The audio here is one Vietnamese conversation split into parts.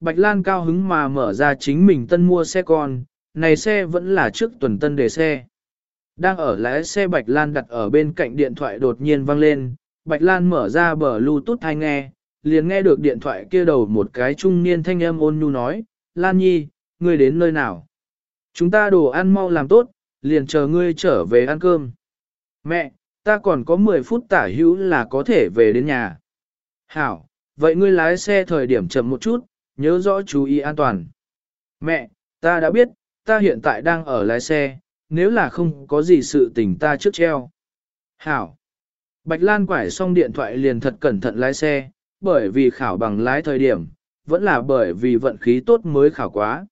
Bạch Lan cao hứng mà mở ra chính mình tân mua xe con, này xe vẫn là trước tuần tân đề xe. Đang ở lái xe Bạch Lan đặt ở bên cạnh điện thoại đột nhiên vang lên, Bạch Lan mở ra bờ Bluetooth hay nghe, liền nghe được điện thoại kia đầu một cái trung niên thanh âm ôn nhu nói, Lan Nhi, ngươi đến nơi nào? Chúng ta đồ ăn mau làm tốt, liền chờ ngươi trở về ăn cơm. Mẹ, ta còn có 10 phút tả hữu là có thể về đến nhà. Hảo, vậy ngươi lái xe thời điểm chậm một chút, nhớ rõ chú ý an toàn. Mẹ, ta đã biết, ta hiện tại đang ở lái xe, nếu là không có gì sự tình ta trước treo. Hảo. Bạch Lan quải xong điện thoại liền thật cẩn thận lái xe, bởi vì khảo bằng lái thời điểm, vẫn là bởi vì vận khí tốt mới khảo quá.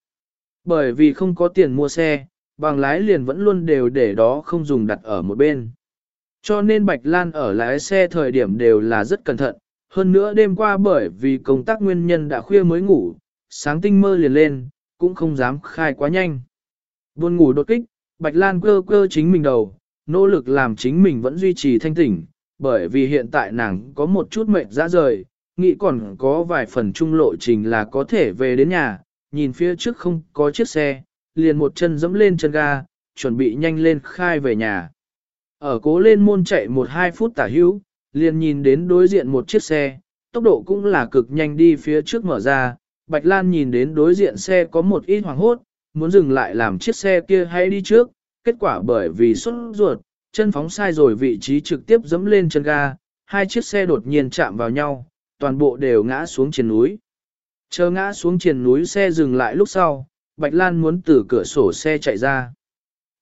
Bởi vì không có tiền mua xe, bằng lái liền vẫn luôn đều để đó không dùng đặt ở một bên. Cho nên Bạch Lan ở lái xe thời điểm đều là rất cẩn thận, hơn nữa đêm qua bởi vì công tác nguyên nhân đã khuya mới ngủ, sáng tinh mơ liền lên, cũng không dám khai quá nhanh. Buồn ngủ đột kích, Bạch Lan cơ cơ chính mình đầu, nỗ lực làm chính mình vẫn duy trì thanh tỉnh, bởi vì hiện tại nàng có một chút mệt ra rời, nghĩ còn có vài phần trung lộ trình là có thể về đến nhà, nhìn phía trước không có chiếc xe, liền một chân dẫm lên chân ga, chuẩn bị nhanh lên khai về nhà. Ở cố lên môn chạy một hai phút tả hữu, liền nhìn đến đối diện một chiếc xe, tốc độ cũng là cực nhanh đi phía trước mở ra, Bạch Lan nhìn đến đối diện xe có một ít hoàng hốt, muốn dừng lại làm chiếc xe kia hay đi trước, kết quả bởi vì xuất ruột, chân phóng sai rồi vị trí trực tiếp dẫm lên chân ga, hai chiếc xe đột nhiên chạm vào nhau, toàn bộ đều ngã xuống trên núi. Chờ ngã xuống trên núi xe dừng lại lúc sau, Bạch Lan muốn từ cửa sổ xe chạy ra.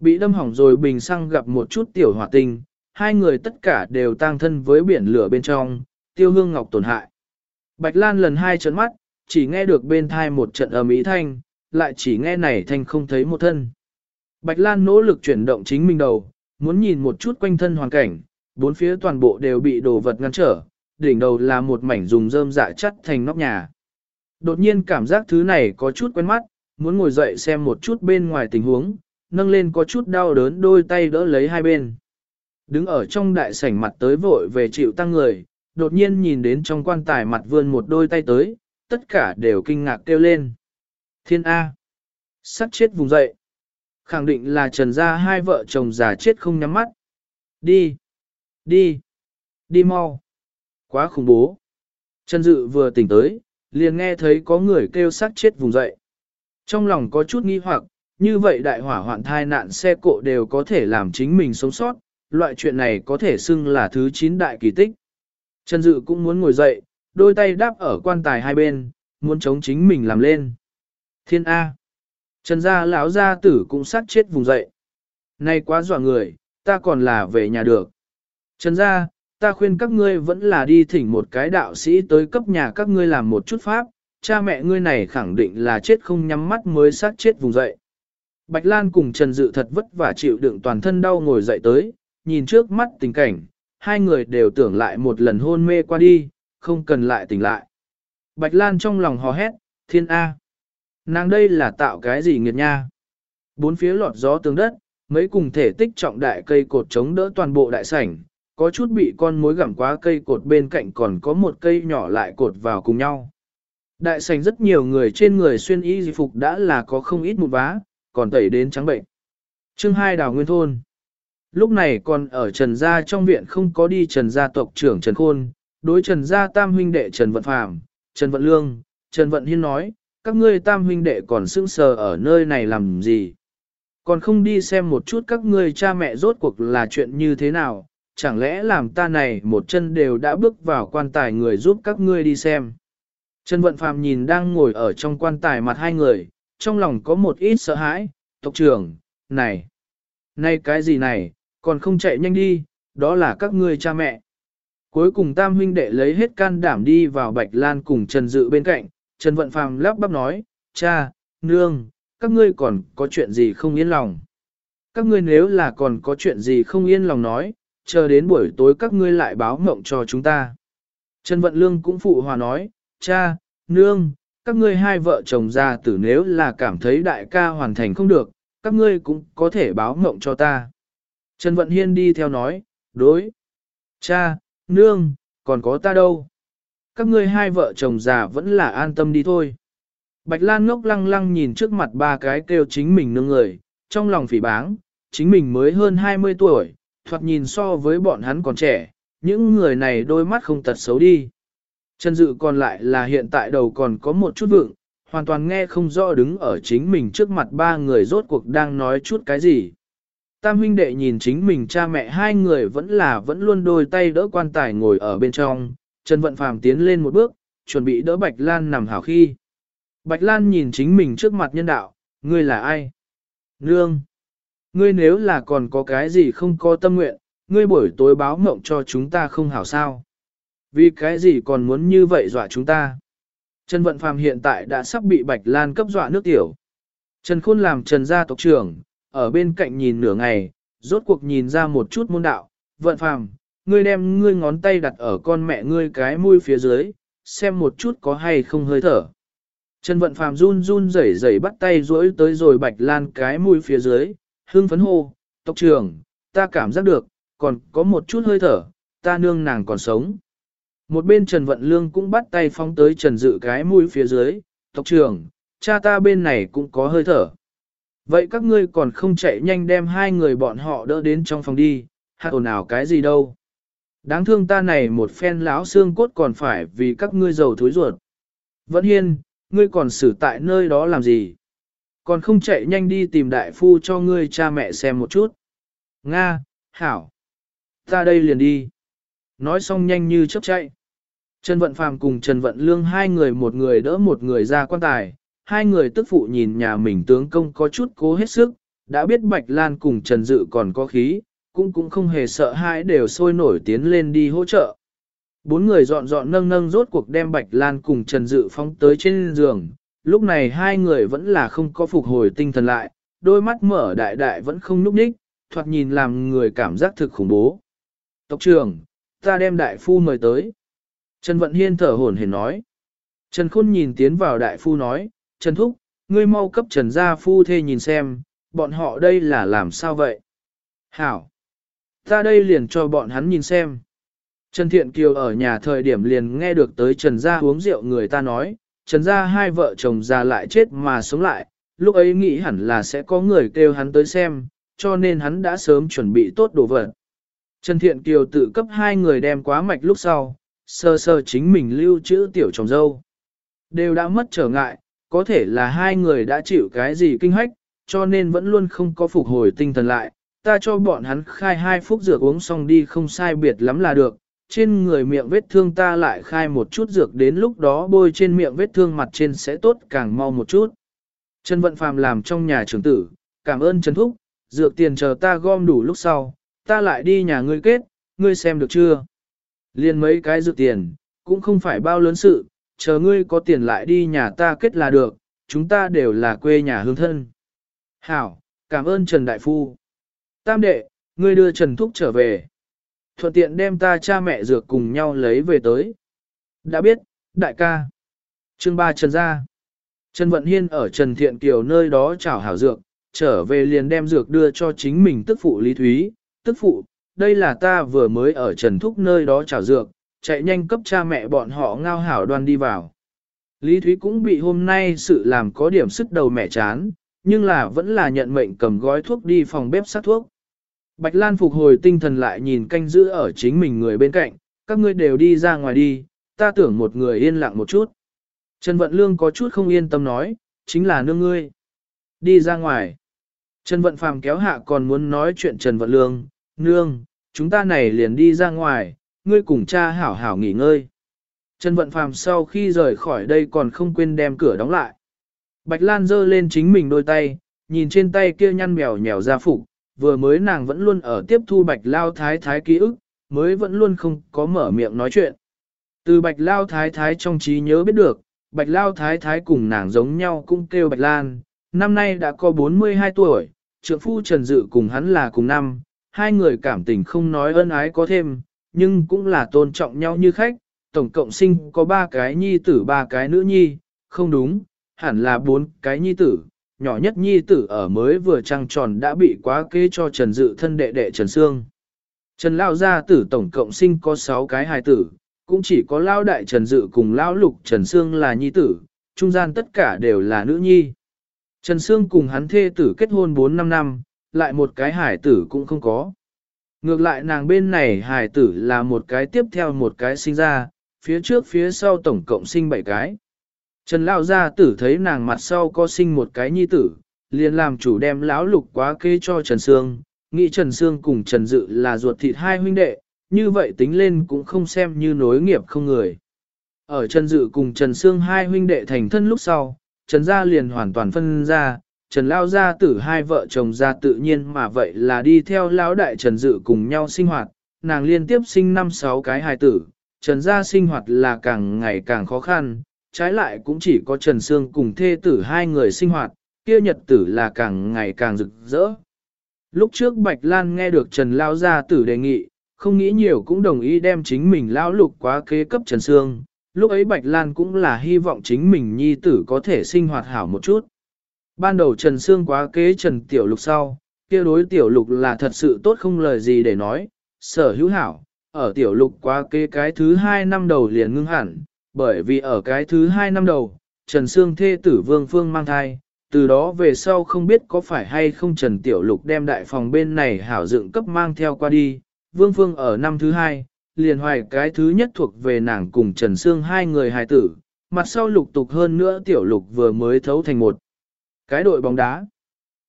Bị đâm hỏng rồi bình xăng gặp một chút tiểu hỏa tinh, hai người tất cả đều tang thân với biển lửa bên trong, tiêu hương ngọc tổn hại. Bạch Lan lần hai trấn mắt, chỉ nghe được bên thai một trận ầm ý thanh, lại chỉ nghe này thanh không thấy một thân. Bạch Lan nỗ lực chuyển động chính mình đầu, muốn nhìn một chút quanh thân hoàn cảnh, bốn phía toàn bộ đều bị đồ vật ngăn trở, đỉnh đầu là một mảnh dùng rơm dạ chắt thành nóc nhà. Đột nhiên cảm giác thứ này có chút quen mắt, muốn ngồi dậy xem một chút bên ngoài tình huống, nâng lên có chút đau đớn đôi tay đỡ lấy hai bên. Đứng ở trong đại sảnh mặt tới vội về chịu tăng người, đột nhiên nhìn đến trong quan tài mặt vươn một đôi tay tới, tất cả đều kinh ngạc kêu lên. Thiên A. Sắt chết vùng dậy. Khẳng định là trần gia hai vợ chồng già chết không nhắm mắt. Đi. Đi. Đi mau. Quá khủng bố. Trần Dự vừa tỉnh tới, liền nghe thấy có người kêu sát chết vùng dậy. Trong lòng có chút nghi hoặc, như vậy đại hỏa hoạn thai nạn xe cộ đều có thể làm chính mình sống sót, loại chuyện này có thể xưng là thứ chín đại kỳ tích. Trần Dự cũng muốn ngồi dậy, đôi tay đáp ở quan tài hai bên, muốn chống chính mình làm lên. Thiên A. Trần gia lão gia tử cũng sát chết vùng dậy. Này quá dọa người, ta còn là về nhà được. Trần gia, ta khuyên các ngươi vẫn là đi thỉnh một cái đạo sĩ tới cấp nhà các ngươi làm một chút pháp, cha mẹ ngươi này khẳng định là chết không nhắm mắt mới sát chết vùng dậy. Bạch Lan cùng Trần Dự thật vất vả chịu đựng toàn thân đau ngồi dậy tới, nhìn trước mắt tình cảnh, hai người đều tưởng lại một lần hôn mê qua đi, không cần lại tỉnh lại. Bạch Lan trong lòng hò hét, thiên A. Nàng đây là tạo cái gì nghiệt nha? Bốn phía lọt gió tương đất, mấy cùng thể tích trọng đại cây cột chống đỡ toàn bộ đại sảnh, có chút bị con mối gặm quá cây cột bên cạnh còn có một cây nhỏ lại cột vào cùng nhau. Đại sảnh rất nhiều người trên người xuyên y di phục đã là có không ít một vá, còn tẩy đến trắng bệnh. Chương 2 Đào Nguyên Thôn Lúc này còn ở Trần Gia trong viện không có đi Trần Gia tộc trưởng Trần Khôn, đối Trần Gia tam huynh đệ Trần Vận Phàm, Trần Vận Lương, Trần Vận Hiên nói, các ngươi tam huynh đệ còn sững sờ ở nơi này làm gì? Còn không đi xem một chút các ngươi cha mẹ rốt cuộc là chuyện như thế nào, chẳng lẽ làm ta này một chân đều đã bước vào quan tài người giúp các ngươi đi xem. Trần Vận Phàm nhìn đang ngồi ở trong quan tài mặt hai người, trong lòng có một ít sợ hãi, tộc trưởng, này, này cái gì này, còn không chạy nhanh đi, đó là các ngươi cha mẹ. Cuối cùng tam huynh đệ lấy hết can đảm đi vào Bạch Lan cùng Trần Dự bên cạnh, Trần Vận Phàm lắp bắp nói, cha, nương, các ngươi còn có chuyện gì không yên lòng. Các ngươi nếu là còn có chuyện gì không yên lòng nói, chờ đến buổi tối các ngươi lại báo mộng cho chúng ta. Trần Vận Lương cũng phụ hòa nói, cha, nương, các ngươi hai vợ chồng già tử nếu là cảm thấy đại ca hoàn thành không được, các ngươi cũng có thể báo mộng cho ta. Trần Vận Hiên đi theo nói, đối, cha, nương, còn có ta đâu. Các ngươi hai vợ chồng già vẫn là an tâm đi thôi. Bạch Lan ngốc lăng lăng nhìn trước mặt ba cái kêu chính mình nương người, trong lòng phỉ báng, chính mình mới hơn 20 tuổi, thoạt nhìn so với bọn hắn còn trẻ, những người này đôi mắt không tật xấu đi. Trần dự còn lại là hiện tại đầu còn có một chút vượng, hoàn toàn nghe không rõ đứng ở chính mình trước mặt ba người rốt cuộc đang nói chút cái gì. Tam huynh đệ nhìn chính mình cha mẹ hai người vẫn là vẫn luôn đôi tay đỡ quan tài ngồi ở bên trong, Trần Vận Phàm tiến lên một bước, chuẩn bị đỡ Bạch Lan nằm hảo khi. Bạch Lan nhìn chính mình trước mặt nhân đạo, ngươi là ai? Nương! Ngươi nếu là còn có cái gì không có tâm nguyện, ngươi buổi tối báo mộng cho chúng ta không hảo sao? Vì cái gì còn muốn như vậy dọa chúng ta? Trần Vận Phàm hiện tại đã sắp bị Bạch Lan cấp dọa nước tiểu. Trần Khôn làm Trần gia tộc trưởng, ở bên cạnh nhìn nửa ngày, rốt cuộc nhìn ra một chút môn đạo. Vận Phàm, ngươi đem ngươi ngón tay đặt ở con mẹ ngươi cái mũi phía dưới, xem một chút có hay không hơi thở. Trần Vận Phàm run run rẩy rẩy bắt tay duỗi tới rồi Bạch Lan cái mũi phía dưới, hương phấn hô, tộc trưởng, ta cảm giác được, còn có một chút hơi thở, ta nương nàng còn sống. Một bên Trần Vận Lương cũng bắt tay phóng tới Trần Dự cái mũi phía dưới, tộc trưởng, cha ta bên này cũng có hơi thở. Vậy các ngươi còn không chạy nhanh đem hai người bọn họ đỡ đến trong phòng đi, hát ồn ào cái gì đâu. Đáng thương ta này một phen lão xương cốt còn phải vì các ngươi giàu thối ruột. Vẫn hiên, ngươi còn xử tại nơi đó làm gì? Còn không chạy nhanh đi tìm đại phu cho ngươi cha mẹ xem một chút. Nga, Hảo. Ta đây liền đi. Nói xong nhanh như chớp chạy. Trần Vận Phàm cùng Trần Vận Lương hai người một người đỡ một người ra quan tài, hai người tức phụ nhìn nhà mình tướng công có chút cố hết sức, đã biết Bạch Lan cùng Trần Dự còn có khí, cũng cũng không hề sợ hãi đều sôi nổi tiến lên đi hỗ trợ. Bốn người dọn dọn nâng nâng rốt cuộc đem Bạch Lan cùng Trần Dự phóng tới trên giường, lúc này hai người vẫn là không có phục hồi tinh thần lại, đôi mắt mở đại đại vẫn không núp ních, thoạt nhìn làm người cảm giác thực khủng bố. Tộc trưởng, ta đem đại phu mời tới. Trần Vận Hiên thở hổn hển nói. Trần Khôn nhìn tiến vào đại phu nói, Trần Thúc, ngươi mau cấp Trần gia phu thê nhìn xem, bọn họ đây là làm sao vậy? Hảo! Ta đây liền cho bọn hắn nhìn xem. Trần Thiện Kiều ở nhà thời điểm liền nghe được tới Trần gia uống rượu người ta nói, Trần gia hai vợ chồng già lại chết mà sống lại, lúc ấy nghĩ hẳn là sẽ có người kêu hắn tới xem, cho nên hắn đã sớm chuẩn bị tốt đồ vật. Trần Thiện Kiều tự cấp hai người đem quá mạch lúc sau, sơ sơ chính mình lưu trữ tiểu chồng dâu. Đều đã mất trở ngại, có thể là hai người đã chịu cái gì kinh hách, cho nên vẫn luôn không có phục hồi tinh thần lại. Ta cho bọn hắn khai hai phút dược uống xong đi không sai biệt lắm là được. Trên người miệng vết thương ta lại khai một chút dược đến lúc đó bôi trên miệng vết thương mặt trên sẽ tốt càng mau một chút. Trần Vận Phàm làm trong nhà trưởng tử, cảm ơn Trần Thúc, dược tiền chờ ta gom đủ lúc sau, ta lại đi nhà ngươi kết, ngươi xem được chưa? Liên mấy cái dược tiền, cũng không phải bao lớn sự, chờ ngươi có tiền lại đi nhà ta kết là được, chúng ta đều là quê nhà hương thân. Hảo, cảm ơn Trần Đại Phu. Tam đệ, ngươi đưa Trần Thúc trở về. Thuận tiện đem ta cha mẹ dược cùng nhau lấy về tới. Đã biết, đại ca. Chương ba Trần gia. Trần Vận Hiên ở Trần Thiện Kiều nơi đó chào hảo dược, trở về liền đem dược đưa cho chính mình tức phụ Lý Thúy. Tức phụ, đây là ta vừa mới ở Trần Thúc nơi đó chào dược, chạy nhanh cấp cha mẹ bọn họ ngao hảo đoan đi vào. Lý Thúy cũng bị hôm nay sự làm có điểm sức đầu mẹ chán, nhưng là vẫn là nhận mệnh cầm gói thuốc đi phòng bếp sát thuốc. Bạch Lan phục hồi tinh thần lại nhìn canh giữ ở chính mình người bên cạnh, các ngươi đều đi ra ngoài đi, ta tưởng một người yên lặng một chút. Trần Vận Lương có chút không yên tâm nói, chính là nương ngươi. Đi ra ngoài. Trần Vận Phàm kéo hạ còn muốn nói chuyện Trần Vận Lương, nương, chúng ta này liền đi ra ngoài, ngươi cùng cha hảo hảo nghỉ ngơi. Trần Vận Phàm sau khi rời khỏi đây còn không quên đem cửa đóng lại. Bạch Lan giơ lên chính mình đôi tay, nhìn trên tay kia nhăn mèo nhèo ra phục, vừa mới nàng vẫn luôn ở tiếp thu Bạch Lao Thái Thái ký ức, mới vẫn luôn không có mở miệng nói chuyện. Từ Bạch Lao Thái Thái trong trí nhớ biết được, Bạch Lao Thái Thái cùng nàng giống nhau cũng kêu Bạch Lan, năm nay đã có 42 tuổi, trượng phu Trần Dự cùng hắn là cùng năm, hai người cảm tình không nói ân ái có thêm, nhưng cũng là tôn trọng nhau như khách, tổng cộng sinh có ba cái nhi tử ba cái nữ nhi, không đúng, hẳn là bốn cái nhi tử, nhỏ nhất nhi tử ở mới vừa trăng tròn đã bị quá kế cho Trần Dự thân đệ đệ Trần Sương. Trần Lao gia tử tổng cộng sinh có sáu cái hài tử, cũng chỉ có Lao đại Trần Dự cùng Lao lục Trần Sương là nhi tử, trung gian tất cả đều là nữ nhi. Trần Sương cùng hắn thê tử kết hôn 4-5 năm, lại một cái hải tử cũng không có. Ngược lại nàng bên này hải tử là một cái tiếp theo một cái sinh ra, phía trước phía sau tổng cộng sinh bảy cái. Trần Lão gia tử thấy nàng mặt sau có sinh một cái nhi tử, liền làm chủ đem lão lục quá kê cho Trần Sương, nghĩ Trần Sương cùng Trần Dự là ruột thịt hai huynh đệ, như vậy tính lên cũng không xem như nối nghiệp không người. Ở Trần Dự cùng Trần Sương hai huynh đệ thành thân lúc sau, Trần Gia liền hoàn toàn phân ra, Trần Lao Gia tử hai vợ chồng ra tự nhiên mà vậy là đi theo Lão Đại Trần Dự cùng nhau sinh hoạt, nàng liên tiếp sinh năm sáu cái hài tử, Trần Gia sinh hoạt là càng ngày càng khó khăn, trái lại cũng chỉ có Trần Sương cùng thê tử hai người sinh hoạt, kia nhật tử là càng ngày càng rực rỡ. Lúc trước Bạch Lan nghe được Trần Lao Gia tử đề nghị, không nghĩ nhiều cũng đồng ý đem chính mình lão lục quá kế cấp Trần Sương. Lúc ấy Bạch Lan cũng là hy vọng chính mình nhi tử có thể sinh hoạt hảo một chút. Ban đầu Trần Sương quá kế Trần Tiểu Lục sau, kia đối Tiểu Lục là thật sự tốt không lời gì để nói, sở hữu hảo, ở Tiểu Lục quá kế cái thứ hai năm đầu liền ngưng hẳn, bởi vì ở cái thứ hai năm đầu, Trần Sương thê tử Vương Phương mang thai, từ đó về sau không biết có phải hay không Trần Tiểu Lục đem đại phòng bên này hảo dựng cấp mang theo qua đi, Vương Phương ở năm thứ hai, liền hoài cái thứ nhất thuộc về nàng cùng Trần Sương hai người hài tử, mặt sau lục tục hơn nữa Tiểu Lục vừa mới thấu thành một cái đội bóng đá.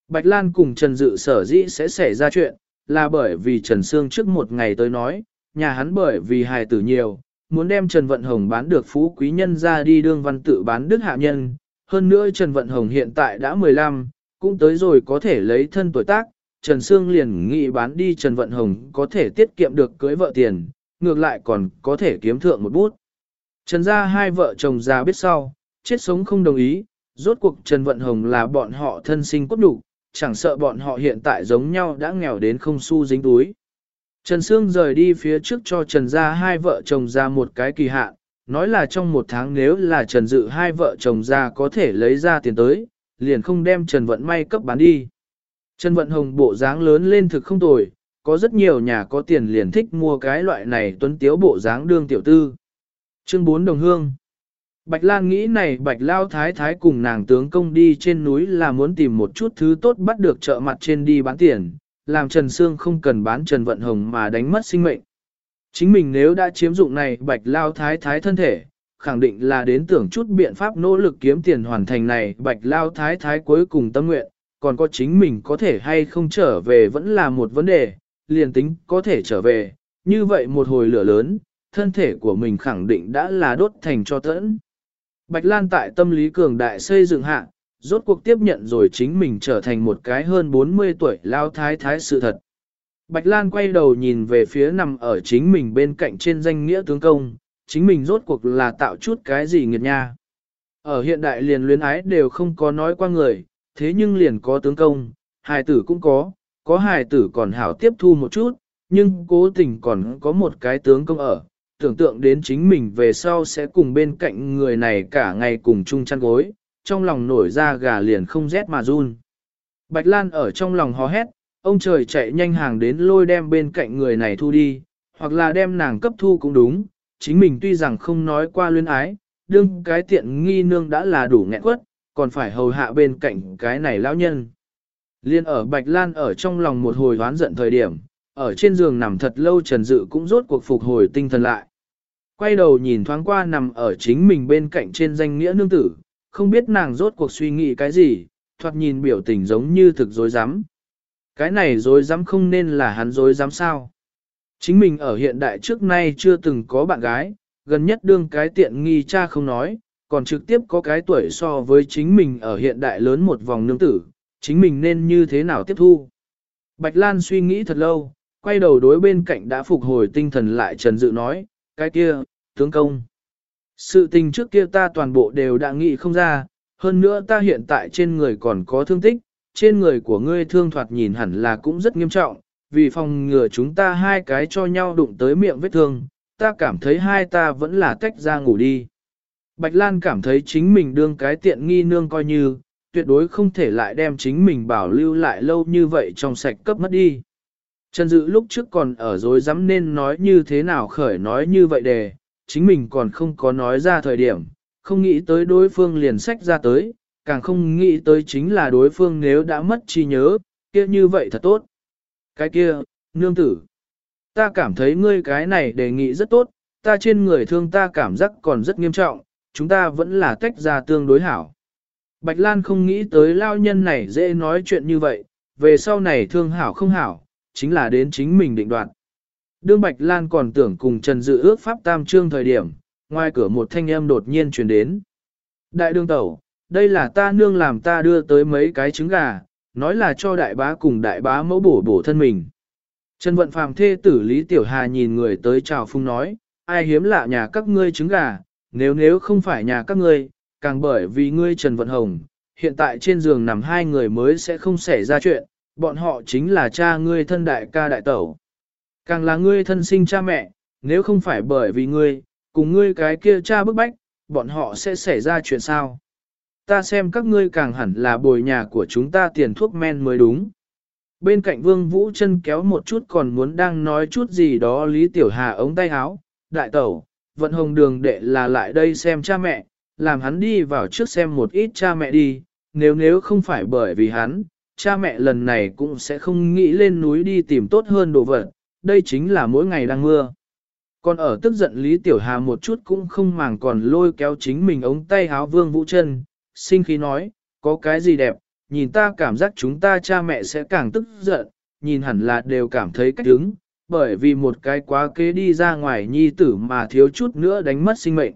Bạch Lan cùng Trần Dự sở dĩ sẽ xảy ra chuyện, là bởi vì Trần Sương trước một ngày tới nói, nhà hắn bởi vì hài tử nhiều, muốn đem Trần Vận Hồng bán được phú quý nhân ra đi đương văn tự bán đức hạ nhân. Hơn nữa Trần Vận Hồng hiện tại đã 15, cũng tới rồi có thể lấy thân tuổi tác, Trần Sương liền nghĩ bán đi Trần Vận Hồng có thể tiết kiệm được cưới vợ tiền, ngược lại còn có thể kiếm thượng một bút. Trần gia hai vợ chồng già biết sau, chết sống không đồng ý, rốt cuộc Trần Vận Hồng là bọn họ thân sinh cốt đủ, chẳng sợ bọn họ hiện tại giống nhau đã nghèo đến không xu dính túi. Trần Sương rời đi phía trước cho Trần gia hai vợ chồng ra một cái kỳ hạn, nói là trong một tháng nếu là Trần Dự hai vợ chồng ra có thể lấy ra tiền tới, liền không đem Trần Vận may cấp bán đi. Trần Vận Hồng bộ dáng lớn lên thực không tồi, có rất nhiều nhà có tiền liền thích mua cái loại này tuấn tiếu bộ dáng đương tiểu tư. Chương 4 Đồng Hương Bạch Lan nghĩ này Bạch Lao Thái Thái cùng nàng tướng công đi trên núi là muốn tìm một chút thứ tốt bắt được chợ mặt trên đi bán tiền, làm Trần Sương không cần bán Trần Vận Hồng mà đánh mất sinh mệnh. Chính mình nếu đã chiếm dụng này Bạch Lao Thái Thái thân thể, khẳng định là đến tưởng chút biện pháp nỗ lực kiếm tiền hoàn thành này Bạch Lao Thái Thái cuối cùng tâm nguyện, còn có chính mình có thể hay không trở về vẫn là một vấn đề, liền tính có thể trở về, như vậy một hồi lửa lớn, thân thể của mình khẳng định đã là đốt thành cho tẫn. Bạch Lan tại tâm lý cường đại xây dựng hạ, rốt cuộc tiếp nhận rồi chính mình trở thành một cái hơn 40 tuổi lao thái thái sự thật. Bạch Lan quay đầu nhìn về phía nằm ở chính mình bên cạnh trên danh nghĩa tướng công, chính mình rốt cuộc là tạo chút cái gì nghiệt nha. Ở hiện đại liền luyến ái đều không có nói qua người, thế nhưng liền có tướng công, hài tử cũng có, có hài tử còn hảo tiếp thu một chút, nhưng cố tình còn có một cái tướng công ở, tưởng tượng đến chính mình về sau sẽ cùng bên cạnh người này cả ngày cùng chung chăn gối, trong lòng nổi ra gà liền không rét mà run. Bạch Lan ở trong lòng hò hét, ông trời chạy nhanh hàng đến lôi đem bên cạnh người này thu đi, hoặc là đem nàng cấp thu cũng đúng, chính mình tuy rằng không nói qua luyến ái, đương cái tiện nghi nương đã là đủ nghẹn quất, còn phải hầu hạ bên cạnh cái này lão nhân. Liên ở Bạch Lan ở trong lòng một hồi hoán giận thời điểm, ở trên giường nằm thật lâu Trần Dự cũng rốt cuộc phục hồi tinh thần lại. Quay đầu nhìn thoáng qua nằm ở chính mình bên cạnh trên danh nghĩa nương tử, không biết nàng rốt cuộc suy nghĩ cái gì, thoạt nhìn biểu tình giống như thực dối rắm Cái này dối rắm không nên là hắn dối rắm sao. Chính mình ở hiện đại trước nay chưa từng có bạn gái, gần nhất đương cái tiện nghi cha không nói, còn trực tiếp có cái tuổi so với chính mình ở hiện đại lớn một vòng nương tử, chính mình nên như thế nào tiếp thu. Bạch Lan suy nghĩ thật lâu, quay đầu đối bên cạnh đã phục hồi tinh thần lại Trần Dự nói, cái kia, tướng công. Sự tình trước kia ta toàn bộ đều đã nghĩ không ra, hơn nữa ta hiện tại trên người còn có thương tích, trên người của ngươi thương thoạt nhìn hẳn là cũng rất nghiêm trọng, vì phòng ngừa chúng ta hai cái cho nhau đụng tới miệng vết thương, ta cảm thấy hai ta vẫn là tách ra ngủ đi. Bạch Lan cảm thấy chính mình đương cái tiện nghi nương coi như, tuyệt đối không thể lại đem chính mình bảo lưu lại lâu như vậy trong sạch cấp mất đi. Trần Dự lúc trước còn ở dối dám nên nói như thế nào khởi nói như vậy đề, chính mình còn không có nói ra thời điểm, không nghĩ tới đối phương liền sách ra tới, càng không nghĩ tới chính là đối phương nếu đã mất trí nhớ, kia như vậy thật tốt. Cái kia, nương tử, ta cảm thấy ngươi cái này đề nghị rất tốt, ta trên người thương ta cảm giác còn rất nghiêm trọng, chúng ta vẫn là tách ra tương đối hảo. Bạch Lan không nghĩ tới lao nhân này dễ nói chuyện như vậy, về sau này thương hảo không hảo, chính là đến chính mình định đoạt. Đương Bạch Lan còn tưởng cùng Trần Dự ước pháp tam trương thời điểm, ngoài cửa một thanh âm đột nhiên truyền đến. Đại đương tẩu, đây là ta nương làm ta đưa tới mấy cái trứng gà, nói là cho đại bá cùng đại bá mẫu bổ bổ thân mình. Trần Vận Phàm thê tử Lý Tiểu Hà nhìn người tới chào phung nói, ai hiếm lạ nhà các ngươi trứng gà, nếu nếu không phải nhà các ngươi, càng bởi vì ngươi Trần Vận Hồng, hiện tại trên giường nằm hai người mới sẽ không xảy ra chuyện, bọn họ chính là cha ngươi thân đại ca đại tẩu. Càng là ngươi thân sinh cha mẹ, nếu không phải bởi vì ngươi, cùng ngươi cái kia cha bức bách, bọn họ sẽ xảy ra chuyện sao? Ta xem các ngươi càng hẳn là bồi nhà của chúng ta tiền thuốc men mới đúng. Bên cạnh Vương Vũ chân kéo một chút còn muốn đang nói chút gì đó Lý Tiểu Hà ống tay áo, đại tẩu, vận hồng đường đệ là lại đây xem cha mẹ, làm hắn đi vào trước xem một ít cha mẹ đi, nếu nếu không phải bởi vì hắn, cha mẹ lần này cũng sẽ không nghĩ lên núi đi tìm tốt hơn đồ vật, đây chính là mỗi ngày đang mưa. Còn ở tức giận Lý Tiểu Hà một chút cũng không màng còn lôi kéo chính mình ống tay háo vương vũ chân, sinh khí nói, có cái gì đẹp, nhìn ta cảm giác chúng ta cha mẹ sẽ càng tức giận, nhìn hẳn là đều cảm thấy cách đứng, bởi vì một cái quá kế đi ra ngoài nhi tử mà thiếu chút nữa đánh mất sinh mệnh.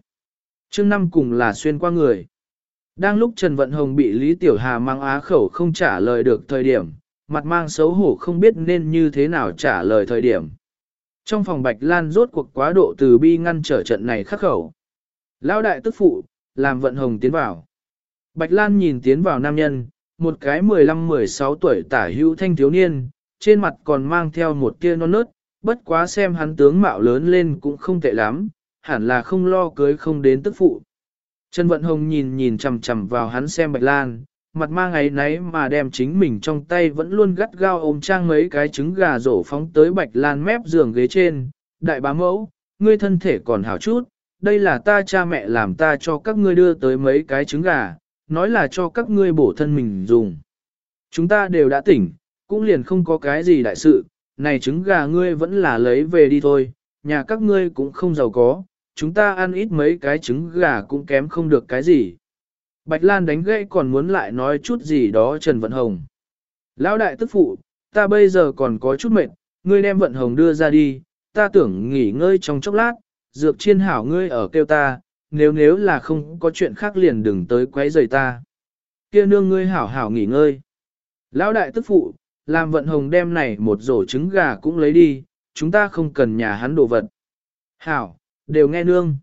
Chương năm cùng là xuyên qua người. Đang lúc Trần Vận Hồng bị Lý Tiểu Hà mang á khẩu không trả lời được thời điểm, mặt mang xấu hổ không biết nên như thế nào trả lời thời điểm. Trong phòng Bạch Lan rốt cuộc quá độ từ bi ngăn trở trận này khắc khẩu. Lão đại tức phụ, làm Vận Hồng tiến vào. Bạch Lan nhìn tiến vào nam nhân, một cái 15-16 tuổi tả hữu thanh thiếu niên, trên mặt còn mang theo một tia non nớt, bất quá xem hắn tướng mạo lớn lên cũng không tệ lắm, hẳn là không lo cưới không đến tức phụ. Trần Vận Hồng nhìn nhìn chằm chằm vào hắn xem Bạch Lan, mặt mang ấy nấy mà đem chính mình trong tay vẫn luôn gắt gao ôm trang mấy cái trứng gà rổ phóng tới Bạch Lan mép giường ghế trên. Đại bá mẫu, ngươi thân thể còn hảo chút, đây là ta cha mẹ làm ta cho các ngươi đưa tới mấy cái trứng gà, nói là cho các ngươi bổ thân mình dùng. Chúng ta đều đã tỉnh, cũng liền không có cái gì đại sự, này trứng gà ngươi vẫn là lấy về đi thôi, nhà các ngươi cũng không giàu có, chúng ta ăn ít mấy cái trứng gà cũng kém không được cái gì. Bạch Lan đánh gãy còn muốn lại nói chút gì đó Trần Vận Hồng. Lão đại tức phụ, ta bây giờ còn có chút mệt, ngươi đem Vận Hồng đưa ra đi, ta tưởng nghỉ ngơi trong chốc lát, dược chiên hảo ngươi ở kêu ta, nếu nếu là không có chuyện khác liền đừng tới quấy rầy ta. Kia nương ngươi hảo hảo nghỉ ngơi. Lão đại tức phụ, làm Vận Hồng đem này một rổ trứng gà cũng lấy đi, chúng ta không cần nhà hắn đồ vật. Hảo, đều nghe nương.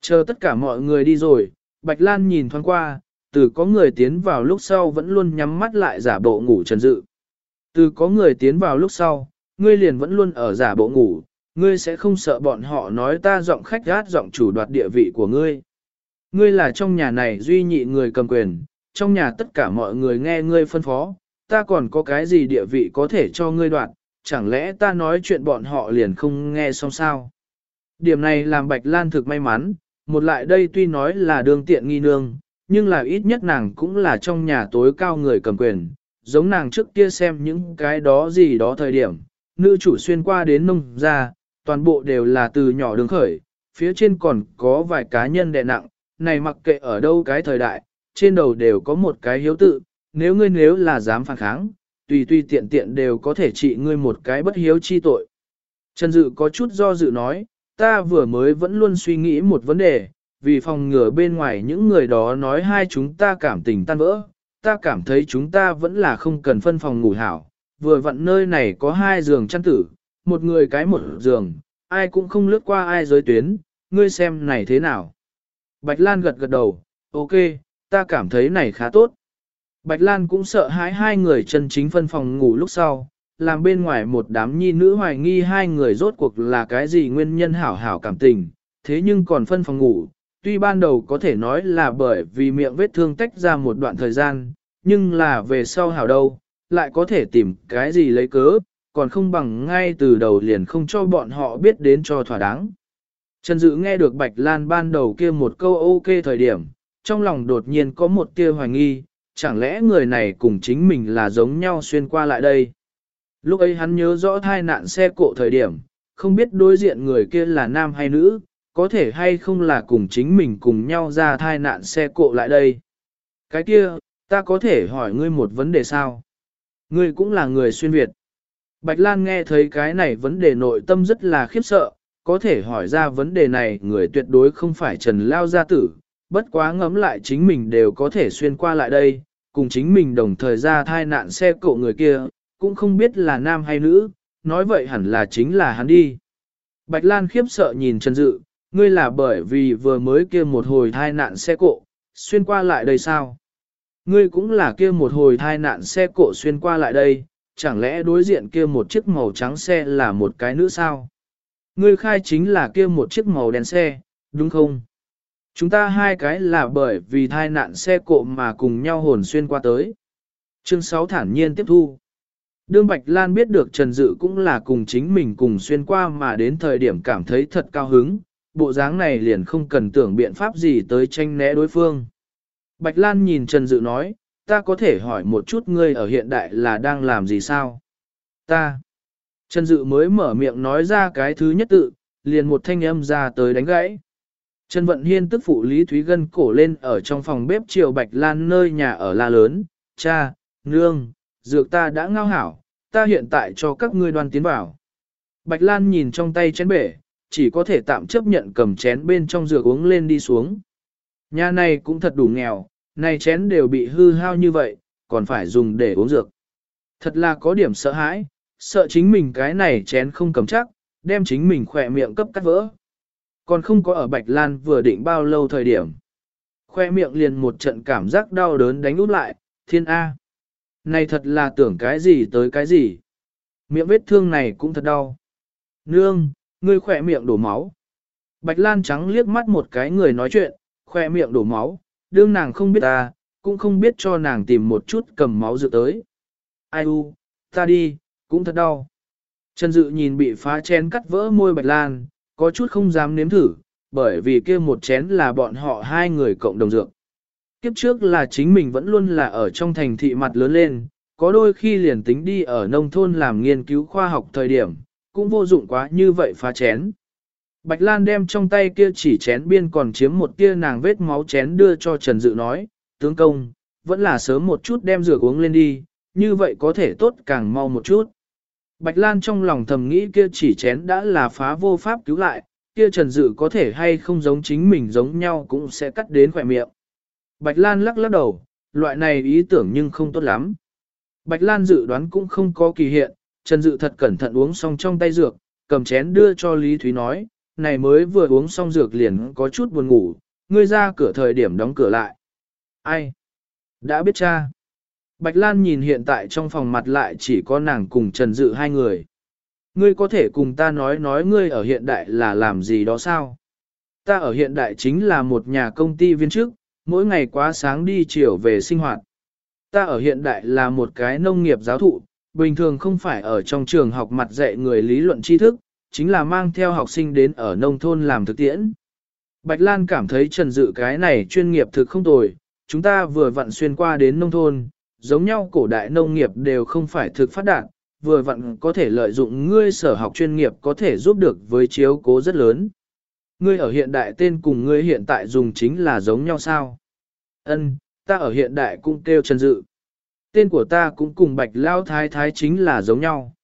Chờ tất cả mọi người đi rồi, Bạch Lan nhìn thoáng qua, từ có người tiến vào lúc sau vẫn luôn nhắm mắt lại giả bộ ngủ trần dự. Từ có người tiến vào lúc sau, ngươi liền vẫn luôn ở giả bộ ngủ, ngươi sẽ không sợ bọn họ nói ta giọng khách gát giọng chủ đoạt địa vị của ngươi. Ngươi là trong nhà này duy nhị người cầm quyền, trong nhà tất cả mọi người nghe ngươi phân phó, ta còn có cái gì địa vị có thể cho ngươi đoạt, chẳng lẽ ta nói chuyện bọn họ liền không nghe xong sao? Điểm này làm Bạch Lan thực may mắn, một lại đây tuy nói là đường tiện nghi nương, nhưng là ít nhất nàng cũng là trong nhà tối cao người cầm quyền, giống nàng trước kia xem những cái đó gì đó thời điểm, nữ chủ xuyên qua đến nông ra, toàn bộ đều là từ nhỏ đường khởi, phía trên còn có vài cá nhân đè nặng, này mặc kệ ở đâu cái thời đại, trên đầu đều có một cái hiếu tự, nếu ngươi nếu là dám phản kháng, tùy tùy tiện tiện đều có thể trị ngươi một cái bất hiếu chi tội. Trần Dự có chút do dự nói, ta vừa mới vẫn luôn suy nghĩ một vấn đề, vì phòng ngừa bên ngoài những người đó nói hai chúng ta cảm tình tan vỡ, ta cảm thấy chúng ta vẫn là không cần phân phòng ngủ hảo, vừa vặn nơi này có hai giường chăn tử, một người cái một giường, ai cũng không lướt qua ai giới tuyến, ngươi xem này thế nào. Bạch Lan gật gật đầu, ok, ta cảm thấy này khá tốt. Bạch Lan cũng sợ hãi hai người chân chính phân phòng ngủ lúc sau, làm bên ngoài một đám nhi nữ hoài nghi hai người rốt cuộc là cái gì nguyên nhân hảo hảo cảm tình, thế nhưng còn phân phòng ngủ, tuy ban đầu có thể nói là bởi vì miệng vết thương tách ra một đoạn thời gian, nhưng là về sau hảo đâu, lại có thể tìm cái gì lấy cớ, còn không bằng ngay từ đầu liền không cho bọn họ biết đến cho thỏa đáng. Trần Dự nghe được Bạch Lan ban đầu kia một câu ok thời điểm, trong lòng đột nhiên có một tia hoài nghi, chẳng lẽ người này cùng chính mình là giống nhau xuyên qua lại đây. Lúc ấy hắn nhớ rõ thai nạn xe cộ thời điểm, không biết đối diện người kia là nam hay nữ, có thể hay không là cùng chính mình cùng nhau ra thai nạn xe cộ lại đây. Cái kia, ta có thể hỏi ngươi một vấn đề sao? Ngươi cũng là người xuyên Việt. Bạch Lan nghe thấy cái này vấn đề nội tâm rất là khiếp sợ, có thể hỏi ra vấn đề này người tuyệt đối không phải Trần Lao Gia Tử, bất quá ngấm lại chính mình đều có thể xuyên qua lại đây, cùng chính mình đồng thời ra thai nạn xe cộ người kia, cũng không biết là nam hay nữ, nói vậy hẳn là chính là hắn đi. Bạch Lan khiếp sợ nhìn Trần Dự, ngươi là bởi vì vừa mới kia một hồi thai nạn xe cộ, xuyên qua lại đây sao? Ngươi cũng là kia một hồi thai nạn xe cộ xuyên qua lại đây, chẳng lẽ đối diện kia một chiếc màu trắng xe là một cái nữ sao? Ngươi khai chính là kia một chiếc màu đen xe, đúng không? Chúng ta hai cái là bởi vì thai nạn xe cộ mà cùng nhau hồn xuyên qua tới. Chương 6 thản nhiên tiếp thu. Đương Bạch Lan biết được Trần Dự cũng là cùng chính mình cùng xuyên qua mà đến thời điểm cảm thấy thật cao hứng, bộ dáng này liền không cần tưởng biện pháp gì tới tranh né đối phương. Bạch Lan nhìn Trần Dự nói, ta có thể hỏi một chút ngươi ở hiện đại là đang làm gì sao? Ta. Trần Dự mới mở miệng nói ra cái thứ nhất tự, liền một thanh âm ra tới đánh gãy. Trần Vận Hiên tức phụ Lý Thúy Gân cổ lên ở trong phòng bếp chiều Bạch Lan nơi nhà ở La Lớn, cha, nương, dược ta đã ngao hảo, ta hiện tại cho các ngươi đoan tiến vào. Bạch Lan nhìn trong tay chén bể, chỉ có thể tạm chấp nhận cầm chén bên trong dược uống lên đi xuống. Nhà này cũng thật đủ nghèo, này chén đều bị hư hao như vậy, còn phải dùng để uống dược. Thật là có điểm sợ hãi, sợ chính mình cái này chén không cầm chắc, đem chính mình khỏe miệng cấp cắt vỡ. Còn không có ở Bạch Lan vừa định bao lâu thời điểm. Khoe miệng liền một trận cảm giác đau đớn đánh út lại, thiên A. Này thật là tưởng cái gì tới cái gì. Miệng vết thương này cũng thật đau. Nương, ngươi khỏe miệng đổ máu. Bạch Lan trắng liếc mắt một cái người nói chuyện, khoe miệng đổ máu, đương nàng không biết ta, cũng không biết cho nàng tìm một chút cầm máu dự tới. Ai u, ta đi, cũng thật đau. Trần Dự nhìn bị phá chén cắt vỡ môi Bạch Lan, có chút không dám nếm thử, bởi vì kia một chén là bọn họ hai người cộng đồng dược. Kiếp trước là chính mình vẫn luôn là ở trong thành thị mặt lớn lên, có đôi khi liền tính đi ở nông thôn làm nghiên cứu khoa học thời điểm, cũng vô dụng quá như vậy phá chén. Bạch Lan đem trong tay kia chỉ chén biên còn chiếm một tia nàng vết máu chén đưa cho Trần Dự nói, tướng công, vẫn là sớm một chút đem rửa uống lên đi, như vậy có thể tốt càng mau một chút. Bạch Lan trong lòng thầm nghĩ kia chỉ chén đã là phá vô pháp cứu lại, kia Trần Dự có thể hay không giống chính mình giống nhau cũng sẽ cắt đến khỏe miệng. Bạch Lan lắc lắc đầu, loại này ý tưởng nhưng không tốt lắm. Bạch Lan dự đoán cũng không có kỳ hiện, Trần Dự thật cẩn thận uống xong trong tay dược, cầm chén đưa cho Lý Thúy nói, này mới vừa uống xong dược liền có chút buồn ngủ, ngươi ra cửa thời điểm đóng cửa lại. Ai? Đã biết cha. Bạch Lan nhìn hiện tại trong phòng mặt lại chỉ có nàng cùng Trần Dự hai người. Ngươi có thể cùng ta nói nói ngươi ở hiện đại là làm gì đó sao? Ta ở hiện đại chính là một nhà công ty viên chức, mỗi ngày quá sáng đi chiều về sinh hoạt. Ta ở hiện đại là một cái nông nghiệp giáo thụ, bình thường không phải ở trong trường học mặt dạy người lý luận tri thức, chính là mang theo học sinh đến ở nông thôn làm thực tiễn. Bạch Lan cảm thấy trần dự cái này chuyên nghiệp thực không tồi, chúng ta vừa vặn xuyên qua đến nông thôn, giống nhau cổ đại nông nghiệp đều không phải thực phát đạt, vừa vặn có thể lợi dụng ngươi sở học chuyên nghiệp có thể giúp được với chiếu cố rất lớn. Ngươi ở hiện đại tên cùng ngươi hiện tại dùng chính là giống nhau sao? Ân, ta ở hiện đại cũng kêu Trần Dự. Tên của ta cũng cùng Bạch Lao Thái Thái chính là giống nhau.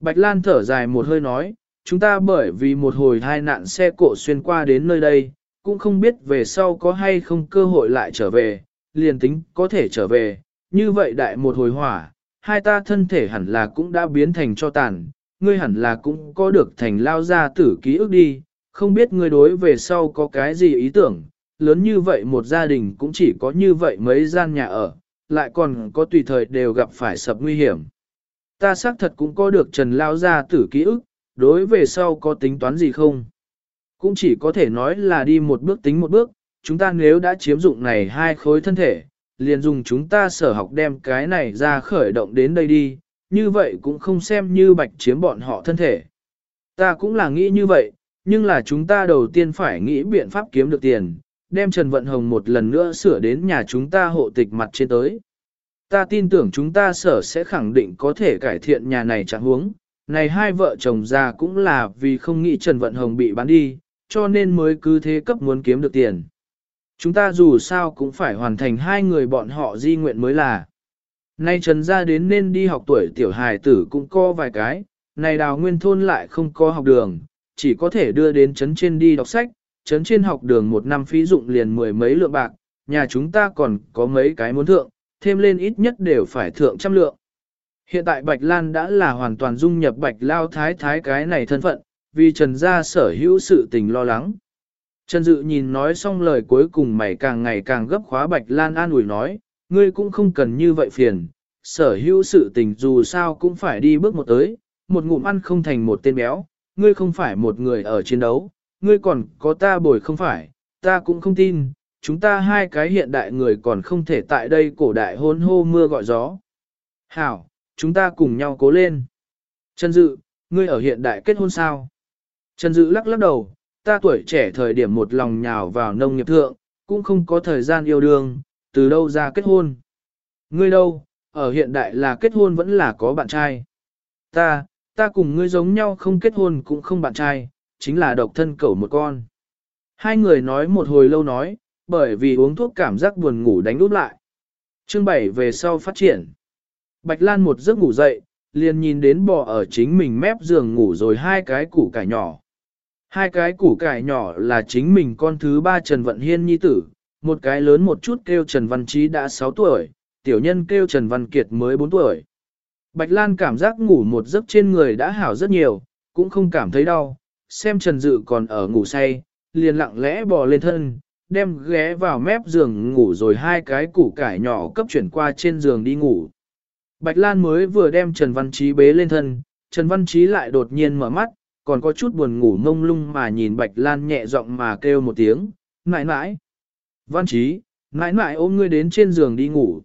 Bạch Lan thở dài một hơi nói, chúng ta bởi vì một hồi hai nạn xe cộ xuyên qua đến nơi đây, cũng không biết về sau có hay không cơ hội lại trở về, liền tính có thể trở về, như vậy đại một hồi hỏa, hai ta thân thể hẳn là cũng đã biến thành cho tàn, ngươi hẳn là cũng có được thành lao gia tử ký ức đi, không biết ngươi đối về sau có cái gì ý tưởng, lớn như vậy một gia đình cũng chỉ có như vậy mấy gian nhà ở, lại còn có tùy thời đều gặp phải sập nguy hiểm. Ta xác thật cũng có được trần lao ra tử ký ức, đối về sau có tính toán gì không? Cũng chỉ có thể nói là đi một bước tính một bước, chúng ta nếu đã chiếm dụng này hai khối thân thể, liền dùng chúng ta sở học đem cái này ra khởi động đến đây đi, như vậy cũng không xem như bạch chiếm bọn họ thân thể. Ta cũng là nghĩ như vậy, Nhưng là chúng ta đầu tiên phải nghĩ biện pháp kiếm được tiền, đem Trần Vận Hồng một lần nữa sửa đến nhà chúng ta hộ tịch mặt trên tới. Ta tin tưởng chúng ta sở sẽ khẳng định có thể cải thiện nhà này trạng huống. Này hai vợ chồng già cũng là vì không nghĩ Trần Vận Hồng bị bán đi, cho nên mới cứ thế cấp muốn kiếm được tiền. Chúng ta dù sao cũng phải hoàn thành hai người bọn họ di nguyện mới là. Nay Trần ra đến nên đi học tuổi tiểu hài tử cũng có vài cái, này đào nguyên thôn lại không có học đường, chỉ có thể đưa đến trấn trên đi đọc sách, trấn trên học đường một năm phí dụng liền mười mấy lượng bạc, nhà chúng ta còn có mấy cái muốn thượng, thêm lên ít nhất đều phải thượng trăm lượng. Hiện tại Bạch Lan đã là hoàn toàn dung nhập Bạch Lao Thái Thái cái này thân phận, vì Trần gia sở hữu sự tình lo lắng. Trần Dự nhìn nói xong lời cuối cùng mày càng ngày càng gấp khóa Bạch Lan an ủi nói, ngươi cũng không cần như vậy phiền, sở hữu sự tình dù sao cũng phải đi bước một tới, một ngụm ăn không thành một tên béo, ngươi không phải một người ở chiến đấu, ngươi còn có ta bồi không phải, ta cũng không tin, chúng ta hai cái hiện đại người còn không thể tại đây cổ đại hôn hô mưa gọi gió. Hảo, chúng ta cùng nhau cố lên. Trần Dự, ngươi ở hiện đại kết hôn sao? Trần Dự lắc lắc đầu, ta tuổi trẻ thời điểm một lòng nhào vào nông nghiệp thượng, cũng không có thời gian yêu đương, từ đâu ra kết hôn. Ngươi đâu, ở hiện đại là kết hôn vẫn là có bạn trai. Ta, ta cùng ngươi giống nhau không kết hôn cũng không bạn trai, chính là độc thân cẩu một con. Hai người nói một hồi lâu nói, bởi vì uống thuốc cảm giác buồn ngủ đánh úp lại. Chương 7 về sau phát triển. Bạch Lan một giấc ngủ dậy, liền nhìn đến bò ở chính mình mép giường ngủ rồi hai cái củ cải nhỏ. Hai cái củ cải nhỏ là chính mình con thứ ba Trần Vận Hiên nhi tử, một cái lớn một chút kêu Trần Văn Trí đã 6 tuổi, tiểu nhân kêu Trần Văn Kiệt mới 4 tuổi. Bạch Lan cảm giác ngủ một giấc trên người đã hảo rất nhiều, cũng không cảm thấy đau, xem Trần Dự còn ở ngủ say, liền lặng lẽ bò lên thân, đem ghé vào mép giường ngủ rồi hai cái củ cải nhỏ cấp chuyển qua trên giường đi ngủ. Bạch Lan mới vừa đem Trần Văn Trí bế lên thân, Trần Văn Trí lại đột nhiên mở mắt, còn có chút buồn ngủ mông lung mà nhìn Bạch Lan nhẹ giọng mà kêu một tiếng, Nãi nãi. Văn Trí, nãi nãi ôm ngươi đến trên giường đi ngủ.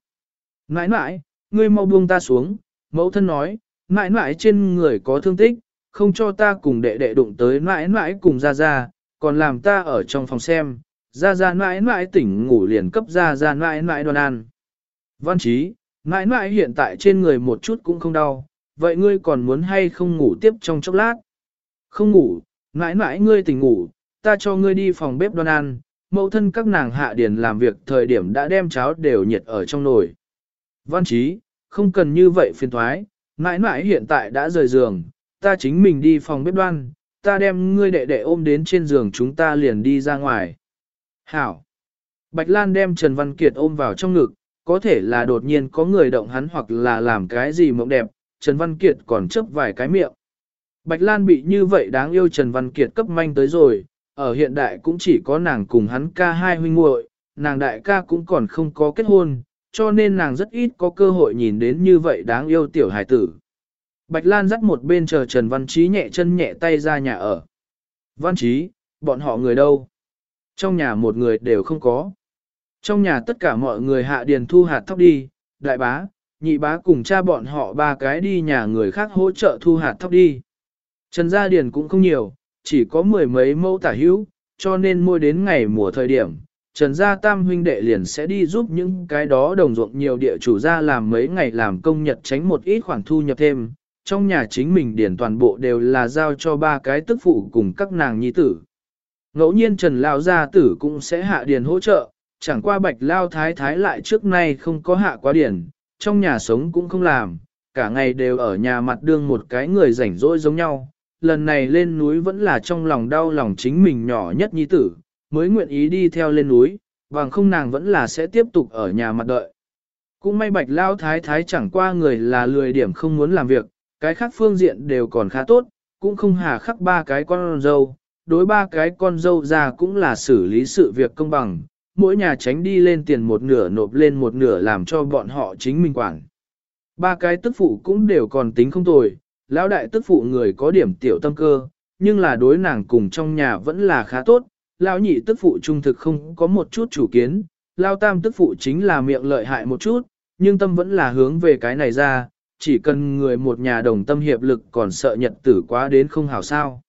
Nãi nãi, ngươi mau buông ta xuống, mẫu thân nói, nãi nãi trên người có thương tích, không cho ta cùng đệ đệ đụng tới mãi mãi cùng ra ra, còn làm ta ở trong phòng xem, ra ra mãi mãi tỉnh ngủ liền cấp ra ra mãi mãi đoàn ăn. Văn Trí, mãi mãi hiện tại trên người một chút cũng không đau, vậy ngươi còn muốn hay không ngủ tiếp trong chốc lát? Không ngủ, mãi mãi ngươi tỉnh ngủ, ta cho ngươi đi phòng bếp đoan ăn, mẫu thân các nàng hạ điền làm việc thời điểm đã đem cháo đều nhiệt ở trong nồi. Văn Trí, không cần như vậy phiền thoái, mãi mãi hiện tại đã rời giường, ta chính mình đi phòng bếp đoan, ta đem ngươi đệ đệ ôm đến trên giường chúng ta liền đi ra ngoài. Hảo! Bạch Lan đem Trần Văn Kiệt ôm vào trong ngực, có thể là đột nhiên có người động hắn hoặc là làm cái gì mộng đẹp, Trần Văn Kiệt còn chấp vài cái miệng. Bạch Lan bị như vậy đáng yêu Trần Văn Kiệt cấp manh tới rồi, ở hiện đại cũng chỉ có nàng cùng hắn ca hai huynh muội, nàng đại ca cũng còn không có kết hôn, cho nên nàng rất ít có cơ hội nhìn đến như vậy đáng yêu tiểu hài tử. Bạch Lan dắt một bên chờ Trần Văn Trí nhẹ chân nhẹ tay ra nhà ở. Văn Trí, bọn họ người đâu? Trong nhà một người đều không có. Trong nhà tất cả mọi người hạ điền thu hạt thóc đi, đại bá, nhị bá cùng cha bọn họ ba cái đi nhà người khác hỗ trợ thu hạt thóc đi. Trần gia điền cũng không nhiều, chỉ có mười mấy mẫu tả hữu, cho nên mỗi đến ngày mùa thời điểm, Trần gia tam huynh đệ liền sẽ đi giúp những cái đó đồng ruộng nhiều địa chủ gia làm mấy ngày làm công nhật tránh một ít khoản thu nhập thêm. Trong nhà chính mình điền toàn bộ đều là giao cho ba cái tức phụ cùng các nàng nhi tử. Ngẫu nhiên Trần Lao gia tử cũng sẽ hạ điền hỗ trợ, chẳng qua bạch Lao thái thái lại trước nay không có hạ quá điền, trong nhà sống cũng không làm, cả ngày đều ở nhà mặt đương một cái người rảnh rỗi giống nhau. Lần này lên núi vẫn là trong lòng đau lòng chính mình nhỏ nhất nhi tử, mới nguyện ý đi theo lên núi, bằng không nàng vẫn là sẽ tiếp tục ở nhà mặt đợi. Cũng may bạch lao thái thái chẳng qua người là lười điểm không muốn làm việc, cái khác phương diện đều còn khá tốt, cũng không hà khắc ba cái con dâu, đối ba cái con dâu ra cũng là xử lý sự việc công bằng, mỗi nhà tránh đi lên tiền một nửa nộp lên một nửa làm cho bọn họ chính mình quản. Ba cái tức phụ cũng đều còn tính không tồi, lão đại tức phụ người có điểm tiểu tâm cơ, nhưng là đối nàng cùng trong nhà vẫn là khá tốt, lão nhị tức phụ trung thực không có một chút chủ kiến, lão tam tức phụ chính là miệng lợi hại một chút, nhưng tâm vẫn là hướng về cái này ra, chỉ cần người một nhà đồng tâm hiệp lực còn sợ nhật tử quá đến không hảo sao.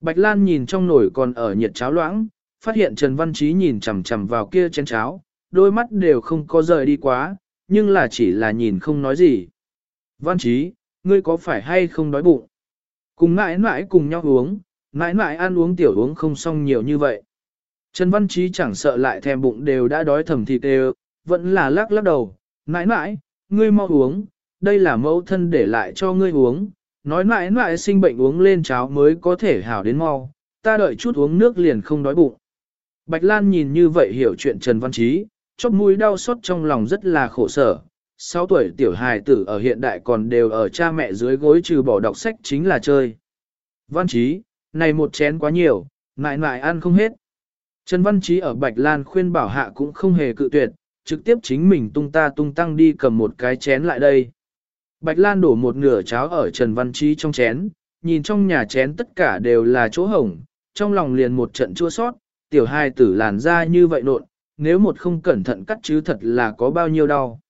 Bạch Lan nhìn trong nồi còn ở nhiệt cháo loãng, phát hiện Trần Văn Chí nhìn chằm chằm vào kia chén cháo, đôi mắt đều không có rời đi quá, nhưng là chỉ là nhìn không nói gì. Văn Chí, ngươi có phải hay không đói bụng? Cùng mãi mãi cùng nhau uống, mãi mãi ăn uống tiểu uống không xong nhiều như vậy. Trần Văn Chí chẳng sợ lại thèm bụng đều đã đói thầm thịt đều, vẫn là lắc lắc đầu, mãi mãi, ngươi mau uống, đây là mẫu thân để lại cho ngươi uống, nói mãi mãi sinh bệnh uống lên cháo mới có thể hảo đến mau, ta đợi chút uống nước liền không đói bụng. Bạch Lan nhìn như vậy hiểu chuyện Trần Văn Chí, chóp mũi đau xót trong lòng rất là khổ sở. 6 tuổi tiểu hài tử ở hiện đại còn đều ở cha mẹ dưới gối trừ bỏ đọc sách chính là chơi. Văn Chí, này một chén quá nhiều, ngại ngại ăn không hết. Trần Văn Chí ở Bạch Lan khuyên bảo hạ cũng không hề cự tuyệt, trực tiếp chính mình tung ta tung tăng đi cầm một cái chén lại đây. Bạch Lan đổ một nửa cháo ở Trần Văn Chí trong chén, nhìn trong nhà chén tất cả đều là chỗ hổng, trong lòng liền một trận chua sót, tiểu hai tử làn ra như vậy nộn, nếu một không cẩn thận cắt chứ thật là có bao nhiêu đau.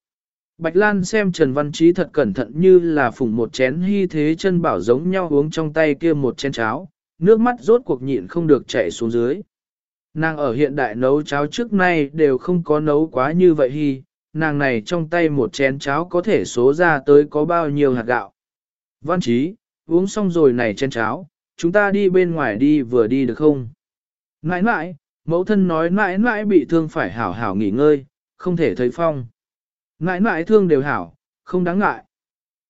Bạch Lan xem Trần Văn Chí thật cẩn thận như là phùng một chén hy thế chân bảo giống nhau uống trong tay kia một chén cháo, nước mắt rốt cuộc nhịn không được chảy xuống dưới. Nàng ở hiện đại nấu cháo trước nay đều không có nấu quá như vậy hy, nàng này trong tay một chén cháo có thể số ra tới có bao nhiêu hạt gạo. Văn Chí, uống xong rồi này chén cháo, chúng ta đi bên ngoài đi vừa đi được không? Nãi nãi, mẫu thân nói nãi nãi bị thương phải hảo hảo nghỉ ngơi, không thể thấy phong. Nãi nãi thương đều hảo, không đáng ngại.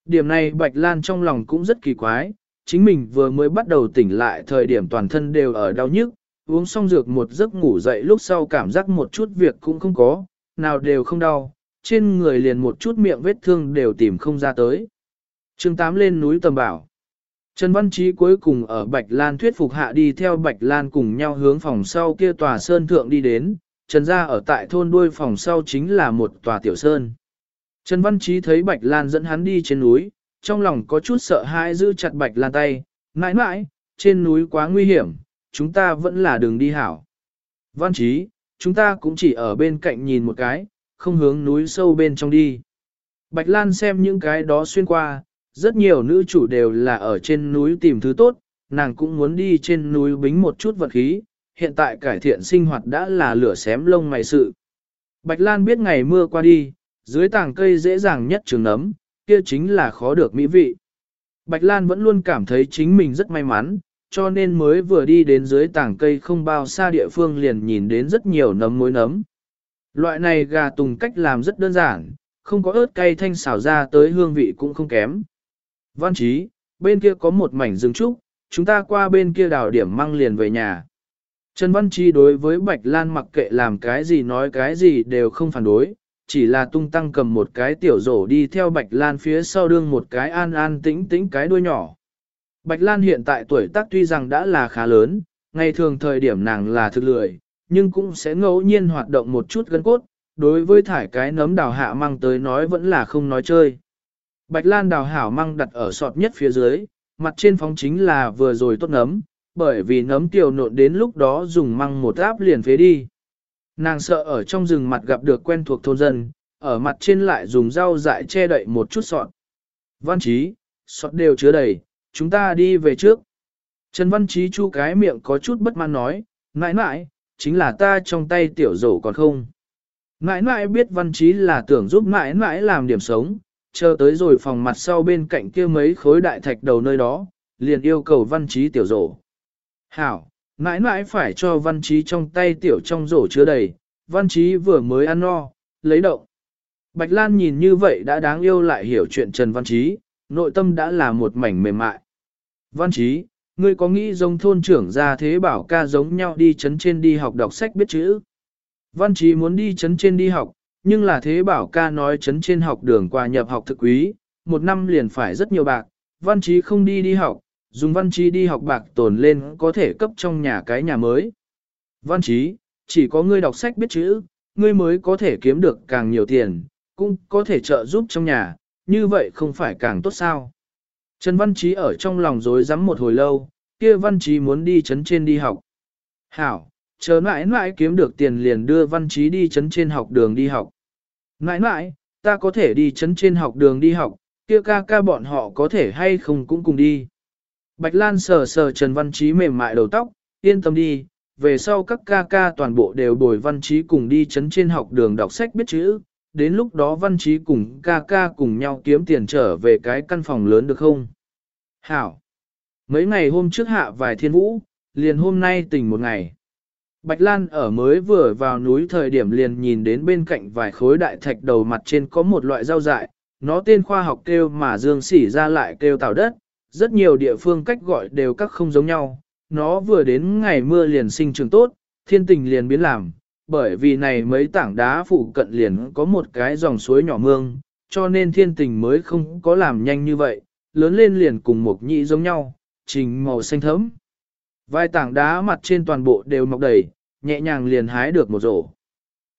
Điểm này Bạch Lan trong lòng cũng rất kỳ quái, chính mình vừa mới bắt đầu tỉnh lại thời điểm toàn thân đều ở đau nhức, uống xong dược một giấc ngủ dậy lúc sau cảm giác một chút việc cũng không có, nào đều không đau, trên người liền một chút miệng vết thương đều tìm không ra tới. chương 8 lên núi tầm bảo. Trần Văn Chí cuối cùng ở Bạch Lan thuyết phục hạ đi theo Bạch Lan cùng nhau hướng phòng sau kia tòa sơn thượng đi đến, Trần gia ở tại thôn đuôi phòng sau chính là một tòa tiểu sơn. Trần Văn Chí thấy Bạch Lan dẫn hắn đi trên núi, trong lòng có chút sợ hãi giữ chặt Bạch Lan tay, mãi mãi, trên núi quá nguy hiểm, chúng ta vẫn là đường đi hảo. Văn Chí, chúng ta cũng chỉ ở bên cạnh nhìn một cái, không hướng núi sâu bên trong đi. Bạch Lan xem những cái đó xuyên qua, rất nhiều nữ chủ đều là ở trên núi tìm thứ tốt, nàng cũng muốn đi trên núi bính một chút vật khí, hiện tại cải thiện sinh hoạt đã là lửa xém lông mày sự. Bạch Lan biết ngày mưa qua đi, dưới tảng cây dễ dàng nhất trường nấm, kia chính là khó được mỹ vị. Bạch Lan vẫn luôn cảm thấy chính mình rất may mắn, cho nên mới vừa đi đến dưới tảng cây không bao xa địa phương liền nhìn đến rất nhiều nấm mối nấm. Loại này gà tùng cách làm rất đơn giản, không có ớt cay thanh xào ra tới hương vị cũng không kém. Văn trí, bên kia có một mảnh rừng trúc, chúng ta qua bên kia đào điểm mang liền về nhà. Trần Văn Chi đối với Bạch Lan mặc kệ làm cái gì nói cái gì đều không phản đối, chỉ là tung tăng cầm một cái tiểu rổ đi theo Bạch Lan phía sau đương một cái an an tĩnh tĩnh cái đuôi nhỏ. Bạch Lan hiện tại tuổi tác tuy rằng đã là khá lớn, ngày thường thời điểm nàng là thực lười, nhưng cũng sẽ ngẫu nhiên hoạt động một chút gân cốt, đối với thải cái nấm đào hạ mang tới nói vẫn là không nói chơi. Bạch Lan đào hảo măng đặt ở sọt nhất phía dưới, mặt trên phóng chính là vừa rồi tốt nấm, bởi vì nấm tiểu nộn đến lúc đó dùng măng một áp liền phế đi. Nàng sợ ở trong rừng mặt gặp được quen thuộc thôn dân, ở mặt trên lại dùng rau dại che đậy một chút sọt. Văn trí sọt đều chứa đầy, chúng ta đi về trước. Trần Văn trí chu cái miệng có chút bất mãn nói, mãi mãi, chính là ta trong tay tiểu rổ còn không. Mãi mãi biết Văn trí là tưởng giúp mãi mãi làm điểm sống, chờ tới rồi phòng mặt sau bên cạnh kia mấy khối đại thạch đầu nơi đó, liền yêu cầu văn trí tiểu rổ. Hảo, mãi mãi phải cho văn trí trong tay tiểu trong rổ chứa đầy, văn trí vừa mới ăn no, lấy động. Bạch Lan nhìn như vậy đã đáng yêu lại hiểu chuyện Trần Văn Trí, nội tâm đã là một mảnh mềm mại. Văn Trí, ngươi có nghĩ giống thôn trưởng ra thế bảo ca giống nhau đi chấn trên đi học đọc sách biết chữ? Văn Trí muốn đi chấn trên đi học, nhưng là thế bảo ca nói chấn trên học đường qua nhập học thực quý, một năm liền phải rất nhiều bạc, văn trí không đi đi học, dùng văn trí đi học bạc tồn lên có thể cấp trong nhà cái nhà mới. Văn trí, chỉ có ngươi đọc sách biết chữ, ngươi mới có thể kiếm được càng nhiều tiền, cũng có thể trợ giúp trong nhà, như vậy không phải càng tốt sao. Trần Văn Trí ở trong lòng rối rắm một hồi lâu, kia Văn Trí muốn đi chấn trên đi học. Hảo, chờ mãi mãi kiếm được tiền liền đưa Văn Trí đi chấn trên học đường đi học. Mãi mãi, ta có thể đi chấn trên học đường đi học, kia ca ca bọn họ có thể hay không cũng cùng đi. Bạch Lan sờ sờ Trần Văn Trí mềm mại đầu tóc, yên tâm đi, về sau các ca ca toàn bộ đều bồi Văn Trí cùng đi chấn trên học đường đọc sách biết chữ, đến lúc đó Văn Trí cùng ca ca cùng nhau kiếm tiền trở về cái căn phòng lớn được không? Hảo! Mấy ngày hôm trước hạ vài thiên vũ, liền hôm nay tỉnh một ngày. Bạch Lan ở mới vừa vào núi thời điểm liền nhìn đến bên cạnh vài khối đại thạch đầu mặt trên có một loại rau dại, nó tên khoa học kêu mà dương sỉ ra lại kêu tảo đất, rất nhiều địa phương cách gọi đều các không giống nhau, nó vừa đến ngày mưa liền sinh trường tốt, thiên tình liền biến làm, bởi vì này mấy tảng đá phụ cận liền có một cái dòng suối nhỏ mương, cho nên thiên tình mới không có làm nhanh như vậy, lớn lên liền cùng một nhị giống nhau, trình màu xanh thẫm. Vài tảng đá mặt trên toàn bộ đều mọc đầy, nhẹ nhàng liền hái được một rổ.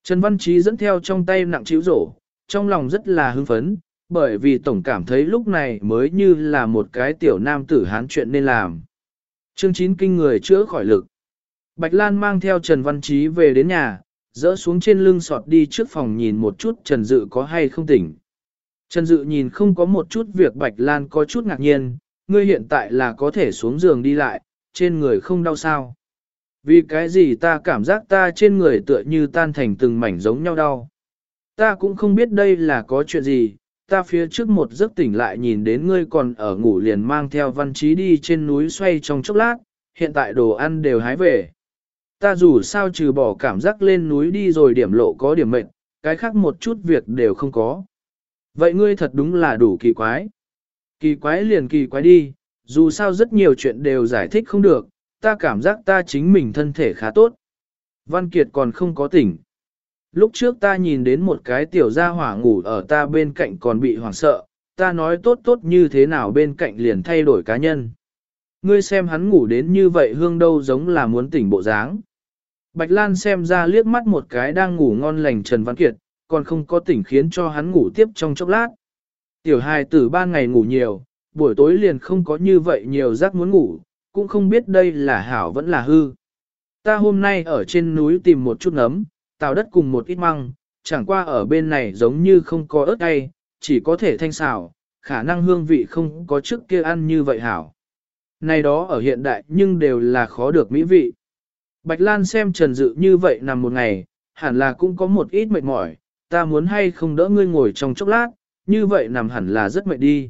Trần Văn Trí dẫn theo trong tay nặng chiếu rổ, trong lòng rất là hưng phấn, bởi vì tổng cảm thấy lúc này mới như là một cái tiểu nam tử hán chuyện nên làm. Chương 9 kinh người chữa khỏi lực. Bạch Lan mang theo Trần Văn Trí về đến nhà, dỡ xuống trên lưng sọt đi trước phòng nhìn một chút Trần Dự có hay không tỉnh. Trần Dự nhìn không có một chút việc Bạch Lan có chút ngạc nhiên, ngươi hiện tại là có thể xuống giường đi lại, trên người không đau sao. Vì cái gì ta cảm giác ta trên người tựa như tan thành từng mảnh giống nhau đau. Ta cũng không biết đây là có chuyện gì, ta phía trước một giấc tỉnh lại nhìn đến ngươi còn ở ngủ liền mang theo văn trí đi trên núi xoay trong chốc lát, hiện tại đồ ăn đều hái về. Ta dù sao trừ bỏ cảm giác lên núi đi rồi điểm lộ có điểm mệnh, cái khác một chút việc đều không có. Vậy ngươi thật đúng là đủ kỳ quái. Kỳ quái liền kỳ quái đi, dù sao rất nhiều chuyện đều giải thích không được, ta cảm giác ta chính mình thân thể khá tốt. Văn Kiệt còn không có tỉnh. Lúc trước ta nhìn đến một cái tiểu gia hỏa ngủ ở ta bên cạnh còn bị hoảng sợ, ta nói tốt tốt như thế nào bên cạnh liền thay đổi cá nhân. Ngươi xem hắn ngủ đến như vậy hương đâu giống là muốn tỉnh bộ dáng. Bạch Lan xem ra liếc mắt một cái đang ngủ ngon lành Trần Văn Kiệt, còn không có tỉnh khiến cho hắn ngủ tiếp trong chốc lát. Tiểu hài tử ban ngày ngủ nhiều, buổi tối liền không có như vậy nhiều giấc muốn ngủ, cũng không biết đây là hảo vẫn là hư. Ta hôm nay ở trên núi tìm một chút nấm, tào đất cùng một ít măng, chẳng qua ở bên này giống như không có ớt cay, chỉ có thể thanh xào, khả năng hương vị không có trước kia ăn như vậy hảo. Này đó ở hiện đại nhưng đều là khó được mỹ vị. Bạch Lan xem Trần Dự như vậy nằm một ngày, hẳn là cũng có một ít mệt mỏi, ta muốn hay không đỡ ngươi ngồi trong chốc lát, như vậy nằm hẳn là rất mệt đi.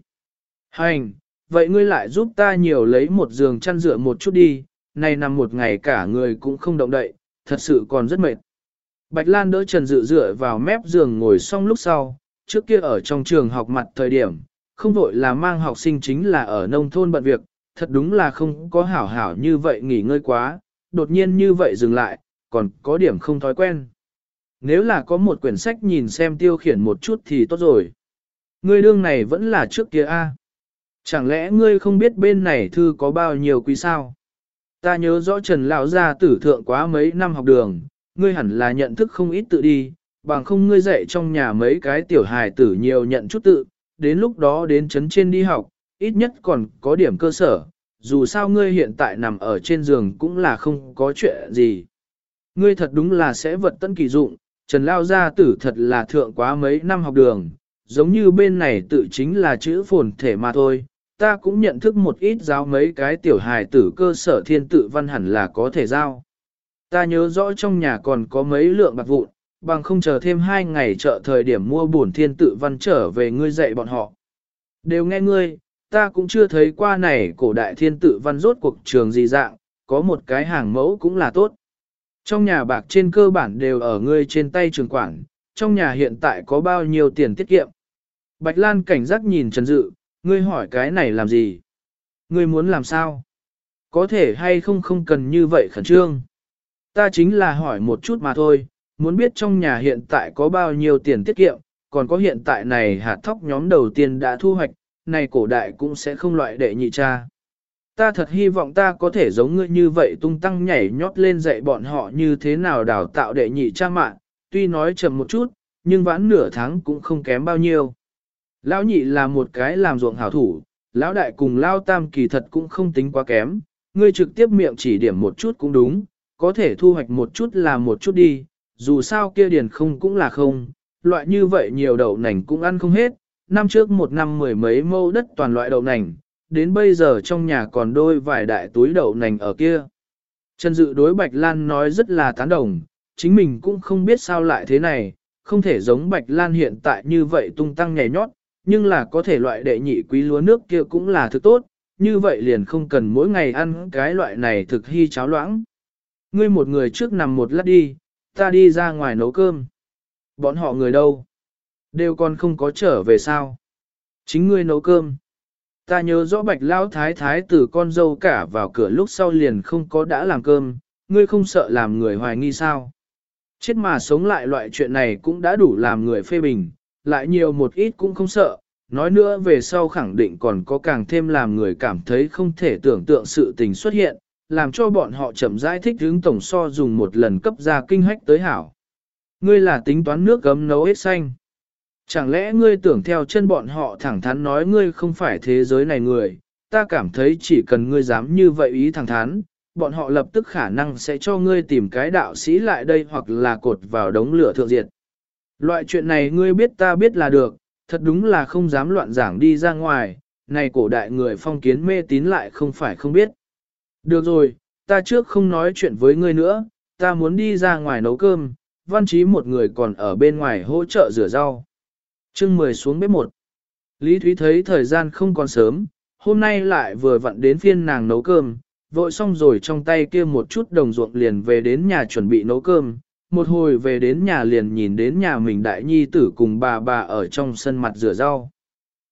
Hành, vậy ngươi lại giúp ta nhiều lấy một giường chăn dựa một chút đi, này nằm một ngày cả người cũng không động đậy, thật sự còn rất mệt. Bạch Lan đỡ Trần Dự dựa vào mép giường ngồi xong lúc sau, trước kia ở trong trường học mặt thời điểm, không vội là mang học sinh chính là ở nông thôn bận việc, thật đúng là không có hảo hảo như vậy nghỉ ngơi quá, đột nhiên như vậy dừng lại, còn có điểm không thói quen. Nếu là có một quyển sách nhìn xem tiêu khiển một chút thì tốt rồi. Ngươi đương này vẫn là trước kia a. Chẳng lẽ ngươi không biết bên này thư có bao nhiêu quý sao? Ta nhớ rõ Trần Lão gia tử thượng quá mấy năm học đường, ngươi hẳn là nhận thức không ít tự đi, bằng không ngươi dạy trong nhà mấy cái tiểu hài tử nhiều nhận chút tự, đến lúc đó đến chấn trên đi học, ít nhất còn có điểm cơ sở, dù sao ngươi hiện tại nằm ở trên giường cũng là không có chuyện gì. Ngươi thật đúng là sẽ vật tân kỳ dụng, Trần Lao Gia tử thật là thượng quá mấy năm học đường, giống như bên này tự chính là chữ phồn thể mà thôi. Ta cũng nhận thức một ít giáo mấy cái tiểu hài tử cơ sở thiên tự văn hẳn là có thể giao. Ta nhớ rõ trong nhà còn có mấy lượng bạc vụn, bằng không chờ thêm hai ngày chợ thời điểm mua bổn thiên tự văn trở về ngươi dạy bọn họ. Đều nghe ngươi, ta cũng chưa thấy qua này cổ đại thiên tự văn rốt cuộc trường gì dạng, có một cái hàng mẫu cũng là tốt. Trong nhà bạc trên cơ bản đều ở ngươi trên tay trường quản, trong nhà hiện tại có bao nhiêu tiền tiết kiệm. Bạch Lan cảnh giác nhìn Trần Dự, ngươi hỏi cái này làm gì? Ngươi muốn làm sao? Có thể hay không không cần như vậy khẩn trương. Ta chính là hỏi một chút mà thôi, muốn biết trong nhà hiện tại có bao nhiêu tiền tiết kiệm, còn có hiện tại này hạt thóc nhóm đầu tiên đã thu hoạch, này cổ đại cũng sẽ không loại đệ nhị cha. Ta thật hy vọng ta có thể giống ngươi như vậy tung tăng nhảy nhót lên dạy bọn họ như thế nào đào tạo đệ nhị cha mạng, tuy nói chậm một chút, nhưng vãn nửa tháng cũng không kém bao nhiêu. Lão nhị là một cái làm ruộng hảo thủ, lão đại cùng lao tam kỳ thật cũng không tính quá kém, ngươi trực tiếp miệng chỉ điểm một chút cũng đúng, có thể thu hoạch một chút là một chút đi, dù sao kia điền không cũng là không, loại như vậy nhiều đậu nành cũng ăn không hết, năm trước một năm mười mấy mẫu đất toàn loại đậu nành, đến bây giờ trong nhà còn đôi vài đại túi đậu nành ở kia. Trần Dự đối Bạch Lan nói rất là tán đồng, chính mình cũng không biết sao lại thế này, không thể giống Bạch Lan hiện tại như vậy tung tăng nhảy nhót, nhưng là có thể loại đệ nhị quý lúa nước kia cũng là thứ tốt, như vậy liền không cần mỗi ngày ăn cái loại này thực hy cháo loãng. Ngươi một người trước nằm một lát đi, ta đi ra ngoài nấu cơm. Bọn họ người đâu? Đều còn không có trở về sao? Chính ngươi nấu cơm. Ta nhớ rõ bạch lao thái thái từ con dâu cả vào cửa lúc sau liền không có đã làm cơm, ngươi không sợ làm người hoài nghi sao? Chết mà sống lại loại chuyện này cũng đã đủ làm người phê bình, lại nhiều một ít cũng không sợ, nói nữa về sau khẳng định còn có càng thêm làm người cảm thấy không thể tưởng tượng sự tình xuất hiện, làm cho bọn họ chậm rãi thích hướng tổng so dùng một lần cấp ra kinh hách tới hảo. Ngươi là tính toán nước gấm nấu hết xanh. Chẳng lẽ ngươi tưởng theo chân bọn họ thẳng thắn nói ngươi không phải thế giới này người, ta cảm thấy chỉ cần ngươi dám như vậy ý thẳng thắn, bọn họ lập tức khả năng sẽ cho ngươi tìm cái đạo sĩ lại đây hoặc là cột vào đống lửa thượng diệt. Loại chuyện này ngươi biết ta biết là được, thật đúng là không dám loạn giảng đi ra ngoài, này cổ đại người phong kiến mê tín lại không phải không biết. Được rồi, ta trước không nói chuyện với ngươi nữa, ta muốn đi ra ngoài nấu cơm, văn trí một người còn ở bên ngoài hỗ trợ rửa rau chương 10 xuống bếp một. Lý Thúy thấy thời gian không còn sớm, hôm nay lại vừa vặn đến phiên nàng nấu cơm, vội xong rồi trong tay kia một chút đồng ruộng liền về đến nhà chuẩn bị nấu cơm, một hồi về đến nhà liền nhìn đến nhà mình đại nhi tử cùng bà bà ở trong sân mặt rửa rau.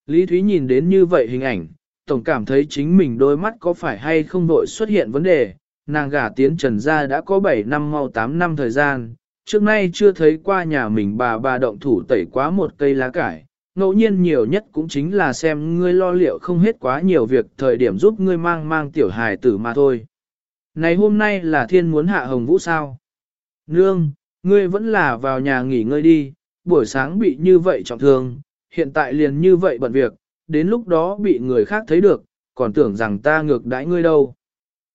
Lý Thúy nhìn đến như vậy hình ảnh, tổng cảm thấy chính mình đôi mắt có phải hay không vội xuất hiện vấn đề, nàng gả tiến trần ra đã có 7 năm mau 8 năm thời gian, trước nay chưa thấy qua nhà mình bà bà động thủ tẩy quá một cây lá cải, ngẫu nhiên nhiều nhất cũng chính là xem ngươi lo liệu không hết quá nhiều việc thời điểm giúp ngươi mang mang tiểu hài tử mà thôi. Này hôm nay là thiên muốn hạ hồng vũ sao? Nương, ngươi vẫn là vào nhà nghỉ ngơi đi, buổi sáng bị như vậy trọng thương, hiện tại liền như vậy bận việc, đến lúc đó bị người khác thấy được, còn tưởng rằng ta ngược đãi ngươi đâu.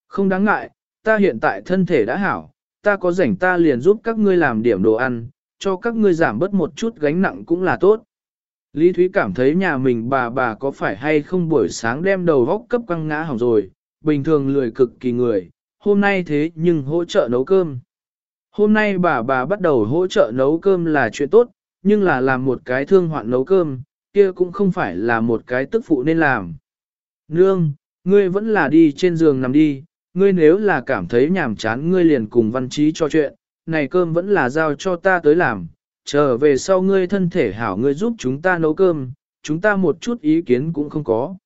Không đáng ngại, ta hiện tại thân thể đã hảo, ta có rảnh ta liền giúp các ngươi làm điểm đồ ăn, cho các ngươi giảm bớt một chút gánh nặng cũng là tốt. Lý Thúy cảm thấy nhà mình bà bà có phải hay không buổi sáng đem đầu góc cấp quăng ngã hỏng rồi, bình thường lười cực kỳ người, hôm nay thế nhưng hỗ trợ nấu cơm. Hôm nay bà bà bắt đầu hỗ trợ nấu cơm là chuyện tốt, nhưng là làm một cái thương hoạn nấu cơm, kia cũng không phải là một cái tức phụ nên làm. Nương, ngươi vẫn là đi trên giường nằm đi, ngươi nếu là cảm thấy nhàm chán ngươi liền cùng văn trí cho chuyện, này cơm vẫn là giao cho ta tới làm, trở về sau ngươi thân thể hảo ngươi giúp chúng ta nấu cơm, chúng ta một chút ý kiến cũng không có.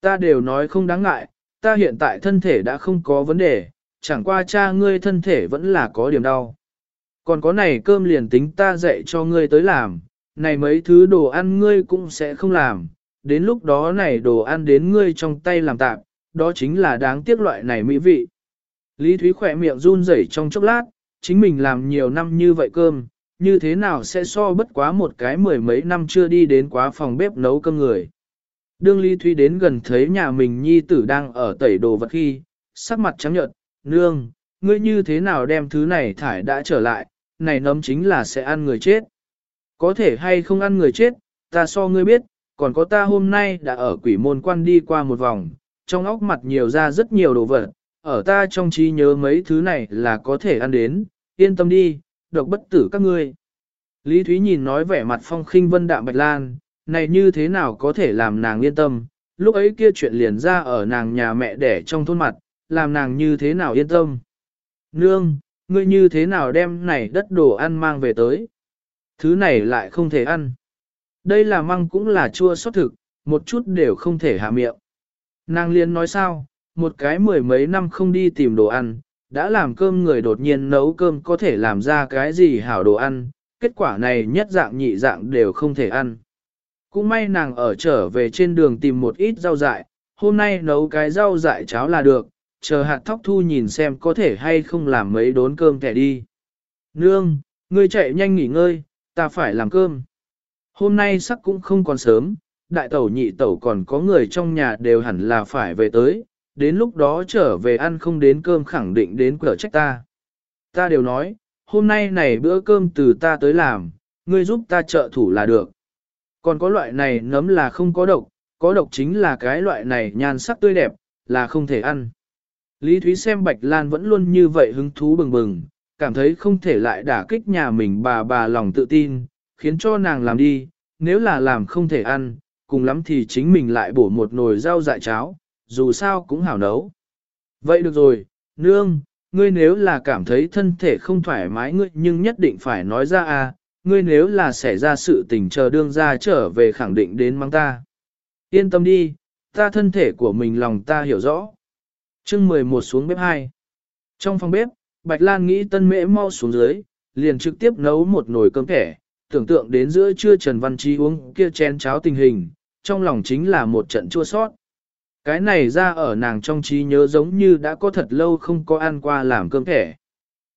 Ta đều nói không đáng ngại, ta hiện tại thân thể đã không có vấn đề, chẳng qua cha ngươi thân thể vẫn là có điểm đau. Còn có này cơm liền tính ta dạy cho ngươi tới làm, này mấy thứ đồ ăn ngươi cũng sẽ không làm, đến lúc đó này đồ ăn đến ngươi trong tay làm tạm, đó chính là đáng tiếc loại này mỹ vị. Lý Thúy khỏe miệng run rẩy trong chốc lát, chính mình làm nhiều năm như vậy cơm, như thế nào sẽ so bất quá một cái mười mấy năm chưa đi đến quá phòng bếp nấu cơm người. Đương Lý Thúy đến gần thấy nhà mình nhi tử đang ở tẩy đồ vật khi, sắc mặt trắng nhợt, nương, ngươi như thế nào đem thứ này thải đã trở lại, này nấm chính là sẽ ăn người chết. Có thể hay không ăn người chết, ta so ngươi biết, còn có ta hôm nay đã ở quỷ môn quan đi qua một vòng, trong óc mặt nhiều ra rất nhiều đồ vật, ở ta trong trí nhớ mấy thứ này là có thể ăn đến, yên tâm đi, độc bất tử các ngươi. Lý Thúy nhìn nói vẻ mặt phong khinh vân đạm bạch lan, này như thế nào có thể làm nàng yên tâm, lúc ấy kia chuyện liền ra ở nàng nhà mẹ đẻ trong thôn mặt, làm nàng như thế nào yên tâm. Nương, ngươi như thế nào đem này đất đồ ăn mang về tới. Thứ này lại không thể ăn. Đây là măng cũng là chua xót thực, một chút đều không thể hạ miệng. Nàng liên nói sao, một cái mười mấy năm không đi tìm đồ ăn, đã làm cơm người đột nhiên nấu cơm có thể làm ra cái gì hảo đồ ăn, kết quả này nhất dạng nhị dạng đều không thể ăn. Cũng may nàng ở trở về trên đường tìm một ít rau dại, hôm nay nấu cái rau dại cháo là được, chờ hạt thóc thu nhìn xem có thể hay không làm mấy đốn cơm kẻ đi. Nương, ngươi chạy nhanh nghỉ ngơi, ta phải làm cơm. Hôm nay sắc cũng không còn sớm, đại tẩu nhị tẩu còn có người trong nhà đều hẳn là phải về tới, đến lúc đó trở về ăn không đến cơm khẳng định đến cửa trách ta. Ta đều nói, hôm nay này bữa cơm từ ta tới làm, ngươi giúp ta trợ thủ là được. Còn có loại này nấm là không có độc, có độc chính là cái loại này nhan sắc tươi đẹp, là không thể ăn. Lý Thúy xem Bạch Lan vẫn luôn như vậy hứng thú bừng bừng, cảm thấy không thể lại đả kích nhà mình bà bà lòng tự tin, khiến cho nàng làm đi, nếu là làm không thể ăn, cùng lắm thì chính mình lại bổ một nồi rau dại cháo, dù sao cũng hảo nấu. Vậy được rồi, nương, ngươi nếu là cảm thấy thân thể không thoải mái ngươi nhưng nhất định phải nói ra à, ngươi nếu là xảy ra sự tình chờ đương ra trở về khẳng định đến mang ta. Yên tâm đi, ta thân thể của mình lòng ta hiểu rõ. chương 11 xuống bếp 2. Trong phòng bếp, Bạch Lan nghĩ tân mễ mau xuống dưới, liền trực tiếp nấu một nồi cơm kẻ, tưởng tượng đến giữa trưa Trần Văn Trí uống kia chén cháo tình hình, trong lòng chính là một trận chua sót. Cái này ra ở nàng trong trí nhớ giống như đã có thật lâu không có ăn qua làm cơm thẻ.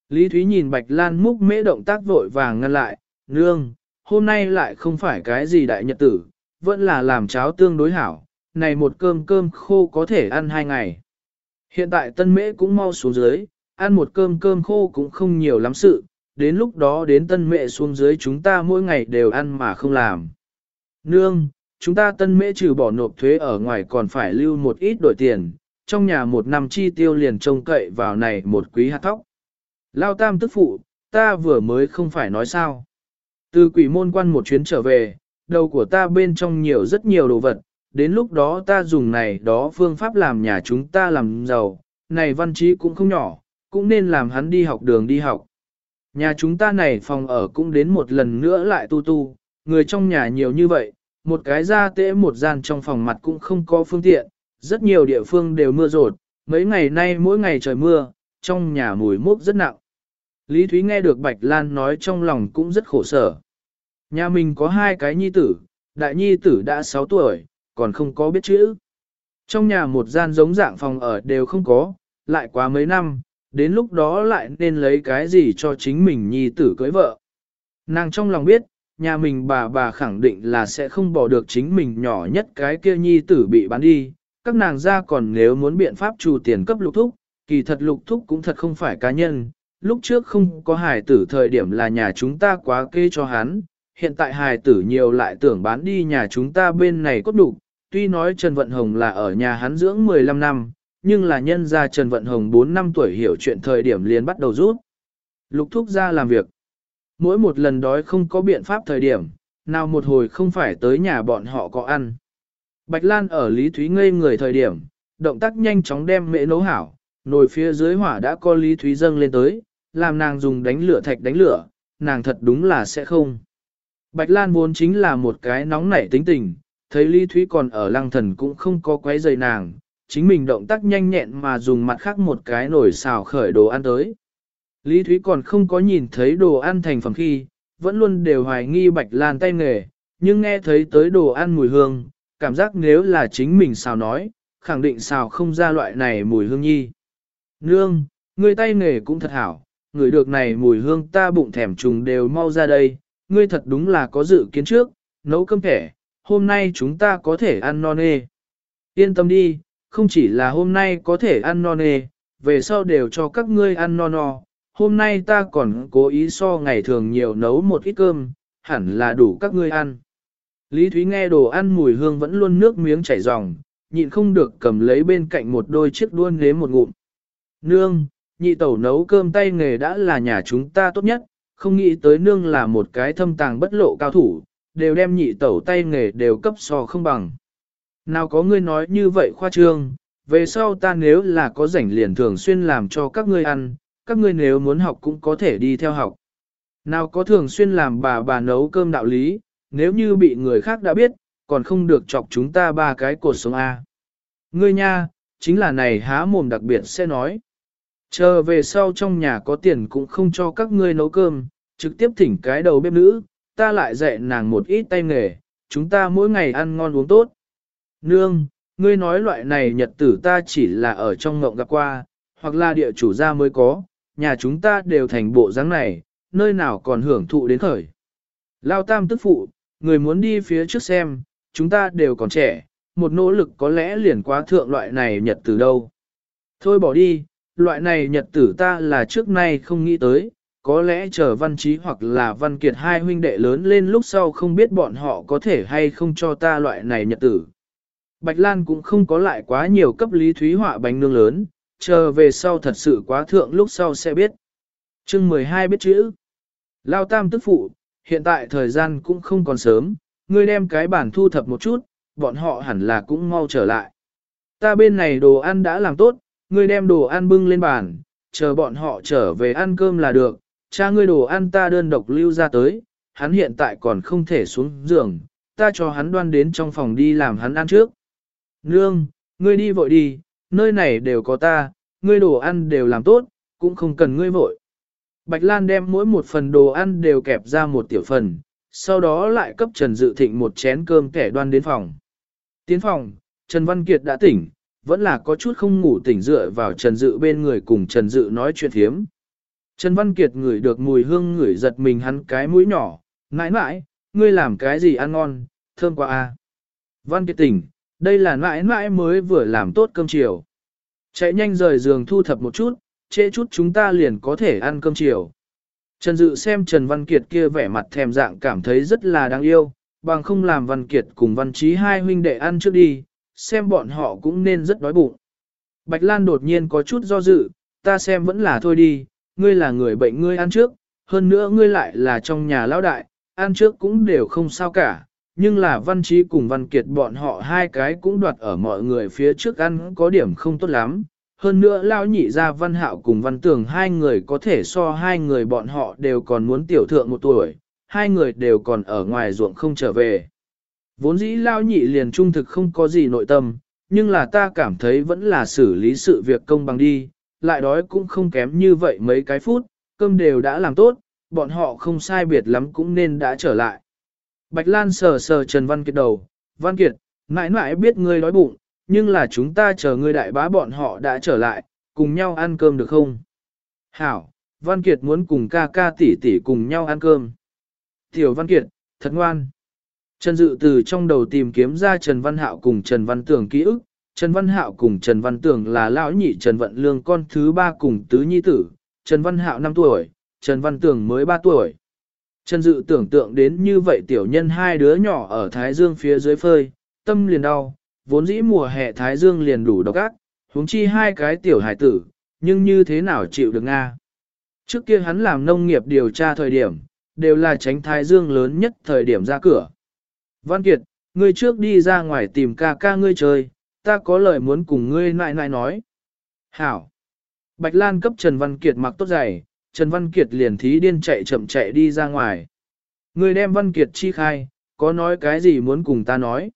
Lý Thúy nhìn Bạch Lan múc mễ động tác vội vàng ngăn lại, nương, hôm nay lại không phải cái gì đại nhật tử, vẫn là làm cháo tương đối hảo, này một cơm cơm khô có thể ăn hai ngày. Hiện tại tân mễ cũng mau xuống dưới, ăn một cơm cơm khô cũng không nhiều lắm sự, đến lúc đó đến tân mẹ xuống dưới chúng ta mỗi ngày đều ăn mà không làm. Nương, chúng ta tân mễ trừ bỏ nộp thuế ở ngoài còn phải lưu một ít đổi tiền, trong nhà một năm chi tiêu liền trông cậy vào này một quý hạt thóc. Lao tam tức phụ, ta vừa mới không phải nói sao. Từ quỷ môn quan một chuyến trở về, đầu của ta bên trong nhiều rất nhiều đồ vật, đến lúc đó ta dùng này đó phương pháp làm nhà chúng ta làm giàu, này văn trí cũng không nhỏ, cũng nên làm hắn đi học đường đi học. Nhà chúng ta này phòng ở cũng đến một lần nữa lại tu tu, người trong nhà nhiều như vậy, một cái ra tễ một gian trong phòng mặt cũng không có phương tiện, rất nhiều địa phương đều mưa rột, mấy ngày nay mỗi ngày trời mưa, trong nhà mùi mốc rất nặng. Lý Thúy nghe được Bạch Lan nói trong lòng cũng rất khổ sở. Nhà mình có hai cái nhi tử, đại nhi tử đã 6 tuổi, còn không có biết chữ. Trong nhà một gian giống dạng phòng ở đều không có, lại quá mấy năm, đến lúc đó lại nên lấy cái gì cho chính mình nhi tử cưới vợ. Nàng trong lòng biết, nhà mình bà bà khẳng định là sẽ không bỏ được chính mình nhỏ nhất cái kia nhi tử bị bán đi, các nàng ra còn nếu muốn biện pháp trù tiền cấp lục thúc, kỳ thật lục thúc cũng thật không phải cá nhân, lúc trước không có hài tử thời điểm là nhà chúng ta quá kê cho hắn, hiện tại hài tử nhiều lại tưởng bán đi nhà chúng ta bên này cốt đủ, tuy nói Trần Vận Hồng là ở nhà hắn dưỡng 15 năm, nhưng là nhân gia Trần Vận Hồng 4 năm tuổi hiểu chuyện thời điểm liền bắt đầu rút. Lục thúc ra làm việc. Mỗi một lần đói không có biện pháp thời điểm, nào một hồi không phải tới nhà bọn họ có ăn. Bạch Lan ở Lý Thúy ngây người thời điểm, động tác nhanh chóng đem mễ nấu hảo, nồi phía dưới hỏa đã có Lý Thúy dâng lên tới, làm nàng dùng đánh lửa thạch đánh lửa, nàng thật đúng là sẽ không. Bạch Lan vốn chính là một cái nóng nảy tính tình, thấy Lý Thúy còn ở lăng thần cũng không có quấy rầy nàng, chính mình động tác nhanh nhẹn mà dùng mặt khác một cái nồi xào khởi đồ ăn tới. Lý Thúy còn không có nhìn thấy đồ ăn thành phẩm khi, vẫn luôn đều hoài nghi Bạch Lan tay nghề, nhưng nghe thấy tới đồ ăn mùi hương, cảm giác nếu là chính mình xào nói, khẳng định xào không ra loại này mùi hương nhi. Nương, người tay nghề cũng thật hảo, người được này mùi hương ta bụng thèm trùng đều mau ra đây, ngươi thật đúng là có dự kiến trước, nấu cơm thẻ, hôm nay chúng ta có thể ăn non nê. Yên tâm đi, không chỉ là hôm nay có thể ăn no nê, về sau đều cho các ngươi ăn no no, hôm nay ta còn cố ý so ngày thường nhiều nấu một ít cơm, hẳn là đủ các ngươi ăn. Lý Thúy nghe đồ ăn mùi hương vẫn luôn nước miếng chảy ròng, nhịn không được cầm lấy bên cạnh một đôi chiếc đuôn nếm một ngụm. Nương, nhị tẩu nấu cơm tay nghề đã là nhà chúng ta tốt nhất, không nghĩ tới nương là một cái thâm tàng bất lộ cao thủ, đều đem nhị tẩu tay nghề đều cấp so không bằng. Nào có ngươi nói như vậy khoa trương, về sau ta nếu là có rảnh liền thường xuyên làm cho các ngươi ăn, các ngươi nếu muốn học cũng có thể đi theo học. Nào có thường xuyên làm bà bà nấu cơm đạo lý, nếu như bị người khác đã biết, còn không được chọc chúng ta ba cái cột sống A. Ngươi nha, chính là này há mồm đặc biệt sẽ nói. Chờ về sau trong nhà có tiền cũng không cho các ngươi nấu cơm, trực tiếp thỉnh cái đầu bếp nữ, ta lại dạy nàng một ít tay nghề, chúng ta mỗi ngày ăn ngon uống tốt. Nương, ngươi nói loại này nhật tử ta chỉ là ở trong ngộng gặp qua, hoặc là địa chủ gia mới có, nhà chúng ta đều thành bộ dáng này, nơi nào còn hưởng thụ đến khởi. Lao tam tức phụ, người muốn đi phía trước xem, chúng ta đều còn trẻ, một nỗ lực có lẽ liền quá thượng loại này nhật tử đâu. Thôi bỏ đi, loại này nhật tử ta là trước nay không nghĩ tới, có lẽ chờ văn trí hoặc là văn kiệt hai huynh đệ lớn lên lúc sau không biết bọn họ có thể hay không cho ta loại này nhật tử. Bạch Lan cũng không có lại quá nhiều cấp lý thúy họa bánh nương lớn, chờ về sau thật sự quá thượng lúc sau sẽ biết. chương 12 biết chữ. Lao tam tức phụ, hiện tại thời gian cũng không còn sớm, ngươi đem cái bản thu thập một chút, bọn họ hẳn là cũng mau trở lại. Ta bên này đồ ăn đã làm tốt, ngươi đem đồ ăn bưng lên bàn, chờ bọn họ trở về ăn cơm là được, cha ngươi đồ ăn ta đơn độc lưu ra tới, hắn hiện tại còn không thể xuống giường, ta cho hắn đoan đến trong phòng đi làm hắn ăn trước. Nương, ngươi đi vội đi, nơi này đều có ta, ngươi đồ ăn đều làm tốt, cũng không cần ngươi vội. Bạch Lan đem mỗi một phần đồ ăn đều kẹp ra một tiểu phần, sau đó lại cấp Trần Dự Thịnh một chén cơm kẻ đoan đến phòng. Tiến phòng, Trần Văn Kiệt đã tỉnh, vẫn là có chút không ngủ tỉnh dựa vào Trần Dự bên người cùng Trần Dự nói chuyện thiếm. Trần Văn Kiệt ngửi được mùi hương ngửi giật mình hắn cái mũi nhỏ, nãi nãi, ngươi làm cái gì ăn ngon, thơm quá. À. Văn Kiệt tỉnh, đây là mãi mãi mới vừa làm tốt cơm chiều. Chạy nhanh rời giường thu thập một chút, trễ chút chúng ta liền có thể ăn cơm chiều. Trần Dự xem Trần Văn Kiệt kia vẻ mặt thèm dạng cảm thấy rất là đáng yêu, bằng không làm Văn Kiệt cùng Văn Trí hai huynh đệ ăn trước đi, xem bọn họ cũng nên rất đói bụng. Bạch Lan đột nhiên có chút do dự, ta xem vẫn là thôi đi, ngươi là người bệnh ngươi ăn trước, hơn nữa ngươi lại là trong nhà lão đại, ăn trước cũng đều không sao cả, nhưng là Văn Trí cùng Văn Kiệt bọn họ hai cái cũng đoạt ở mọi người phía trước ăn có điểm không tốt lắm, hơn nữa lao nhị ra văn hạo cùng văn tường hai người có thể so hai người bọn họ đều còn muốn tiểu thượng một tuổi, hai người đều còn ở ngoài ruộng không trở về. Vốn dĩ lao nhị liền trung thực không có gì nội tâm, nhưng là ta cảm thấy vẫn là xử lý sự việc công bằng đi, lại đói cũng không kém như vậy mấy cái phút, cơm đều đã làm tốt, bọn họ không sai biệt lắm cũng nên đã trở lại. Bạch Lan sờ sờ Trần Văn Kiệt đầu, Văn Kiệt, mãi mãi biết ngươi đói bụng, nhưng là chúng ta chờ ngươi đại bá bọn họ đã trở lại, cùng nhau ăn cơm được không? Hảo, Văn Kiệt muốn cùng ca ca tỷ tỷ cùng nhau ăn cơm. Tiểu Văn Kiệt, thật ngoan. Trần Dự từ trong đầu tìm kiếm ra Trần Văn Hạo cùng Trần Văn Tường ký ức. Trần Văn Hạo cùng Trần Văn Tường là lão nhị Trần Vận Lương con thứ ba cùng tứ nhi tử. Trần Văn Hạo 5 tuổi, Trần Văn Tường mới 3 tuổi. Trần Dự tưởng tượng đến như vậy tiểu nhân hai đứa nhỏ ở Thái Dương phía dưới phơi, tâm liền đau, vốn dĩ mùa hè Thái Dương liền đủ độc ác, huống chi hai cái tiểu hải tử, nhưng như thế nào chịu được Nga. Trước kia hắn làm nông nghiệp điều tra thời điểm, đều là tránh Thái Dương lớn nhất thời điểm ra cửa. Văn Kiệt, ngươi trước đi ra ngoài tìm ca ca ngươi chơi, ta có lời muốn cùng ngươi nại nại nói. Hảo. Bạch Lan cấp Trần Văn Kiệt mặc tốt giày, Trần Văn Kiệt liền thí điên chạy chậm chạy đi ra ngoài. Ngươi đem Văn Kiệt chi khai, có nói cái gì muốn cùng ta nói.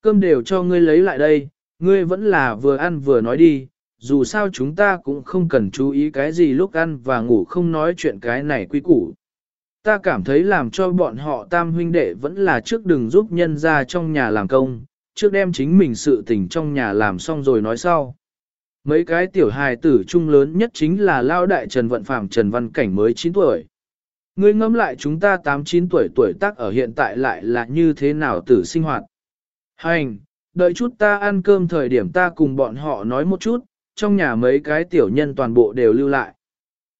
Cơm đều cho ngươi lấy lại đây, ngươi vẫn là vừa ăn vừa nói đi, dù sao chúng ta cũng không cần chú ý cái gì lúc ăn và ngủ không nói chuyện cái này quy củ. Ta cảm thấy làm cho bọn họ tam huynh đệ vẫn là trước đừng giúp nhân ra trong nhà làm công, trước đem chính mình sự tình trong nhà làm xong rồi nói sau. Mấy cái tiểu hài tử trung lớn nhất chính là lao đại Trần Vận Phạm Trần Văn Cảnh mới 9 tuổi. Ngươi ngẫm lại chúng ta 8-9 tuổi tuổi tác ở hiện tại lại là như thế nào tử sinh hoạt. Hành, đợi chút ta ăn cơm thời điểm ta cùng bọn họ nói một chút, trong nhà mấy cái tiểu nhân toàn bộ đều lưu lại.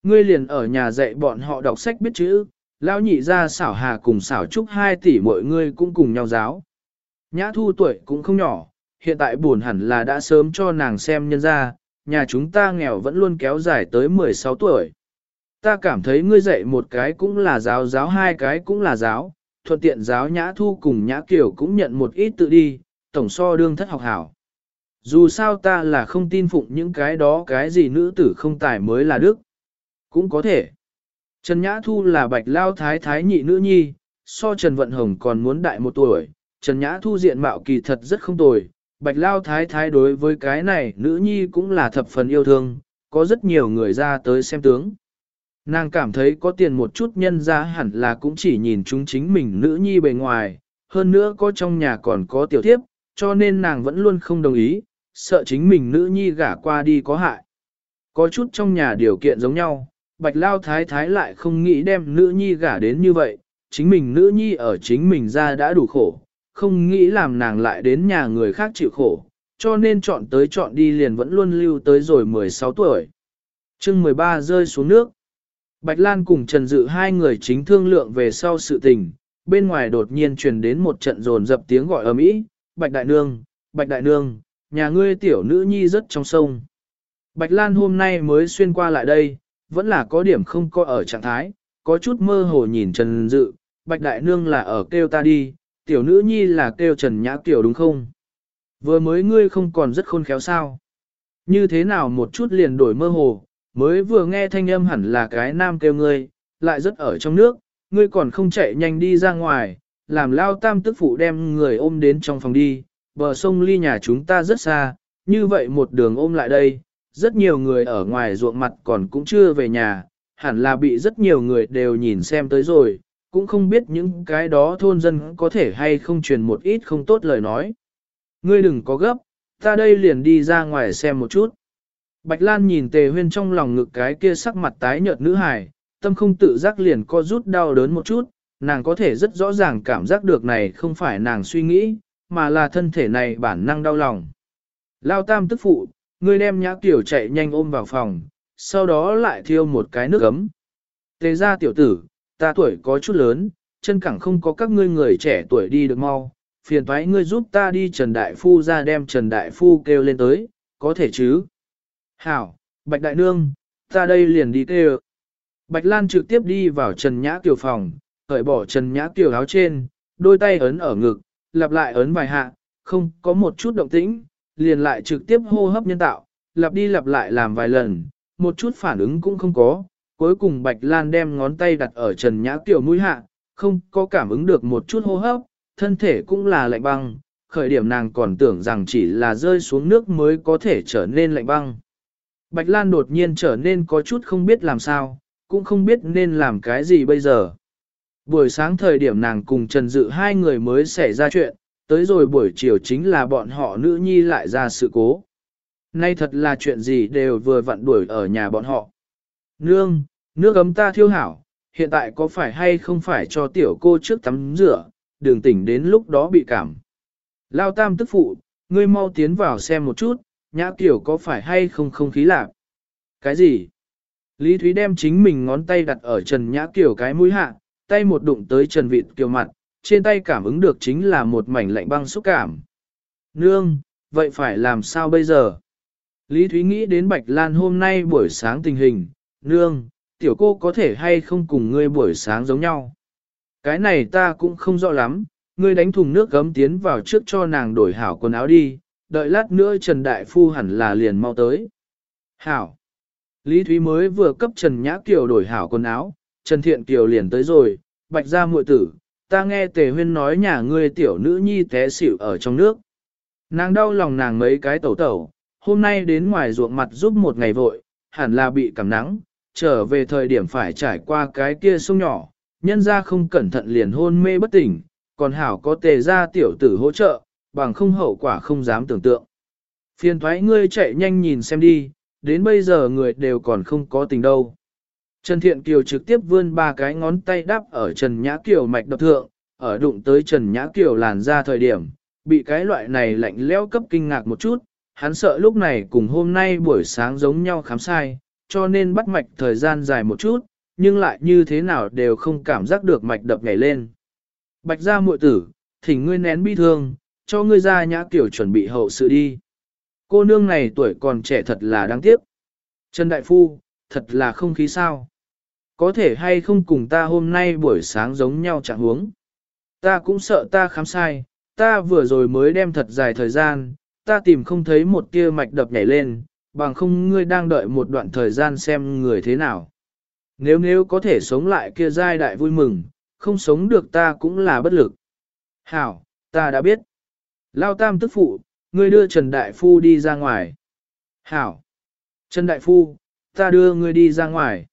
Ngươi liền ở nhà dạy bọn họ đọc sách biết chữ, lão nhị ra xảo hà cùng xảo trúc hai tỷ mọi người cũng cùng nhau giáo. Nhã thu tuổi cũng không nhỏ, hiện tại buồn hẳn là đã sớm cho nàng xem nhân ra, nhà chúng ta nghèo vẫn luôn kéo dài tới 16 tuổi. Ta cảm thấy ngươi dạy một cái cũng là giáo giáo hai cái cũng là giáo, thuận tiện giáo nhã thu cùng nhã kiểu cũng nhận một ít tự đi, tổng so đương thất học hảo. Dù sao ta là không tin phụng những cái đó cái gì nữ tử không tài mới là đức. Cũng có thể. Trần Nhã Thu là bạch lao thái thái nhị nữ nhi, so Trần Vận Hồng còn muốn đại một tuổi. Trần Nhã Thu diện mạo kỳ thật rất không tồi. Bạch lao thái thái đối với cái này nữ nhi cũng là thập phần yêu thương, có rất nhiều người ra tới xem tướng. Nàng cảm thấy có tiền một chút nhân ra hẳn là cũng chỉ nhìn chúng chính mình nữ nhi bề ngoài, hơn nữa có trong nhà còn có tiểu thiếp, cho nên nàng vẫn luôn không đồng ý, sợ chính mình nữ nhi gả qua đi có hại. Có chút trong nhà điều kiện giống nhau, bạch lao thái thái lại không nghĩ đem nữ nhi gả đến như vậy, chính mình nữ nhi ở chính mình ra đã đủ khổ, không nghĩ làm nàng lại đến nhà người khác chịu khổ, cho nên chọn tới chọn đi liền vẫn luôn lưu tới rồi 16 tuổi. chương 13 rơi xuống nước. Bạch Lan cùng Trần Dự hai người chính thương lượng về sau sự tình, bên ngoài đột nhiên truyền đến một trận rồn dập tiếng gọi ầm ĩ, Bạch Đại Nương, Bạch Đại Nương, nhà ngươi tiểu nữ nhi rất trong sông. Bạch Lan hôm nay mới xuyên qua lại đây, vẫn là có điểm không có ở trạng thái, có chút mơ hồ nhìn Trần Dự, Bạch Đại Nương là ở kêu ta đi, tiểu nữ nhi là kêu Trần Nhã Kiều đúng không? Vừa mới ngươi không còn rất khôn khéo sao? Như thế nào một chút liền đổi mơ hồ, mới vừa nghe thanh âm hẳn là cái nam kêu ngươi, lại rất ở trong nước, ngươi còn không chạy nhanh đi ra ngoài, làm lao tam tức phụ đem người ôm đến trong phòng đi, bờ sông ly nhà chúng ta rất xa, như vậy một đường ôm lại đây, rất nhiều người ở ngoài ruộng mặt còn cũng chưa về nhà, hẳn là bị rất nhiều người đều nhìn xem tới rồi, cũng không biết những cái đó thôn dân có thể hay không truyền một ít không tốt lời nói. Ngươi đừng có gấp, ta đây liền đi ra ngoài xem một chút. Bạch Lan nhìn tề huyên trong lòng ngực cái kia sắc mặt tái nhợt nữ hài, tâm không tự giác liền co rút đau đớn một chút, nàng có thể rất rõ ràng cảm giác được này không phải nàng suy nghĩ, mà là thân thể này bản năng đau lòng. Lao tam tức phụ, ngươi đem nhã tiểu chạy nhanh ôm vào phòng, sau đó lại thiêu một cái nước ấm. Tề ra tiểu tử, ta tuổi có chút lớn, chân cẳng không có các ngươi người trẻ tuổi đi được mau, phiền thoái ngươi giúp ta đi Trần Đại Phu ra đem Trần Đại Phu kêu lên tới, có thể chứ? Hảo, Bạch Đại Nương, ta đây liền đi kêu. Bạch Lan trực tiếp đi vào Trần Nhã Kiều phòng, cởi bỏ Trần Nhã Kiều áo trên, đôi tay ấn ở ngực, lặp lại ấn vài hạ, không có một chút động tĩnh, liền lại trực tiếp hô hấp nhân tạo, lặp đi lặp lại làm vài lần, một chút phản ứng cũng không có. Cuối cùng Bạch Lan đem ngón tay đặt ở Trần Nhã Kiều mũi hạ, không có cảm ứng được một chút hô hấp, thân thể cũng là lạnh băng, khởi điểm nàng còn tưởng rằng chỉ là rơi xuống nước mới có thể trở nên lạnh băng. Bạch Lan đột nhiên trở nên có chút không biết làm sao, cũng không biết nên làm cái gì bây giờ. Buổi sáng thời điểm nàng cùng Trần Dự hai người mới xảy ra chuyện, tới rồi buổi chiều chính là bọn họ nữ nhi lại ra sự cố. Nay thật là chuyện gì đều vừa vặn đuổi ở nhà bọn họ. Nương, nước ấm ta thiêu hảo, hiện tại có phải hay không phải cho tiểu cô trước tắm rửa, đường tỉnh đến lúc đó bị cảm. Lao tam tức phụ, ngươi mau tiến vào xem một chút, nhã tiểu có phải hay không không khí lạc. Cái gì? Lý Thúy đem chính mình ngón tay đặt ở Trần Nhã Kiều cái mũi hạ, tay một đụng tới Trần Vịt Kiều mặt, trên tay cảm ứng được chính là một mảnh lạnh băng xúc cảm. Nương, vậy phải làm sao bây giờ? Lý Thúy nghĩ đến Bạch Lan hôm nay buổi sáng tình hình, nương, tiểu cô có thể hay không cùng ngươi buổi sáng giống nhau. Cái này ta cũng không rõ lắm, ngươi đánh thùng nước gấm tiến vào trước cho nàng đổi hảo quần áo đi, đợi lát nữa Trần Đại Phu hẳn là liền mau tới. Hảo. Lý Thúy mới vừa cấp Trần Nhã Kiều đổi hảo quần áo, Trần Thiện Kiều liền tới rồi, bạch ra muội tử, ta nghe Tề Huyên nói nhà ngươi tiểu nữ nhi té xỉu ở trong nước. Nàng đau lòng nàng mấy cái tẩu tẩu, hôm nay đến ngoài ruộng mặt giúp một ngày vội, hẳn là bị cảm nắng, trở về thời điểm phải trải qua cái kia sông nhỏ, nhân ra không cẩn thận liền hôn mê bất tỉnh, còn hảo có tề ra tiểu tử hỗ trợ, bằng không hậu quả không dám tưởng tượng. Phiền thoái ngươi chạy nhanh nhìn xem đi, đến bây giờ người đều còn không có tình đâu. Trần Thiện Kiều trực tiếp vươn ba cái ngón tay đắp ở Trần Nhã Kiều mạch đập thượng, ở đụng tới Trần Nhã Kiều làn ra thời điểm, bị cái loại này lạnh lẽo cấp kinh ngạc một chút, hắn sợ lúc này cùng hôm nay buổi sáng giống nhau khám sai, cho nên bắt mạch thời gian dài một chút, nhưng lại như thế nào đều không cảm giác được mạch đập nhảy lên. Bạch gia muội tử, thỉnh ngươi nén bi thương, cho ngươi ra nhã kiểu chuẩn bị hậu sự đi. Cô nương này tuổi còn trẻ thật là đáng tiếc. Trần Đại Phu, thật là không khí sao. Có thể hay không cùng ta hôm nay buổi sáng giống nhau chẳng huống. Ta cũng sợ ta khám sai, ta vừa rồi mới đem thật dài thời gian, ta tìm không thấy một tia mạch đập nhảy lên, bằng không ngươi đang đợi một đoạn thời gian xem người thế nào. Nếu nếu có thể sống lại kia giai đại vui mừng, không sống được ta cũng là bất lực. Hảo, ta đã biết. Lao tam tức phụ, ngươi đưa Trần Đại Phu đi ra ngoài. Hảo. Trần Đại Phu, ta đưa ngươi đi ra ngoài.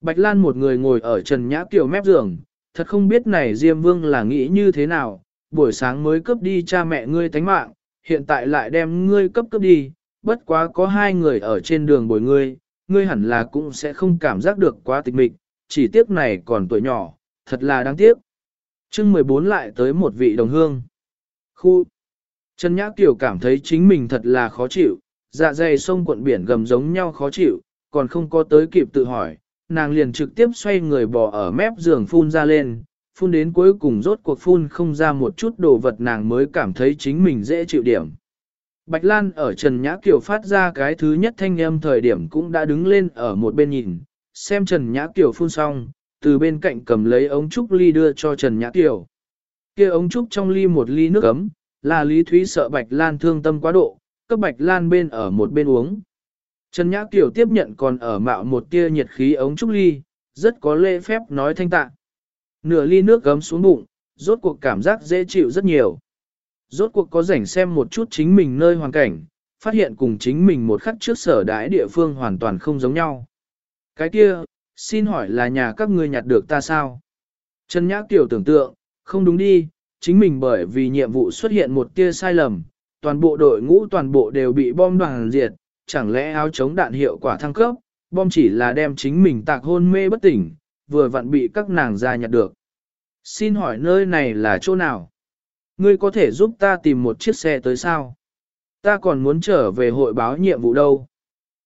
Bạch Lan một người ngồi ở Trần Nhã Kiều mép giường, thật không biết này Diêm Vương là nghĩ như thế nào, buổi sáng mới cướp đi cha mẹ ngươi tánh mạng, hiện tại lại đem ngươi cấp cướp đi, bất quá có hai người ở trên đường bồi ngươi, ngươi hẳn là cũng sẽ không cảm giác được quá tịch mịch, chỉ tiếc này còn tuổi nhỏ, thật là đáng tiếc. chương 14 lại tới một vị đồng hương. Khu Trần Nhã Kiều cảm thấy chính mình thật là khó chịu, dạ dày sông cuộn biển gầm giống nhau khó chịu, còn không có tới kịp tự hỏi, nàng liền trực tiếp xoay người bò ở mép giường phun ra lên, phun đến cuối cùng rốt cuộc phun không ra một chút đồ vật nàng mới cảm thấy chính mình dễ chịu điểm. Bạch Lan ở Trần Nhã Kiều phát ra cái thứ nhất thanh âm thời điểm cũng đã đứng lên ở một bên nhìn, xem Trần Nhã Kiều phun xong, từ bên cạnh cầm lấy ống trúc ly đưa cho Trần Nhã Kiều. kia ống trúc trong ly một ly nước ấm, là Lý Thúy sợ Bạch Lan thương tâm quá độ, cấp Bạch Lan bên ở một bên uống. Trần Nhã Kiều tiếp nhận còn ở mạo một tia nhiệt khí ống trúc ly, rất có lễ phép nói thanh tạ. Nửa ly nước gấm xuống bụng, rốt cuộc cảm giác dễ chịu rất nhiều. Rốt cuộc có rảnh xem một chút chính mình nơi hoàn cảnh, phát hiện cùng chính mình một khắc trước sở đái địa phương hoàn toàn không giống nhau. Cái kia, xin hỏi là nhà các ngươi nhặt được ta sao? Trần Nhã Kiều tưởng tượng, không đúng đi, chính mình bởi vì nhiệm vụ xuất hiện một tia sai lầm, toàn bộ đội ngũ toàn bộ đều bị bom đoàn diệt, chẳng lẽ áo chống đạn hiệu quả thăng cấp, bom chỉ là đem chính mình tạc hôn mê bất tỉnh, vừa vặn bị các nàng ra nhặt được. Xin hỏi nơi này là chỗ nào? Ngươi có thể giúp ta tìm một chiếc xe tới sao? Ta còn muốn trở về hội báo nhiệm vụ đâu.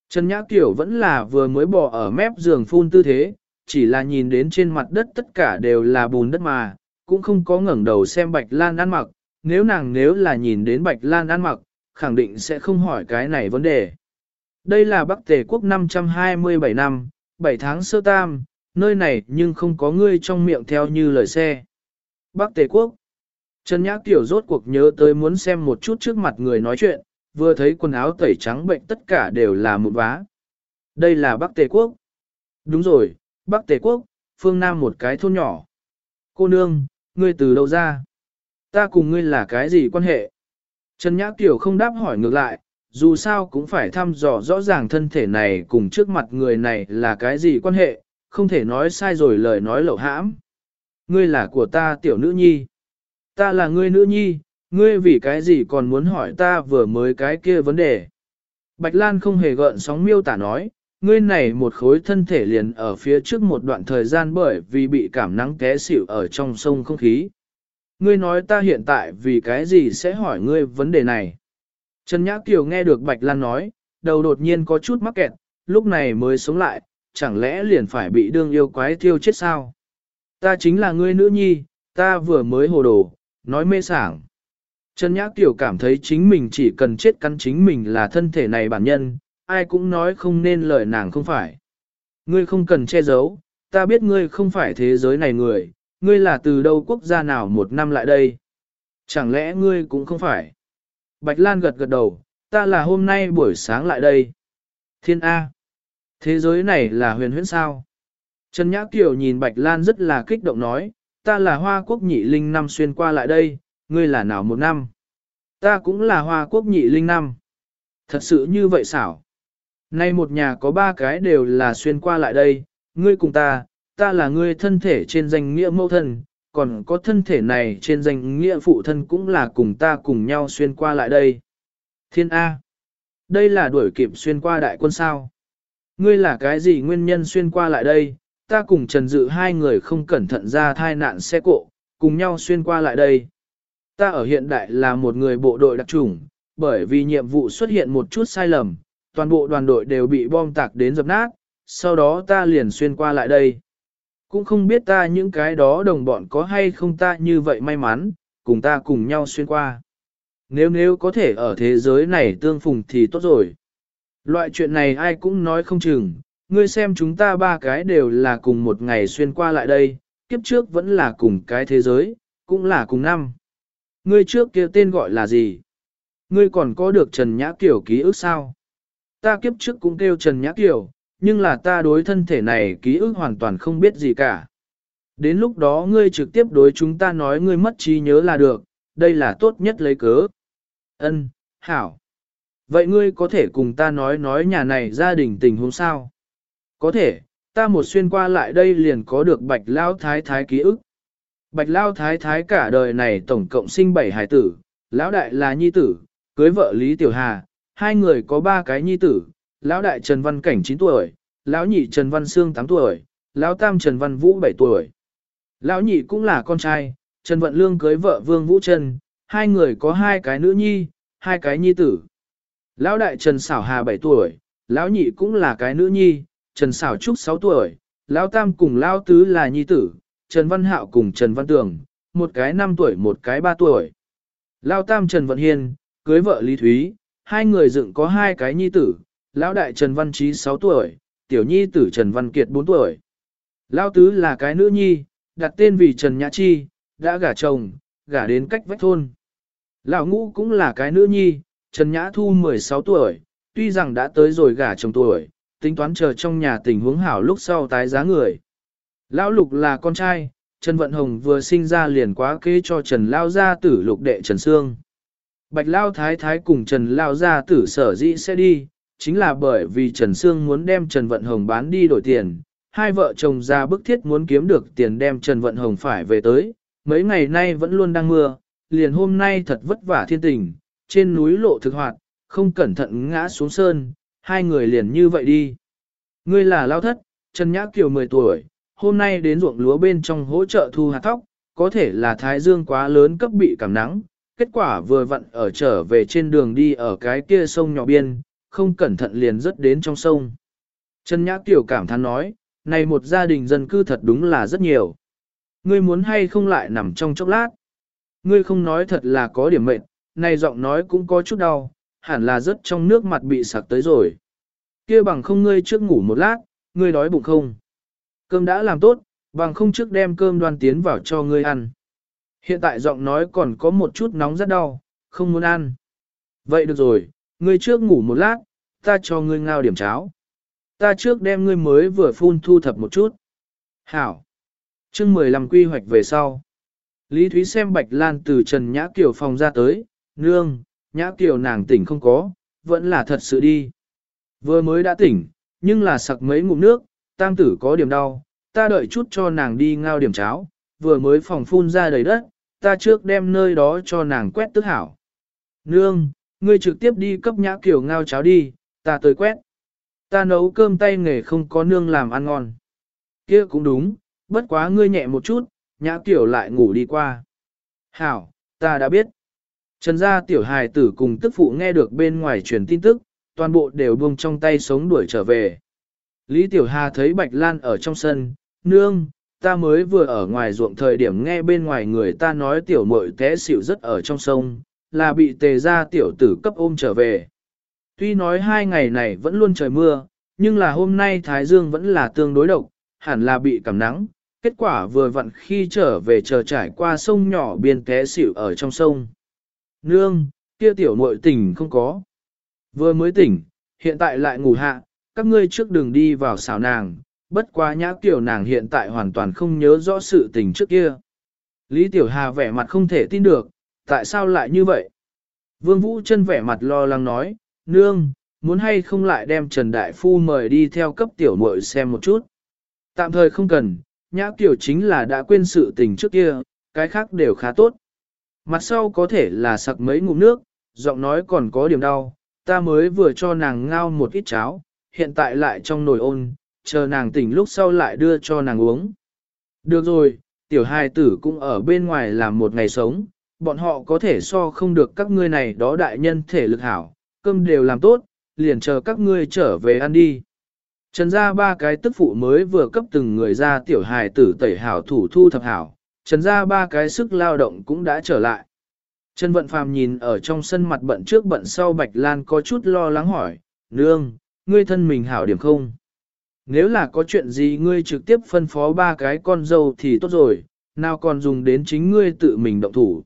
Trần Nhã Kiều vẫn là vừa mới bỏ ở mép giường phun tư thế, chỉ là nhìn đến trên mặt đất tất cả đều là bùn đất mà, cũng không có ngẩng đầu xem Bạch Lan ăn mặc, nếu nàng nếu là nhìn đến Bạch Lan ăn mặc, khẳng định sẽ không hỏi cái này vấn đề. Đây là Bắc Tề quốc 527 năm, 7 tháng sơ tam, nơi này nhưng không có ngươi trong miệng theo như lời xe. Bắc Tề quốc. Trần Nhã Tiểu rốt cuộc nhớ tới muốn xem một chút trước mặt người nói chuyện, vừa thấy quần áo tẩy trắng bệnh tất cả đều là một vá. Đây là Bắc Tề quốc. Đúng rồi, Bắc Tề quốc, phương Nam một cái thôn nhỏ. Cô nương, ngươi từ đâu ra? Ta cùng ngươi là cái gì quan hệ? Trần Nhã Tiểu không đáp hỏi ngược lại, dù sao cũng phải thăm dò rõ ràng thân thể này cùng trước mặt người này là cái gì quan hệ, không thể nói sai rồi lời nói lậu hãm. Ngươi là của ta tiểu nữ nhi. Ta là ngươi nữ nhi, ngươi vì cái gì còn muốn hỏi ta vừa mới cái kia vấn đề. Bạch Lan không hề gợn sóng miêu tả nói, ngươi này một khối thân thể liền ở phía trước một đoạn thời gian bởi vì bị cảm nắng té xỉu ở trong sông không khí. Ngươi nói ta hiện tại vì cái gì sẽ hỏi ngươi vấn đề này. Trần Nhã Kiều nghe được Bạch Lan nói, đầu đột nhiên có chút mắc kẹt, lúc này mới sống lại, chẳng lẽ liền phải bị đương yêu quái thiêu chết sao? Ta chính là ngươi nữ nhi, ta vừa mới hồ đồ, nói mê sảng. Trần Nhã Kiều cảm thấy chính mình chỉ cần chết cắn chính mình là thân thể này bản nhân, ai cũng nói không nên lời nàng không phải. Ngươi không cần che giấu, ta biết ngươi không phải thế giới này người, ngươi là từ đâu quốc gia nào một năm lại đây. Chẳng lẽ ngươi cũng không phải? Bạch Lan gật gật đầu, ta là hôm nay buổi sáng lại đây. Thiên A. Thế giới này là huyền huyễn sao? Trần Nhã Kiều nhìn Bạch Lan rất là kích động nói, ta là hoa quốc nhị linh năm xuyên qua lại đây, ngươi là nào một năm? Ta cũng là hoa quốc nhị linh năm. Thật sự như vậy xảo. Nay một nhà có ba cái đều là xuyên qua lại đây, ngươi cùng ta, ta là ngươi thân thể trên danh nghĩa mẫu thân, còn có thân thể này trên danh nghĩa phụ thân cũng là cùng ta cùng nhau xuyên qua lại đây. Thiên A. Đây là đuổi kịp xuyên qua đại quân sao. Ngươi là cái gì nguyên nhân xuyên qua lại đây, ta cùng Trần Dự hai người không cẩn thận ra thai nạn xe cộ, cùng nhau xuyên qua lại đây. Ta ở hiện đại là một người bộ đội đặc chủng, bởi vì nhiệm vụ xuất hiện một chút sai lầm, toàn bộ đoàn đội đều bị bom tạc đến dập nát, sau đó ta liền xuyên qua lại đây. Cũng không biết ta những cái đó đồng bọn có hay không ta như vậy may mắn, cùng ta cùng nhau xuyên qua. Nếu nếu có thể ở thế giới này tương phùng thì tốt rồi. Loại chuyện này ai cũng nói không chừng, ngươi xem chúng ta ba cái đều là cùng một ngày xuyên qua lại đây, kiếp trước vẫn là cùng cái thế giới, cũng là cùng năm. Ngươi trước kia tên gọi là gì? Ngươi còn có được Trần Nhã Kiều ký ức sao? Ta kiếp trước cũng kêu Trần Nhã Kiều, nhưng là ta đối thân thể này ký ức hoàn toàn không biết gì cả. Đến lúc đó ngươi trực tiếp đối chúng ta nói ngươi mất trí nhớ là được, đây là tốt nhất lấy cớ. Ân, hảo. Vậy ngươi có thể cùng ta nói nói nhà này gia đình tình huống sao? Có thể, ta một xuyên qua lại đây liền có được bạch lao thái thái ký ức. Bạch lao thái thái cả đời này tổng cộng sinh bảy hài tử, lão đại là nhi tử, cưới vợ Lý Tiểu Hà, hai người có ba cái nhi tử, lão đại Trần Văn Cảnh 9 tuổi, lão nhị Trần Văn Sương 8 tuổi, lão tam Trần Văn Vũ 7 tuổi. Lão nhị cũng là con trai, Trần Vận Lương cưới vợ Vương Vũ Trần, hai người có hai cái nữ nhi, hai cái nhi tử. Lão đại Trần Sảo Hà 7 tuổi, lão nhị cũng là cái nữ nhi, Trần Sảo Trúc 6 tuổi, lão tam cùng lão tứ là nhi tử, Trần Văn Hạo cùng Trần Văn Tường, một cái 5 tuổi một cái 3 tuổi. Lão tam Trần Vận Hiên, cưới vợ Lý Thúy, hai người dựng có hai cái nhi tử, lão đại Trần Văn Trí 6 tuổi, tiểu nhi tử Trần Văn Kiệt 4 tuổi. Lão tứ là cái nữ nhi, đặt tên vì Trần Nhã Chi, đã gả chồng, gả đến cách vách thôn. Lão ngũ cũng là cái nữ nhi, Trần Nhã Thu 16 tuổi, tuy rằng đã tới rồi gả chồng tuổi, tính toán chờ trong nhà tình huống hảo lúc sau tái giá người. Lão lục là con trai, Trần Vận Hồng vừa sinh ra liền quá kế cho Trần Lao gia tử lục đệ Trần Sương. Bạch Lao Thái Thái cùng Trần Lao gia tử sở dĩ sẽ đi, chính là bởi vì Trần Sương muốn đem Trần Vận Hồng bán đi đổi tiền. Hai vợ chồng ra bức thiết muốn kiếm được tiền đem Trần Vận Hồng phải về tới, mấy ngày nay vẫn luôn đang mưa, liền hôm nay thật vất vả thiên tình, trên núi lộ thực hoạt, không cẩn thận ngã xuống sơn, hai người liền như vậy đi. Ngươi là lao thất, Trần Nhã Kiều 10 tuổi, hôm nay đến ruộng lúa bên trong hỗ trợ thu hạt thóc, có thể là thái dương quá lớn cấp bị cảm nắng, kết quả vừa vặn ở trở về trên đường đi ở cái kia sông nhỏ biên, không cẩn thận liền rớt đến trong sông. Trần Nhã Kiều cảm thán nói, này một gia đình dân cư thật đúng là rất nhiều. Ngươi muốn hay không lại nằm trong chốc lát. Ngươi không nói thật là có điểm mệnh, này giọng nói cũng có chút đau, hẳn là rất trong nước mặt bị sặc tới rồi kia bằng không ngươi trước ngủ một lát, ngươi đói bụng không? Cơm đã làm tốt, bằng không trước đem cơm đoan tiến vào cho ngươi ăn. Hiện tại giọng nói còn có một chút nóng rất đau, không muốn ăn. Vậy được rồi, ngươi trước ngủ một lát, ta cho ngươi ngao điểm cháo. Ta trước đem ngươi mới vừa phun thu thập một chút. Hảo. chương 15 quy hoạch về sau. Lý Thúy xem Bạch Lan từ Trần Nhã Kiều phòng ra tới, nương, Nhã Kiều nàng tỉnh không có, vẫn là thật sự đi. Vừa mới đã tỉnh, nhưng là sặc mấy ngụm nước, tam tử có điểm đau, ta đợi chút cho nàng đi ngao điểm cháo, vừa mới phòng phun ra đầy đất, ta trước đem nơi đó cho nàng quét tức hảo. Nương, ngươi trực tiếp đi cấp nhã kiểu ngao cháo đi, ta tới quét. Ta nấu cơm tay nghề không có nương làm ăn ngon. kia cũng đúng, bất quá ngươi nhẹ một chút, nhã kiểu lại ngủ đi qua. Hảo, ta đã biết. Trần gia tiểu hài tử cùng tức phụ nghe được bên ngoài truyền tin tức, toàn bộ đều buông trong tay sống đuổi trở về. Lý Tiểu Hà thấy Bạch Lan ở trong sân, nương, ta mới vừa ở ngoài ruộng thời điểm nghe bên ngoài người ta nói tiểu muội té xỉu rất ở trong sông, là bị tề ra tiểu tử cấp ôm trở về. Tuy nói hai ngày này vẫn luôn trời mưa, nhưng là hôm nay Thái Dương vẫn là tương đối độc, hẳn là bị cảm nắng. Kết quả vừa vặn khi trở về chờ trải qua sông nhỏ biên té xỉu ở trong sông. Nương, kia tiểu muội tỉnh không có. Vừa mới tỉnh, hiện tại lại ngủ hạ, các ngươi trước đừng đi vào xào nàng, bất quá nhã tiểu nàng hiện tại hoàn toàn không nhớ rõ sự tình trước kia. Lý Tiểu Hà vẻ mặt không thể tin được, tại sao lại như vậy? Vương Vũ chân vẻ mặt lo lắng nói, nương, muốn hay không lại đem Trần Đại Phu mời đi theo cấp tiểu muội xem một chút. Tạm thời không cần, nhã tiểu chính là đã quên sự tình trước kia, cái khác đều khá tốt. Mặt sau có thể là sặc mấy ngụm nước, giọng nói còn có điểm đau, ta mới vừa cho nàng ngao một ít cháo, hiện tại lại trong nồi ôn, chờ nàng tỉnh lúc sau lại đưa cho nàng uống. Được rồi, tiểu hài tử cũng ở bên ngoài làm một ngày sống, bọn họ có thể so không được các ngươi này đó đại nhân thể lực hảo, cơm đều làm tốt, liền chờ các ngươi trở về ăn đi. Trần ra ba cái tức phụ mới vừa cấp từng người ra tiểu hài tử tẩy hảo thủ thu thập hảo, trần ra ba cái sức lao động cũng đã trở lại. Trần Vận Phàm nhìn ở trong sân mặt bận trước bận sau Bạch Lan có chút lo lắng hỏi, Nương, ngươi thân mình hảo điểm không? Nếu là có chuyện gì ngươi trực tiếp phân phó ba cái con dâu thì tốt rồi, nào còn dùng đến chính ngươi tự mình động thủ.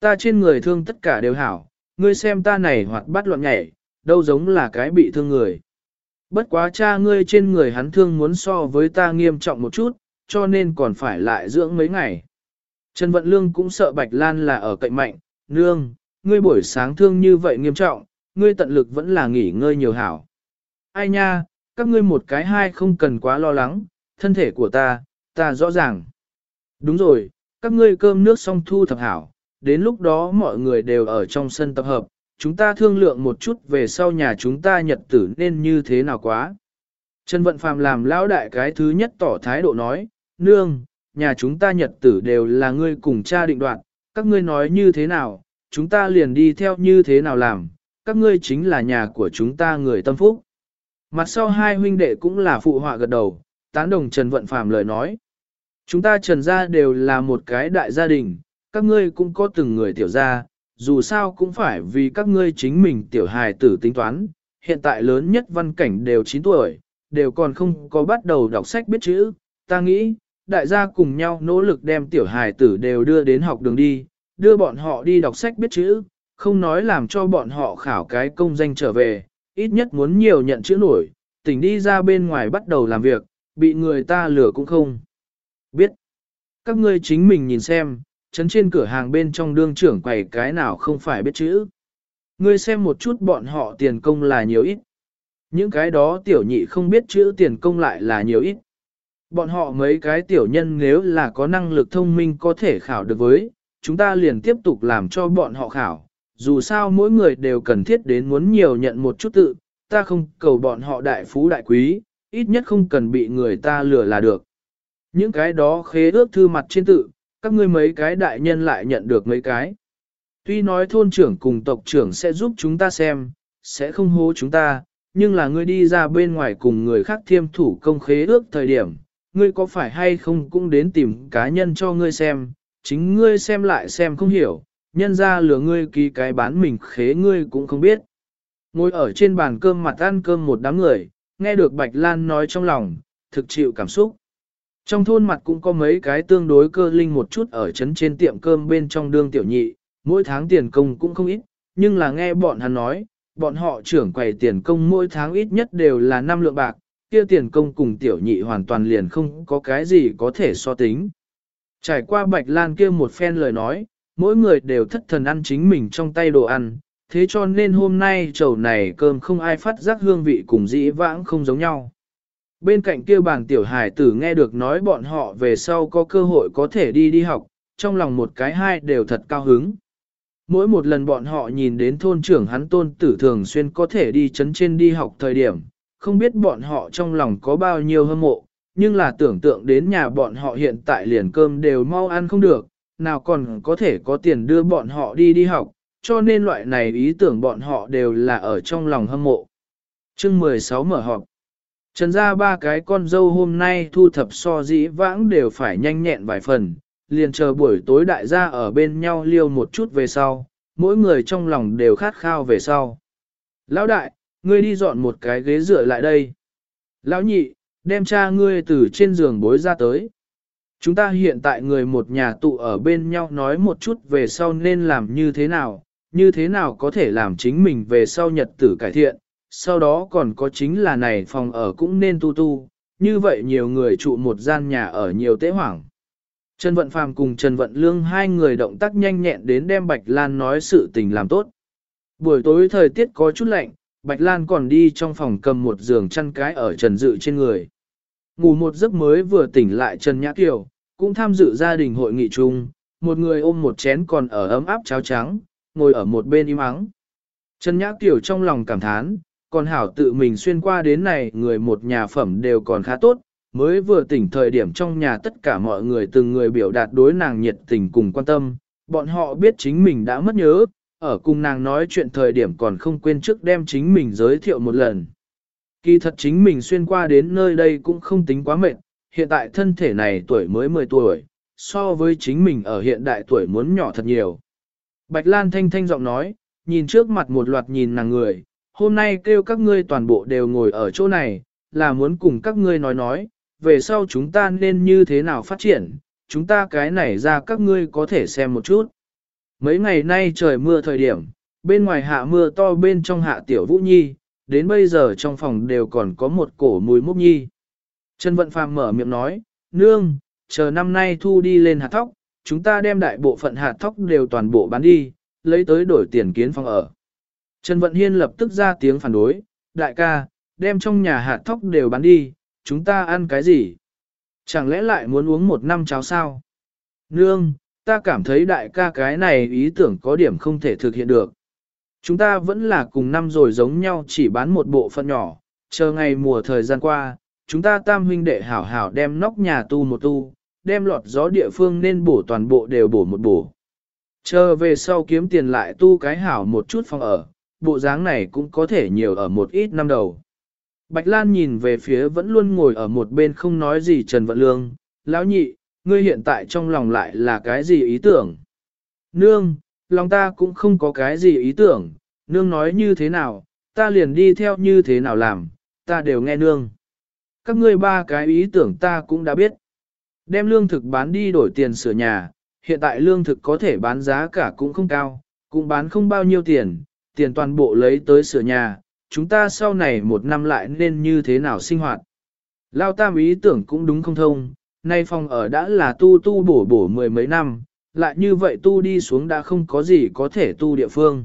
Ta trên người thương tất cả đều hảo, ngươi xem ta này hoạt bắt loạn nhảy, đâu giống là cái bị thương người. Bất quá cha ngươi trên người hắn thương muốn so với ta nghiêm trọng một chút, cho nên còn phải lại dưỡng mấy ngày. Trần Vận Lương cũng sợ Bạch Lan là ở cạnh mạnh, nương, ngươi buổi sáng thương như vậy nghiêm trọng, ngươi tận lực vẫn là nghỉ ngơi nhiều hảo. Ai nha, các ngươi một cái hai không cần quá lo lắng, thân thể của ta, ta rõ ràng. Đúng rồi, các ngươi cơm nước xong thu thập hảo, đến lúc đó mọi người đều ở trong sân tập hợp, chúng ta thương lượng một chút về sau nhà chúng ta nhật tử nên như thế nào quá. Trần Vận Phàm làm lão đại cái thứ nhất tỏ thái độ nói, nương, nhà chúng ta nhật tử đều là ngươi cùng cha định đoạt, các ngươi nói như thế nào, chúng ta liền đi theo như thế nào làm, các ngươi chính là nhà của chúng ta người tâm phúc. Mặt sau hai huynh đệ cũng là phụ họa gật đầu, tán đồng Trần Vận Phàm lời nói. Chúng ta trần gia đều là một cái đại gia đình, các ngươi cũng có từng người tiểu gia, dù sao cũng phải vì các ngươi chính mình tiểu hài tử tính toán, hiện tại lớn nhất văn cảnh đều 9 tuổi, đều còn không có bắt đầu đọc sách biết chữ, ta nghĩ, đại gia cùng nhau nỗ lực đem tiểu hài tử đều đưa đến học đường đi, đưa bọn họ đi đọc sách biết chữ, không nói làm cho bọn họ khảo cái công danh trở về, ít nhất muốn nhiều nhận chữ nổi, tỉnh đi ra bên ngoài bắt đầu làm việc, bị người ta lừa cũng không. Biết, các ngươi chính mình nhìn xem, chấn trên cửa hàng bên trong đương trưởng quầy cái nào không phải biết chữ. Ngươi xem một chút bọn họ tiền công là nhiều ít. Những cái đó tiểu nhị không biết chữ tiền công lại là nhiều ít. Bọn họ mấy cái tiểu nhân nếu là có năng lực thông minh có thể khảo được với, chúng ta liền tiếp tục làm cho bọn họ khảo. Dù sao mỗi người đều cần thiết đến muốn nhiều nhận một chút tự, ta không cầu bọn họ đại phú đại quý, ít nhất không cần bị người ta lừa là được. Những cái đó khế ước thư mặt trên tự, các ngươi mấy cái đại nhân lại nhận được mấy cái. Tuy nói thôn trưởng cùng tộc trưởng sẽ giúp chúng ta xem, sẽ không hố chúng ta, nhưng là ngươi đi ra bên ngoài cùng người khác thiêm thủ công khế ước thời điểm, ngươi có phải hay không cũng đến tìm cá nhân cho ngươi xem, chính ngươi xem lại xem không hiểu, nhân ra lừa ngươi ký cái bán mình khế ngươi cũng không biết. Ngồi ở trên bàn cơm mặt ăn cơm một đám người, nghe được Bạch Lan nói trong lòng, thực chịu cảm xúc. Trong thôn mặt cũng có mấy cái tương đối cơ linh một chút ở trấn trên tiệm cơm bên trong đương tiểu nhị, mỗi tháng tiền công cũng không ít, nhưng là nghe bọn hắn nói, bọn họ trưởng quầy tiền công mỗi tháng ít nhất đều là 5 lượng bạc, kia tiền công cùng tiểu nhị hoàn toàn liền không có cái gì có thể so tính. Trải qua Bạch Lan kia một phen lời nói, mỗi người đều thất thần ăn chính mình trong tay đồ ăn, thế cho nên hôm nay chầu này cơm không ai phát giác hương vị cùng dĩ vãng không giống nhau. Bên cạnh kia bàn tiểu hải tử nghe được nói bọn họ về sau có cơ hội có thể đi đi học, trong lòng một cái hai đều thật cao hứng. Mỗi một lần bọn họ nhìn đến thôn trưởng hắn tôn tử thường xuyên có thể đi chấn trên đi học thời điểm, không biết bọn họ trong lòng có bao nhiêu hâm mộ, nhưng là tưởng tượng đến nhà bọn họ hiện tại liền cơm đều mau ăn không được, nào còn có thể có tiền đưa bọn họ đi đi học, cho nên loại này ý tưởng bọn họ đều là ở trong lòng hâm mộ. Chương 16 mở họp. Trần ra ba cái con dâu hôm nay thu thập so dĩ vãng đều phải nhanh nhẹn vài phần, liền chờ buổi tối đại gia ở bên nhau liêu một chút về sau, mỗi người trong lòng đều khát khao về sau. Lão đại, ngươi đi dọn một cái ghế dựa lại đây. Lão nhị, đem cha ngươi từ trên giường bối ra tới. Chúng ta hiện tại người một nhà tụ ở bên nhau nói một chút về sau nên làm như thế nào, như thế nào có thể làm chính mình về sau nhật tử cải thiện, sau đó còn có chính là này phòng ở cũng nên tu tu, như vậy nhiều người trụ một gian nhà ở nhiều tế hoảng. Trần Vận Phàm cùng Trần Vận Lương hai người động tác nhanh nhẹn đến đem Bạch Lan nói sự tình làm tốt. Buổi tối thời tiết có chút lạnh, Bạch Lan còn đi trong phòng cầm một giường chăn cái ở Trần Dự trên người. Ngủ một giấc mới vừa tỉnh lại Trần Nhã Kiều, cũng tham dự gia đình hội nghị chung, một người ôm một chén còn ở ấm áp cháo trắng, ngồi ở một bên im ắng. Trần Nhã Kiều trong lòng cảm thán, còn hảo tự mình xuyên qua đến này người một nhà phẩm đều còn khá tốt, mới vừa tỉnh thời điểm trong nhà tất cả mọi người từng người biểu đạt đối nàng nhiệt tình cùng quan tâm, bọn họ biết chính mình đã mất nhớ, ở cùng nàng nói chuyện thời điểm còn không quên trước đem chính mình giới thiệu một lần. Kỳ thật chính mình xuyên qua đến nơi đây cũng không tính quá mệt, hiện tại thân thể này tuổi mới 10 tuổi, so với chính mình ở hiện đại tuổi muốn nhỏ thật nhiều. Bạch Lan thanh thanh giọng nói, nhìn trước mặt một loạt nhìn nàng người, hôm nay kêu các ngươi toàn bộ đều ngồi ở chỗ này, là muốn cùng các ngươi nói nói, về sau chúng ta nên như thế nào phát triển, chúng ta cái này ra các ngươi có thể xem một chút. Mấy ngày nay trời mưa thời điểm, bên ngoài hạ mưa to bên trong hạ tiểu vũ nhi, đến bây giờ trong phòng đều còn có một cổ mùi mốc nhi. Trần Vận Phàm mở miệng nói, nương, chờ năm nay thu đi lên hạt thóc, chúng ta đem đại bộ phận hạt thóc đều toàn bộ bán đi, lấy tới đổi tiền kiến phòng ở. Trần Vận Hiên lập tức ra tiếng phản đối, đại ca, đem trong nhà hạt thóc đều bán đi, chúng ta ăn cái gì? Chẳng lẽ lại muốn uống một năm cháo sao? Nương, ta cảm thấy đại ca cái này ý tưởng có điểm không thể thực hiện được. Chúng ta vẫn là cùng năm rồi giống nhau chỉ bán một bộ phận nhỏ, chờ ngày mùa thời gian qua, chúng ta tam huynh đệ hảo hảo đem nóc nhà tu một tu, đem lọt gió địa phương nên bổ toàn bộ đều bổ một bổ. Chờ về sau kiếm tiền lại tu cái hảo một chút phòng ở, bộ dáng này cũng có thể nhiều ở một ít năm đầu. Bạch Lan nhìn về phía vẫn luôn ngồi ở một bên không nói gì Trần Vận Lương, lão nhị, ngươi hiện tại trong lòng lại là cái gì ý tưởng? Nương, lòng ta cũng không có cái gì ý tưởng, nương nói như thế nào, ta liền đi theo như thế nào làm, ta đều nghe nương. Các ngươi ba cái ý tưởng ta cũng đã biết. Đem lương thực bán đi đổi tiền sửa nhà, hiện tại lương thực có thể bán giá cả cũng không cao, cũng bán không bao nhiêu tiền, tiền toàn bộ lấy tới sửa nhà, chúng ta sau này một năm lại nên như thế nào sinh hoạt. Lao tam ý tưởng cũng đúng không thông, nay phòng ở đã là tu tu bổ bổ mười mấy năm, lại như vậy tu đi xuống đã không có gì có thể tu địa phương.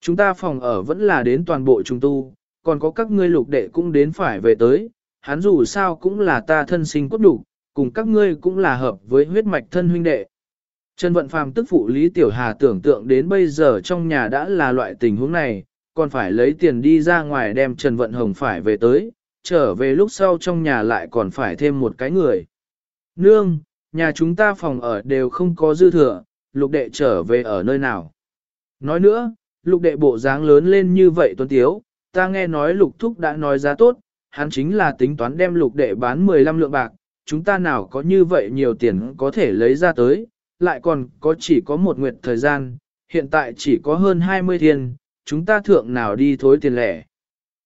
Chúng ta phòng ở vẫn là đến toàn bộ chúng tu, còn có các ngươi lục đệ cũng đến phải về tới, hắn dù sao cũng là ta thân sinh cốt đủ, cùng các ngươi cũng là hợp với huyết mạch thân huynh đệ. Trần Vận Phàm tức phụ Lý Tiểu Hà tưởng tượng đến bây giờ trong nhà đã là loại tình huống này, còn phải lấy tiền đi ra ngoài đem Trần Vận Hồng phải về tới, trở về lúc sau trong nhà lại còn phải thêm một cái người. Nương, nhà chúng ta phòng ở đều không có dư thừa, lục đệ trở về ở nơi nào. Nói nữa, lục đệ bộ dáng lớn lên như vậy tuấn tiếu, ta nghe nói lục thúc đã nói giá tốt, hắn chính là tính toán đem lục đệ bán 15 lượng bạc, chúng ta nào có như vậy nhiều tiền có thể lấy ra tới, lại còn có chỉ có một nguyệt thời gian, hiện tại chỉ có hơn 20 thiên, chúng ta thượng nào đi thối tiền lẻ.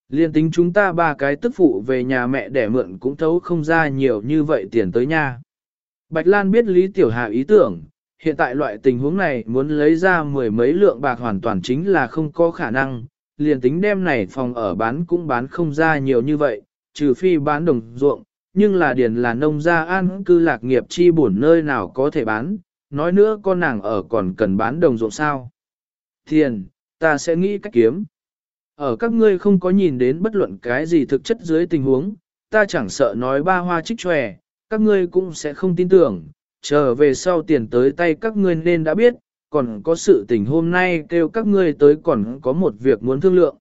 Liên tính chúng ta ba cái tức phụ về nhà mẹ để mượn cũng thấu không ra nhiều như vậy tiền tới nha. Bạch Lan biết Lý Tiểu Hà ý tưởng, hiện tại loại tình huống này muốn lấy ra mười mấy lượng bạc hoàn toàn chính là không có khả năng, liền tính đem này phòng ở bán cũng bán không ra nhiều như vậy, trừ phi bán đồng ruộng, nhưng là điền là nông gia an cư lạc nghiệp chi bổn nơi nào có thể bán, nói nữa con nàng ở còn cần bán đồng ruộng sao. Thiền, ta sẽ nghĩ cách kiếm. Ở các ngươi không có nhìn đến bất luận cái gì thực chất dưới tình huống, ta chẳng sợ nói ba hoa trích tròe, các ngươi cũng sẽ không tin tưởng, trở về sau tiền tới tay các ngươi nên đã biết, còn có sự tình hôm nay kêu các ngươi tới còn có một việc muốn thương lượng.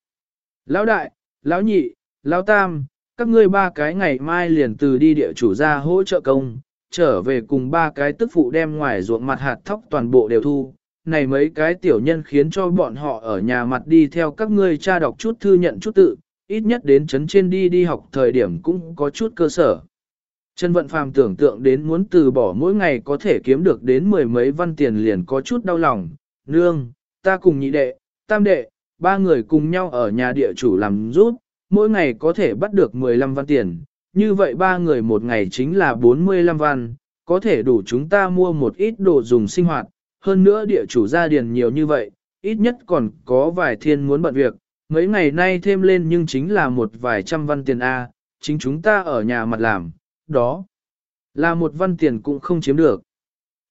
Lão đại, lão nhị, lão tam, các ngươi ba cái ngày mai liền từ đi địa chủ ra hỗ trợ công, trở về cùng ba cái tức phụ đem ngoài ruộng mặt hạt thóc toàn bộ đều thu. Này mấy cái tiểu nhân khiến cho bọn họ ở nhà mặt đi theo các ngươi cha đọc chút thư nhận chút tự, ít nhất đến chấn trên đi đi học thời điểm cũng có chút cơ sở. Trần Vận Phàm tưởng tượng đến muốn từ bỏ mỗi ngày có thể kiếm được đến mười mấy văn tiền liền có chút đau lòng. Nương, ta cùng nhị đệ, tam đệ, ba người cùng nhau ở nhà địa chủ làm giúp, mỗi ngày có thể bắt được 15 văn tiền. Như vậy ba người một ngày chính là 45 văn, có thể đủ chúng ta mua một ít đồ dùng sinh hoạt. Hơn nữa địa chủ gia điền nhiều như vậy, ít nhất còn có vài thiên muốn bận việc. Mấy ngày nay thêm lên nhưng chính là một vài trăm văn tiền A, chính chúng ta ở nhà mặt làm đó là một văn tiền cũng không chiếm được.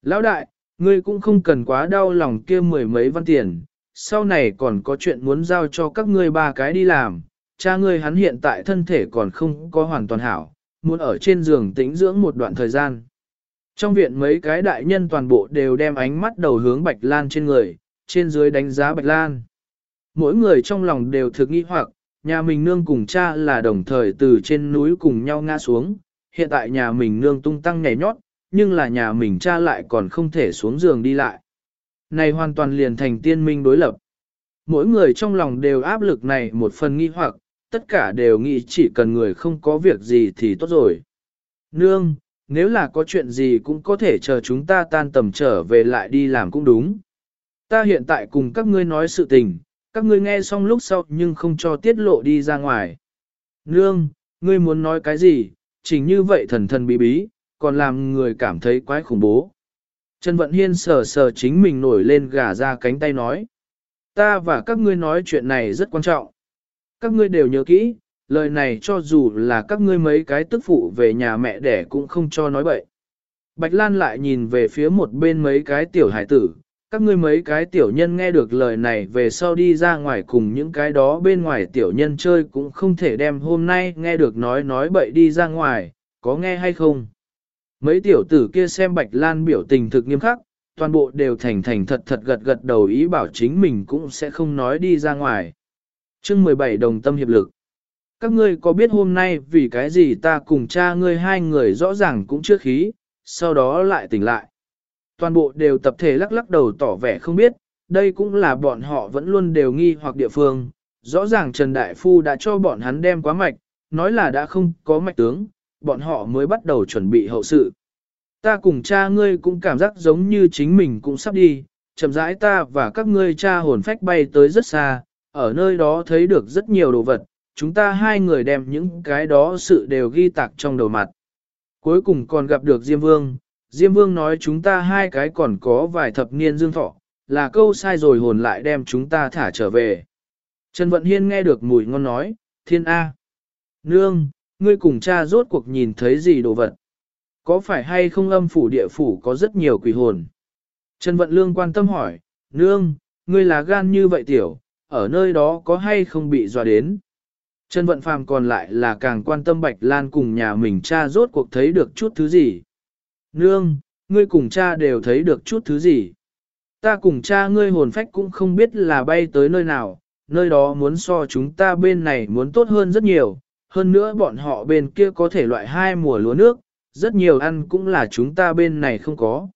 Lão đại, ngươi cũng không cần quá đau lòng kia mười mấy văn tiền, sau này còn có chuyện muốn giao cho các ngươi ba cái đi làm, cha ngươi hắn hiện tại thân thể còn không có hoàn toàn hảo, muốn ở trên giường tĩnh dưỡng một đoạn thời gian. Trong viện mấy cái đại nhân toàn bộ đều đem ánh mắt đầu hướng Bạch Lan trên người, trên dưới đánh giá Bạch Lan. Mỗi người trong lòng đều thực nghi hoặc, nhà mình nương cùng cha là đồng thời từ trên núi cùng nhau ngã xuống, hiện tại nhà mình nương tung tăng nhảy nhót, nhưng là nhà mình cha lại còn không thể xuống giường đi lại. Này hoàn toàn liền thành tiên minh đối lập. Mỗi người trong lòng đều áp lực này một phần nghi hoặc, tất cả đều nghĩ chỉ cần người không có việc gì thì tốt rồi. Nương, nếu là có chuyện gì cũng có thể chờ chúng ta tan tầm trở về lại đi làm cũng đúng. Ta hiện tại cùng các ngươi nói sự tình, các ngươi nghe xong lúc sau nhưng không cho tiết lộ đi ra ngoài. Nương, ngươi muốn nói cái gì, Chính như vậy thần thần bí bí, còn làm người cảm thấy quái khủng bố. Trần Vận Hiên sờ sờ chính mình nổi lên gà ra cánh tay nói. Ta và các ngươi nói chuyện này rất quan trọng. Các ngươi đều nhớ kỹ, lời này cho dù là các ngươi mấy cái tức phụ về nhà mẹ đẻ cũng không cho nói bậy. Bạch Lan lại nhìn về phía một bên mấy cái tiểu hải tử, các ngươi mấy cái tiểu nhân nghe được lời này về sau đi ra ngoài cùng những cái đó bên ngoài tiểu nhân chơi cũng không thể đem hôm nay nghe được nói nói bậy đi ra ngoài, có nghe hay không? Mấy tiểu tử kia xem Bạch Lan biểu tình thực nghiêm khắc, toàn bộ đều thành thành thật thật gật gật đầu ý bảo chính mình cũng sẽ không nói đi ra ngoài. chương 17 đồng tâm hiệp lực. Các ngươi có biết hôm nay vì cái gì ta cùng cha ngươi hai người rõ ràng cũng chưa khí, sau đó lại tỉnh lại. Toàn bộ đều tập thể lắc lắc đầu tỏ vẻ không biết, đây cũng là bọn họ vẫn luôn đều nghi hoặc địa phương. Rõ ràng Trần Đại Phu đã cho bọn hắn đem quá mạch, nói là đã không có mạch tướng, bọn họ mới bắt đầu chuẩn bị hậu sự. Ta cùng cha ngươi cũng cảm giác giống như chính mình cũng sắp đi, chậm rãi ta và các ngươi cha hồn phách bay tới rất xa, ở nơi đó thấy được rất nhiều đồ vật, chúng ta hai người đem những cái đó sự đều ghi tạc trong đầu mặt. Cuối cùng còn gặp được Diêm Vương, Diêm Vương nói chúng ta hai cái còn có vài thập niên dương thọ, là câu sai rồi hồn lại đem chúng ta thả trở về. Trần Vận Hiên nghe được mùi ngon nói, thiên A. Nương, ngươi cùng cha rốt cuộc nhìn thấy gì đồ vật? Có phải hay không âm phủ địa phủ có rất nhiều quỷ hồn? Trần Vận Lương quan tâm hỏi, nương, ngươi là gan như vậy tiểu, ở nơi đó có hay không bị dọa đến? Trần Vận Phàm còn lại là càng quan tâm Bạch Lan cùng nhà mình cha rốt cuộc thấy được chút thứ gì. Nương, ngươi cùng cha đều thấy được chút thứ gì. Ta cùng cha ngươi hồn phách cũng không biết là bay tới nơi nào, nơi đó muốn so chúng ta bên này muốn tốt hơn rất nhiều, hơn nữa bọn họ bên kia có thể loại hai mùa lúa nước, rất nhiều ăn cũng là chúng ta bên này không có.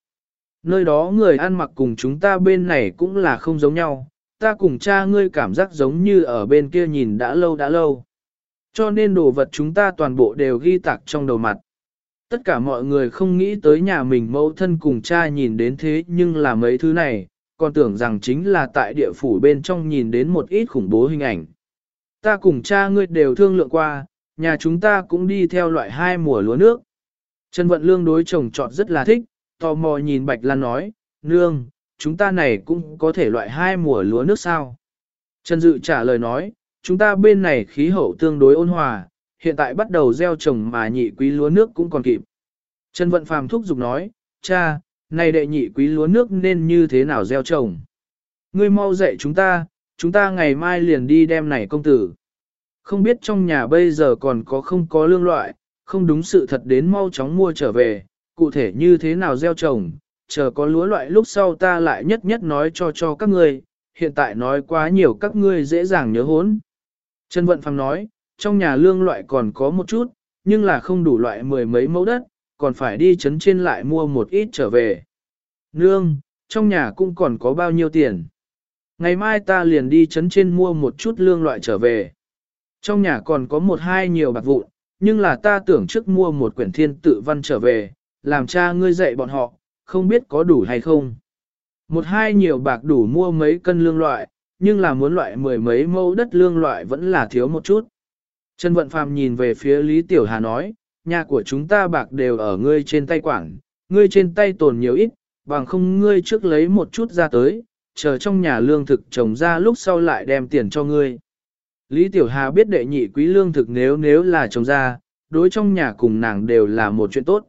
Nơi đó người ăn mặc cùng chúng ta bên này cũng là không giống nhau, ta cùng cha ngươi cảm giác giống như ở bên kia nhìn đã lâu đã lâu. Cho nên đồ vật chúng ta toàn bộ đều ghi tạc trong đầu mặt. Tất cả mọi người không nghĩ tới nhà mình mẫu thân cùng cha nhìn đến thế nhưng là mấy thứ này, còn tưởng rằng chính là tại địa phủ bên trong nhìn đến một ít khủng bố hình ảnh. Ta cùng cha ngươi đều thương lượng qua, nhà chúng ta cũng đi theo loại hai mùa lúa nước. Trần Vận Lương đối chồng chọn rất là thích, tò mò nhìn Bạch Lan nói, Nương, chúng ta này cũng có thể loại hai mùa lúa nước sao? Trần Dự trả lời nói, chúng ta bên này khí hậu tương đối ôn hòa, hiện tại bắt đầu gieo trồng mà nhị quý lúa nước cũng còn kịp. Trần Vận Phàm thúc giục nói, cha, này đệ nhị quý lúa nước nên như thế nào gieo trồng? Ngươi mau dạy chúng ta, chúng ta ngày mai liền đi đem này công tử. Không biết trong nhà bây giờ còn có không có lương loại, không đúng sự thật đến mau chóng mua trở về, cụ thể như thế nào gieo trồng, chờ có lúa loại lúc sau ta lại nhất nhất nói cho cho các ngươi, hiện tại nói quá nhiều các ngươi dễ dàng nhớ hốn. Trần Vận Phàm nói, trong nhà lương loại còn có một chút, nhưng là không đủ loại mười mấy mẫu đất, còn phải đi chấn trên lại mua một ít trở về. Nương, trong nhà cũng còn có bao nhiêu tiền. Ngày mai ta liền đi chấn trên mua một chút lương loại trở về. Trong nhà còn có một hai nhiều bạc vụn, nhưng là ta tưởng trước mua một quyển thiên tự văn trở về, làm cha ngươi dạy bọn họ, không biết có đủ hay không. Một hai nhiều bạc đủ mua mấy cân lương loại, nhưng là muốn loại mười mấy mẫu đất lương loại vẫn là thiếu một chút. Trần Vận Phàm nhìn về phía Lý Tiểu Hà nói, nhà của chúng ta bạc đều ở ngươi trên tay quảng, ngươi trên tay tồn nhiều ít, bằng không ngươi trước lấy một chút ra tới, chờ trong nhà lương thực trồng ra lúc sau lại đem tiền cho ngươi. Lý Tiểu Hà biết đệ nhị quý lương thực nếu nếu là trồng ra, đối trong nhà cùng nàng đều là một chuyện tốt.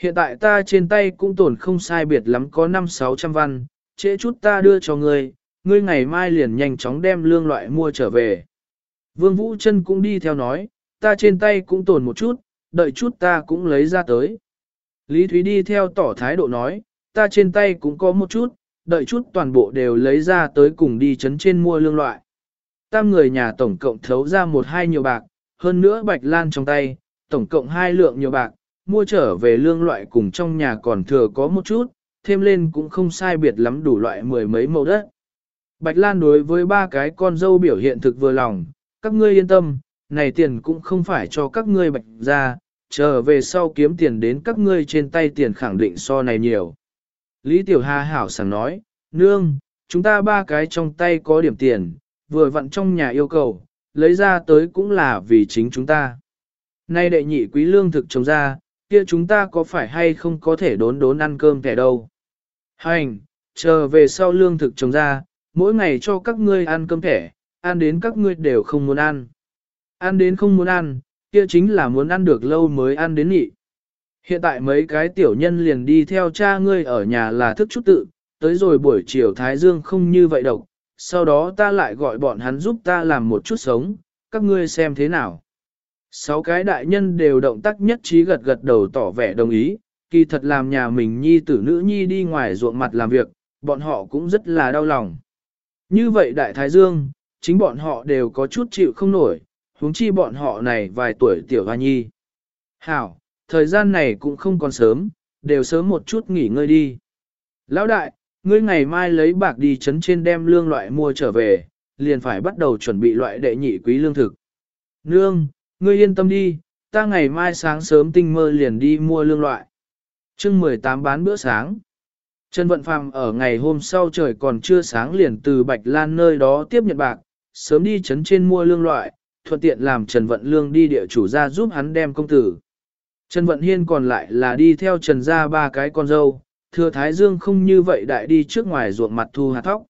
Hiện tại ta trên tay cũng tổn không sai biệt lắm có 5-600 văn, trễ chút ta đưa cho ngươi, ngươi ngày mai liền nhanh chóng đem lương loại mua trở về. Vương Vũ Trân cũng đi theo nói, ta trên tay cũng tồn một chút, đợi chút ta cũng lấy ra tới. Lý Thúy đi theo tỏ thái độ nói, ta trên tay cũng có một chút, đợi chút toàn bộ đều lấy ra tới cùng đi chấn trên mua lương loại. Tam người nhà tổng cộng thấu ra một hai nhiều bạc, hơn nữa bạch lan trong tay, tổng cộng hai lượng nhiều bạc, mua trở về lương loại cùng trong nhà còn thừa có một chút, thêm lên cũng không sai biệt lắm đủ loại mười mấy mẫu đất. Bạch Lan đối với ba cái con dâu biểu hiện thực vừa lòng, các ngươi yên tâm, này tiền cũng không phải cho các ngươi bạch ra, chờ về sau kiếm tiền đến các ngươi trên tay tiền khẳng định so này nhiều. Lý Tiểu Hà hảo sảng nói, nương, chúng ta ba cái trong tay có điểm tiền, vừa vặn trong nhà yêu cầu, lấy ra tới cũng là vì chính chúng ta. Nay đệ nhị quý lương thực trồng ra, kia chúng ta có phải hay không có thể đốn đốn ăn cơm kẻ đâu. Hành, chờ về sau lương thực trồng ra, mỗi ngày cho các ngươi ăn cơm thẻ, ăn đến các ngươi đều không muốn ăn. Ăn đến không muốn ăn, kia chính là muốn ăn được lâu mới ăn đến nhị. Hiện tại mấy cái tiểu nhân liền đi theo cha ngươi ở nhà là thức chút tự, tới rồi buổi chiều Thái Dương không như vậy độc, sau đó ta lại gọi bọn hắn giúp ta làm một chút sống, các ngươi xem thế nào. Sáu cái đại nhân đều động tác nhất trí gật gật đầu tỏ vẻ đồng ý, kỳ thật làm nhà mình nhi tử nữ nhi đi ngoài ruộng mặt làm việc, bọn họ cũng rất là đau lòng. Như vậy đại thái dương, chính bọn họ đều có chút chịu không nổi, huống chi bọn họ này vài tuổi tiểu hoa nhi. Hảo, thời gian này cũng không còn sớm, đều sớm một chút nghỉ ngơi đi. Lão đại, ngươi ngày mai lấy bạc đi chấn trên đem lương loại mua trở về, liền phải bắt đầu chuẩn bị loại đệ nhị quý lương thực. Nương, ngươi yên tâm đi, ta ngày mai sáng sớm tinh mơ liền đi mua lương loại. chương 18 bán bữa sáng. Trần Vận Phàm ở ngày hôm sau trời còn chưa sáng liền từ Bạch Lan nơi đó tiếp nhận bạc, sớm đi chấn trên mua lương loại, thuận tiện làm Trần Vận Lương đi địa chủ ra giúp hắn đem công tử. Trần Vận Hiên còn lại là đi theo Trần gia ba cái con dâu, thừa Thái Dương không như vậy đại đi trước ngoài ruộng mặt thu hạt thóc.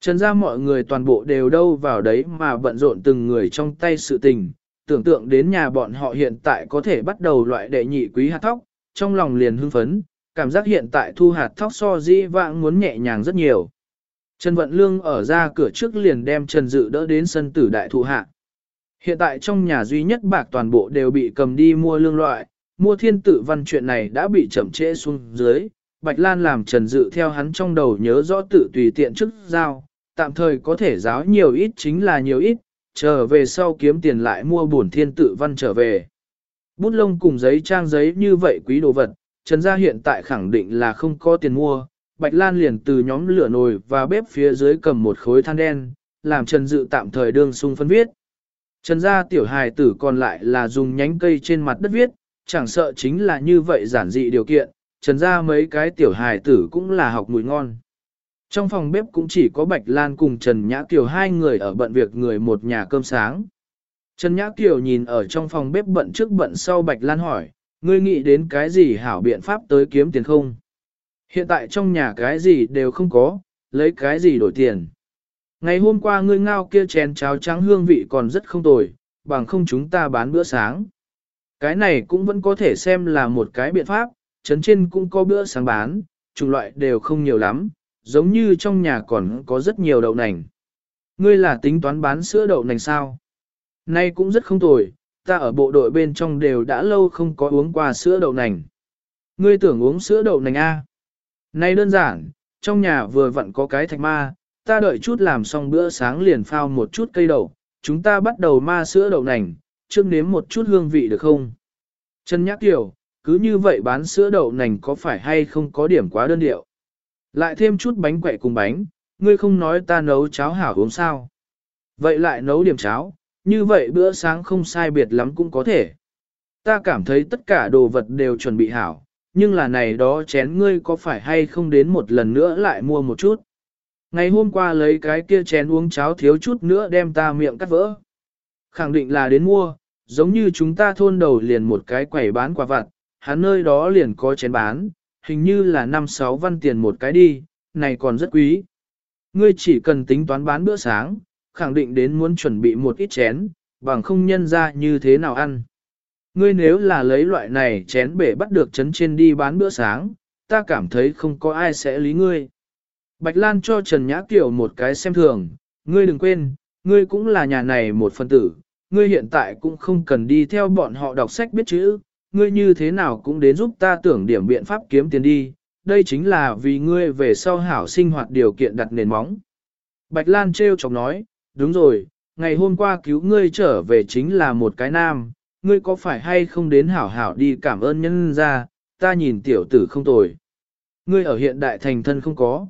Trần gia mọi người toàn bộ đều đâu vào đấy mà bận rộn từng người trong tay sự tình, tưởng tượng đến nhà bọn họ hiện tại có thể bắt đầu loại đệ nhị quý hạt thóc, trong lòng liền hưng phấn, cảm giác hiện tại thu hạt thóc so dĩ vãng muốn nhẹ nhàng rất nhiều. Trần Vận Lương ở ra cửa trước liền đem Trần Dự đỡ đến sân tử đại thụ hạ. Hiện tại trong nhà duy nhất bạc toàn bộ đều bị cầm đi mua lương loại, mua thiên tử văn chuyện này đã bị chậm trễ xuống dưới. Bạch Lan làm Trần Dự theo hắn trong đầu nhớ rõ tự tùy tiện trước giao, tạm thời có thể giáo nhiều ít chính là nhiều ít, trở về sau kiếm tiền lại mua bổn thiên tử văn trở về. Bút lông cùng giấy trang giấy như vậy quý đồ vật, Trần gia hiện tại khẳng định là không có tiền mua, Bạch Lan liền từ nhóm lửa nồi và bếp phía dưới cầm một khối than đen, làm Trần Dự tạm thời đương sung phân viết. Trần gia tiểu hài tử còn lại là dùng nhánh cây trên mặt đất viết, chẳng sợ chính là như vậy giản dị điều kiện, Trần gia mấy cái tiểu hài tử cũng là học mùi ngon. Trong phòng bếp cũng chỉ có Bạch Lan cùng Trần Nhã Kiều hai người ở bận việc người một nhà cơm sáng. Trần Nhã Kiều nhìn ở trong phòng bếp bận trước bận sau Bạch Lan hỏi, ngươi nghĩ đến cái gì hảo biện pháp tới kiếm tiền không? Hiện tại trong nhà cái gì đều không có, lấy cái gì đổi tiền. Ngày hôm qua ngươi ngao kia chén cháo trắng hương vị còn rất không tồi, bằng không chúng ta bán bữa sáng. Cái này cũng vẫn có thể xem là một cái biện pháp, trấn trên cũng có bữa sáng bán, chủng loại đều không nhiều lắm, giống như trong nhà còn có rất nhiều đậu nành. Ngươi là tính toán bán sữa đậu nành sao? Nay cũng rất không tồi, ta ở bộ đội bên trong đều đã lâu không có uống qua sữa đậu nành. Ngươi tưởng uống sữa đậu nành A. Này đơn giản, trong nhà vừa vặn có cái thạch ma, ta đợi chút làm xong bữa sáng liền phao một chút cây đậu, chúng ta bắt đầu ma sữa đậu nành, trước nếm một chút hương vị được không? Trần Nhắc Tiểu, cứ như vậy bán sữa đậu nành có phải hay không có điểm quá đơn điệu? Lại thêm chút bánh quậy cùng bánh, ngươi không nói ta nấu cháo hảo uống sao? Vậy lại nấu điểm cháo, như vậy bữa sáng không sai biệt lắm cũng có thể. Ta cảm thấy tất cả đồ vật đều chuẩn bị hảo, nhưng là này đó chén ngươi có phải hay không đến một lần nữa lại mua một chút. Ngày hôm qua lấy cái kia chén uống cháo thiếu chút nữa đem ta miệng cắt vỡ. Khẳng định là đến mua, giống như chúng ta thôn đầu liền một cái quẩy bán quả vặt, hắn nơi đó liền có chén bán, hình như là 5-6 văn tiền một cái đi, này còn rất quý. Ngươi chỉ cần tính toán bán bữa sáng, khẳng định đến muốn chuẩn bị một ít chén, bằng không nhân ra như thế nào ăn. Ngươi nếu là lấy loại này chén bể bắt được chấn trên đi bán bữa sáng, ta cảm thấy không có ai sẽ lý ngươi. Bạch Lan cho Trần Nhã Kiều một cái xem thường, ngươi đừng quên, ngươi cũng là nhà này một phân tử, ngươi hiện tại cũng không cần đi theo bọn họ đọc sách biết chữ, ngươi như thế nào cũng đến giúp ta tưởng điểm biện pháp kiếm tiền đi, đây chính là vì ngươi về sau hảo sinh hoạt điều kiện đặt nền móng. Bạch Lan trêu chọc nói, đúng rồi, ngày hôm qua cứu ngươi trở về chính là một cái nam, ngươi có phải hay không đến hảo hảo đi cảm ơn nhân ra, ta nhìn tiểu tử không tồi. Ngươi ở hiện đại thành thân không có.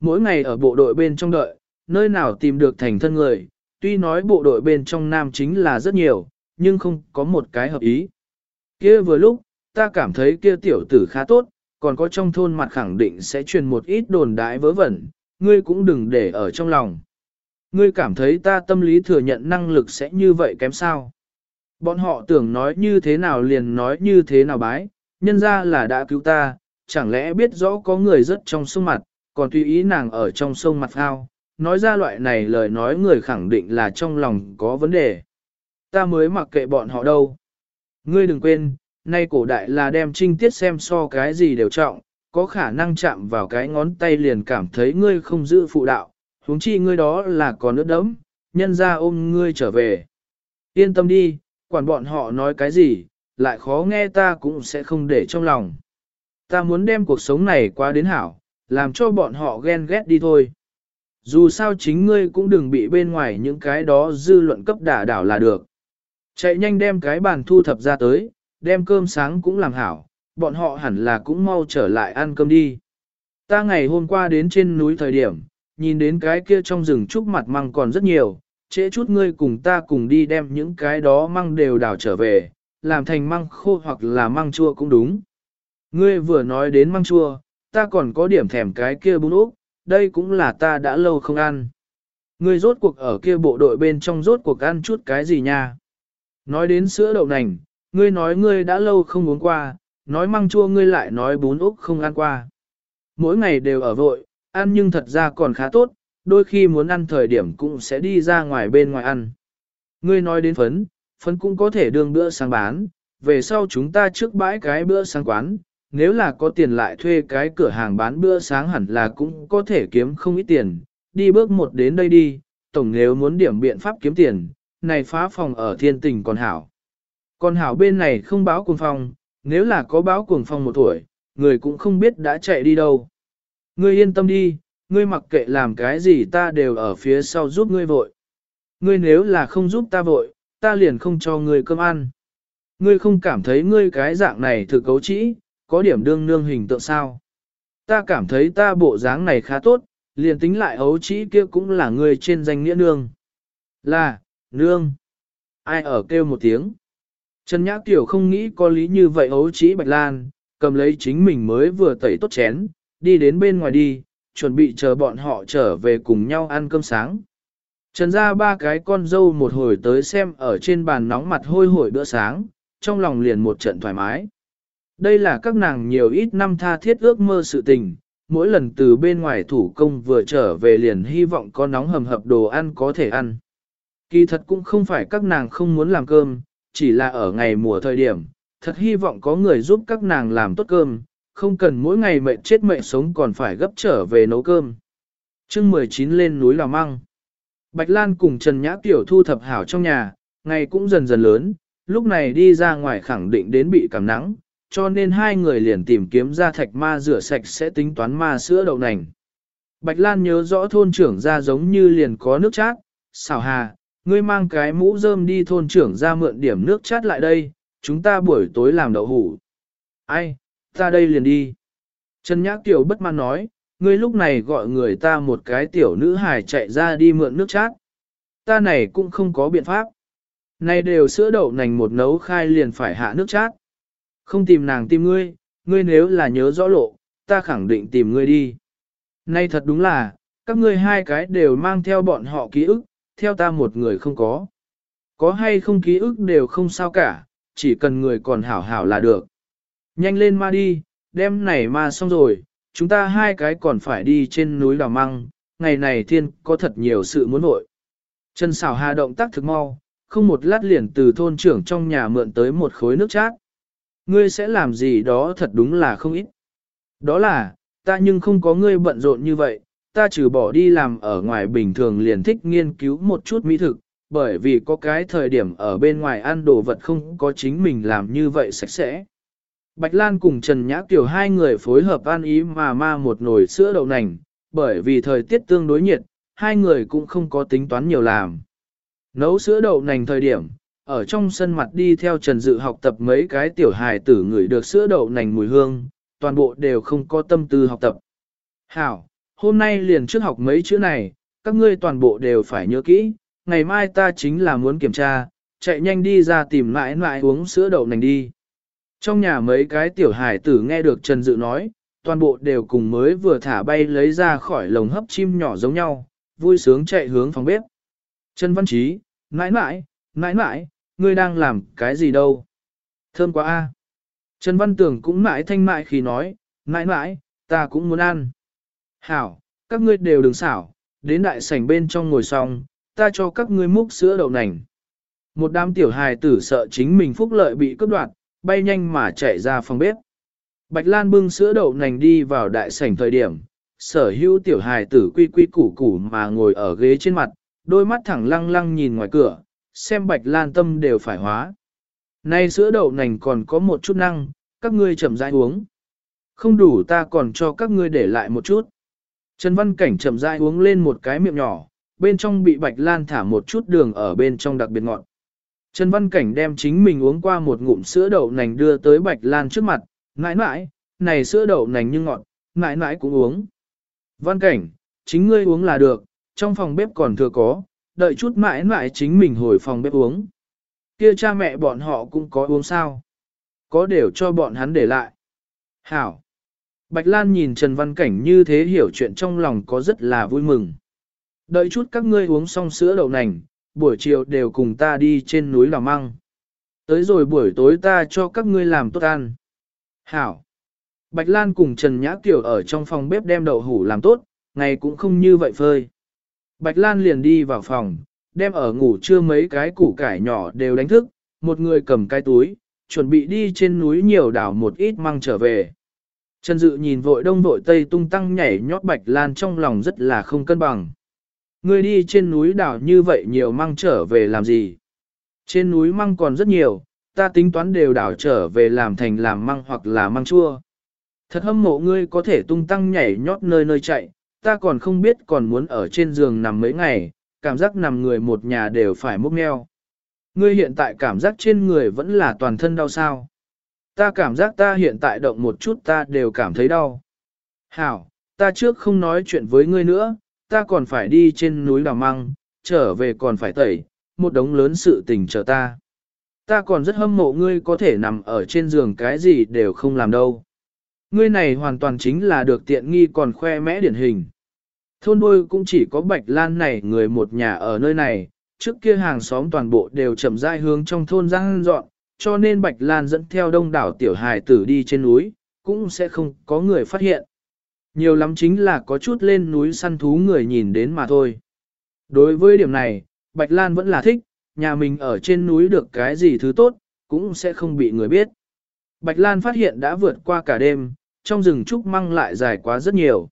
Mỗi ngày ở bộ đội bên trong đợi, nơi nào tìm được thành thân người, tuy nói bộ đội bên trong nam chính là rất nhiều, nhưng không có một cái hợp ý. Kia vừa lúc, ta cảm thấy kia tiểu tử khá tốt, còn có trong thôn mặt khẳng định sẽ truyền một ít đồn đãi vớ vẩn, ngươi cũng đừng để ở trong lòng. Ngươi cảm thấy ta tâm lý thừa nhận năng lực sẽ như vậy kém sao? Bọn họ tưởng nói như thế nào liền nói như thế nào bái, nhân ra là đã cứu ta, chẳng lẽ biết rõ có người rất trong sông mặt, còn tùy ý nàng ở trong sông mặt ao, nói ra loại này lời nói người khẳng định là trong lòng có vấn đề. Ta mới mặc kệ bọn họ đâu. Ngươi đừng quên, nay cổ đại là đem trinh tiết xem so cái gì đều trọng, có khả năng chạm vào cái ngón tay liền cảm thấy ngươi không giữ phụ đạo, huống chi ngươi đó là còn nước đẫm nhân ra ôm ngươi trở về. Yên tâm đi, quản bọn họ nói cái gì, lại khó nghe ta cũng sẽ không để trong lòng. Ta muốn đem cuộc sống này qua đến hảo, làm cho bọn họ ghen ghét đi thôi. Dù sao chính ngươi cũng đừng bị bên ngoài những cái đó dư luận cấp đả đảo là được. Chạy nhanh đem cái bàn thu thập ra tới, đem cơm sáng cũng làm hảo, bọn họ hẳn là cũng mau trở lại ăn cơm đi. Ta ngày hôm qua đến trên núi thời điểm, nhìn đến cái kia trong rừng trúc mặt măng còn rất nhiều, trễ chút ngươi cùng ta cùng đi đem những cái đó măng đều đào trở về, làm thành măng khô hoặc là măng chua cũng đúng. Ngươi vừa nói đến măng chua, ta còn có điểm thèm cái kia bún úp, đây cũng là ta đã lâu không ăn. Ngươi rốt cuộc ở kia bộ đội bên trong rốt cuộc ăn chút cái gì nha? Nói đến sữa đậu nành, ngươi nói ngươi đã lâu không uống qua, nói măng chua ngươi lại nói bún úp không ăn qua. Mỗi ngày đều ở vội, ăn nhưng thật ra còn khá tốt, đôi khi muốn ăn thời điểm cũng sẽ đi ra ngoài bên ngoài ăn. Ngươi nói đến phấn, phấn cũng có thể đương bữa sáng bán, về sau chúng ta trước bãi cái bữa sáng quán, nếu là có tiền lại thuê cái cửa hàng bán bữa sáng hẳn là cũng có thể kiếm không ít tiền, đi bước một đến đây đi, tổng nếu muốn điểm biện pháp kiếm tiền, này phá phòng ở thiên tình còn hảo. Còn hảo bên này không báo cuồng phong, nếu là có báo cuồng phong một tuổi, người cũng không biết đã chạy đi đâu. Ngươi yên tâm đi, ngươi mặc kệ làm cái gì ta đều ở phía sau giúp ngươi vội. Ngươi nếu là không giúp ta vội, ta liền không cho ngươi cơm ăn. Ngươi không cảm thấy ngươi cái dạng này thực cấu trĩ, có điểm đương nương hình tượng sao. Ta cảm thấy ta bộ dáng này khá tốt, liền tính lại ấu trĩ kia cũng là ngươi trên danh nghĩa nương. Là, nương. Ai ở kêu một tiếng. Trần Nhã Tiểu không nghĩ có lý như vậy ấu trĩ Bạch Lan, cầm lấy chính mình mới vừa tẩy tốt chén, đi đến bên ngoài đi, chuẩn bị chờ bọn họ trở về cùng nhau ăn cơm sáng. Trần ra ba cái con dâu một hồi tới xem ở trên bàn nóng mặt hôi hổi bữa sáng, trong lòng liền một trận thoải mái. Đây là các nàng nhiều ít năm tha thiết ước mơ sự tình, mỗi lần từ bên ngoài thủ công vừa trở về liền hy vọng có nóng hầm hập đồ ăn có thể ăn. Kỳ thật cũng không phải các nàng không muốn làm cơm, chỉ là ở ngày mùa thời điểm, thật hy vọng có người giúp các nàng làm tốt cơm, không cần mỗi ngày mệt chết mệt sống còn phải gấp trở về nấu cơm. chương 19 lên núi làm Măng. Bạch Lan cùng Trần Nhã Tiểu thu thập hảo trong nhà, ngày cũng dần dần lớn, lúc này đi ra ngoài khẳng định đến bị cảm nắng, cho nên hai người liền tìm kiếm ra thạch ma rửa sạch sẽ tính toán ma sữa đậu nành. Bạch Lan nhớ rõ thôn trưởng ra giống như liền có nước chát, xảo hà, ngươi mang cái mũ rơm đi thôn trưởng ra mượn điểm nước chát lại đây, chúng ta buổi tối làm đậu hủ. Ai, ta đây liền đi. Trần Nhã Kiều bất mãn nói, ngươi lúc này gọi người ta một cái tiểu nữ hài chạy ra đi mượn nước chát. Ta này cũng không có biện pháp. Này đều sữa đậu nành một nấu khai liền phải hạ nước chát. Không tìm nàng tìm ngươi, ngươi nếu là nhớ rõ lộ, ta khẳng định tìm ngươi đi. Nay thật đúng là, các ngươi hai cái đều mang theo bọn họ ký ức, theo ta một người không có. Có hay không ký ức đều không sao cả, chỉ cần người còn hảo hảo là được. Nhanh lên ma đi, đem này ma xong rồi, chúng ta hai cái còn phải đi trên núi đào măng, ngày này thiên có thật nhiều sự muốn vội. Trần xảo hà động tác thực mau, không một lát liền từ thôn trưởng trong nhà mượn tới một khối nước chát. Ngươi sẽ làm gì đó thật đúng là không ít. Đó là, ta nhưng không có ngươi bận rộn như vậy, ta trừ bỏ đi làm ở ngoài bình thường liền thích nghiên cứu một chút mỹ thực, bởi vì có cái thời điểm ở bên ngoài ăn đồ vật không có chính mình làm như vậy sạch sẽ. Bạch Lan cùng Trần Nhã Kiều hai người phối hợp ăn ý mà ma một nồi sữa đậu nành, bởi vì thời tiết tương đối nhiệt, hai người cũng không có tính toán nhiều làm. Nấu sữa đậu nành thời điểm, ở trong sân mặt đi theo Trần Dự học tập mấy cái tiểu hài tử người được sữa đậu nành mùi hương, toàn bộ đều không có tâm tư học tập. Hảo, hôm nay liền trước học mấy chữ này, các ngươi toàn bộ đều phải nhớ kỹ, ngày mai ta chính là muốn kiểm tra, chạy nhanh đi ra tìm mãi mãi uống sữa đậu nành đi. Trong nhà mấy cái tiểu hài tử nghe được Trần Dự nói, toàn bộ đều cùng mới vừa thả bay lấy ra khỏi lồng hấp chim nhỏ giống nhau, vui sướng chạy hướng phòng bếp. Trần Văn Trí, nãi nãi, nãi nãi, ngươi đang làm cái gì đâu? Thơm quá a. Trần Văn Tưởng cũng mãi thanh mại khi nói, nãi nãi, ta cũng muốn ăn. Hảo, các ngươi đều đừng xảo, đến đại sảnh bên trong ngồi xong, ta cho các ngươi múc sữa đậu nành. Một đám tiểu hài tử sợ chính mình phúc lợi bị cướp đoạt, bay nhanh mà chạy ra phòng bếp. Bạch Lan bưng sữa đậu nành đi vào đại sảnh thời điểm, sở hữu tiểu hài tử quy quy củ củ mà ngồi ở ghế trên mặt, đôi mắt thẳng lăng lăng nhìn ngoài cửa, xem Bạch Lan tâm đều phải hóa. Nay sữa đậu nành còn có một chút năng, các ngươi chậm rãi uống. Không đủ ta còn cho các ngươi để lại một chút. Trần Văn Cảnh chậm rãi uống lên một cái miệng nhỏ, bên trong bị Bạch Lan thả một chút đường ở bên trong đặc biệt ngọt. Trần Văn Cảnh đem chính mình uống qua một ngụm sữa đậu nành đưa tới Bạch Lan trước mặt, nãi nãi, này sữa đậu nành như ngọt, nãi nãi cũng uống. Văn Cảnh, chính ngươi uống là được, trong phòng bếp còn thừa có, đợi chút mãi mãi chính mình hồi phòng bếp uống. Kia cha mẹ bọn họ cũng có uống sao? Có đều cho bọn hắn để lại. Hảo. Bạch Lan nhìn Trần Văn Cảnh như thế hiểu chuyện trong lòng có rất là vui mừng. Đợi chút các ngươi uống xong sữa đậu nành, buổi chiều đều cùng ta đi trên núi Lào Măng. Tới rồi buổi tối ta cho các ngươi làm tốt ăn. Hảo. Bạch Lan cùng Trần Nhã Kiều ở trong phòng bếp đem đậu hủ làm tốt, ngày cũng không như vậy phơi. Bạch Lan liền đi vào phòng, đem ở ngủ trưa mấy cái củ cải nhỏ đều đánh thức, một người cầm cái túi, chuẩn bị đi trên núi nhiều đảo một ít măng trở về. Trần Dự nhìn vội đông vội tây tung tăng nhảy nhót Bạch Lan trong lòng rất là không cân bằng. Ngươi đi trên núi đảo như vậy nhiều măng trở về làm gì? Trên núi măng còn rất nhiều, ta tính toán đều đảo trở về làm thành làm măng hoặc là măng chua. Thật hâm mộ ngươi có thể tung tăng nhảy nhót nơi nơi chạy, ta còn không biết còn muốn ở trên giường nằm mấy ngày, cảm giác nằm người một nhà đều phải múc neo. Ngươi hiện tại cảm giác trên người vẫn là toàn thân đau sao. Ta cảm giác ta hiện tại động một chút ta đều cảm thấy đau. Hảo, ta trước không nói chuyện với ngươi nữa, ta còn phải đi trên núi đào măng, trở về còn phải tẩy, một đống lớn sự tình chờ ta. Ta còn rất hâm mộ ngươi có thể nằm ở trên giường cái gì đều không làm đâu. Ngươi này hoàn toàn chính là được tiện nghi còn khoe mẽ điển hình. Thôn đôi cũng chỉ có Bạch Lan này người một nhà ở nơi này, trước kia hàng xóm toàn bộ đều chậm rãi hướng trong thôn giang dọn, cho nên Bạch Lan dẫn theo đông đảo tiểu hài tử đi trên núi, cũng sẽ không có người phát hiện. Nhiều lắm chính là có chút lên núi săn thú người nhìn đến mà thôi. Đối với điểm này, Bạch Lan vẫn là thích, nhà mình ở trên núi được cái gì thứ tốt, cũng sẽ không bị người biết. Bạch Lan phát hiện đã vượt qua cả đêm, trong rừng trúc măng lại dài quá rất nhiều.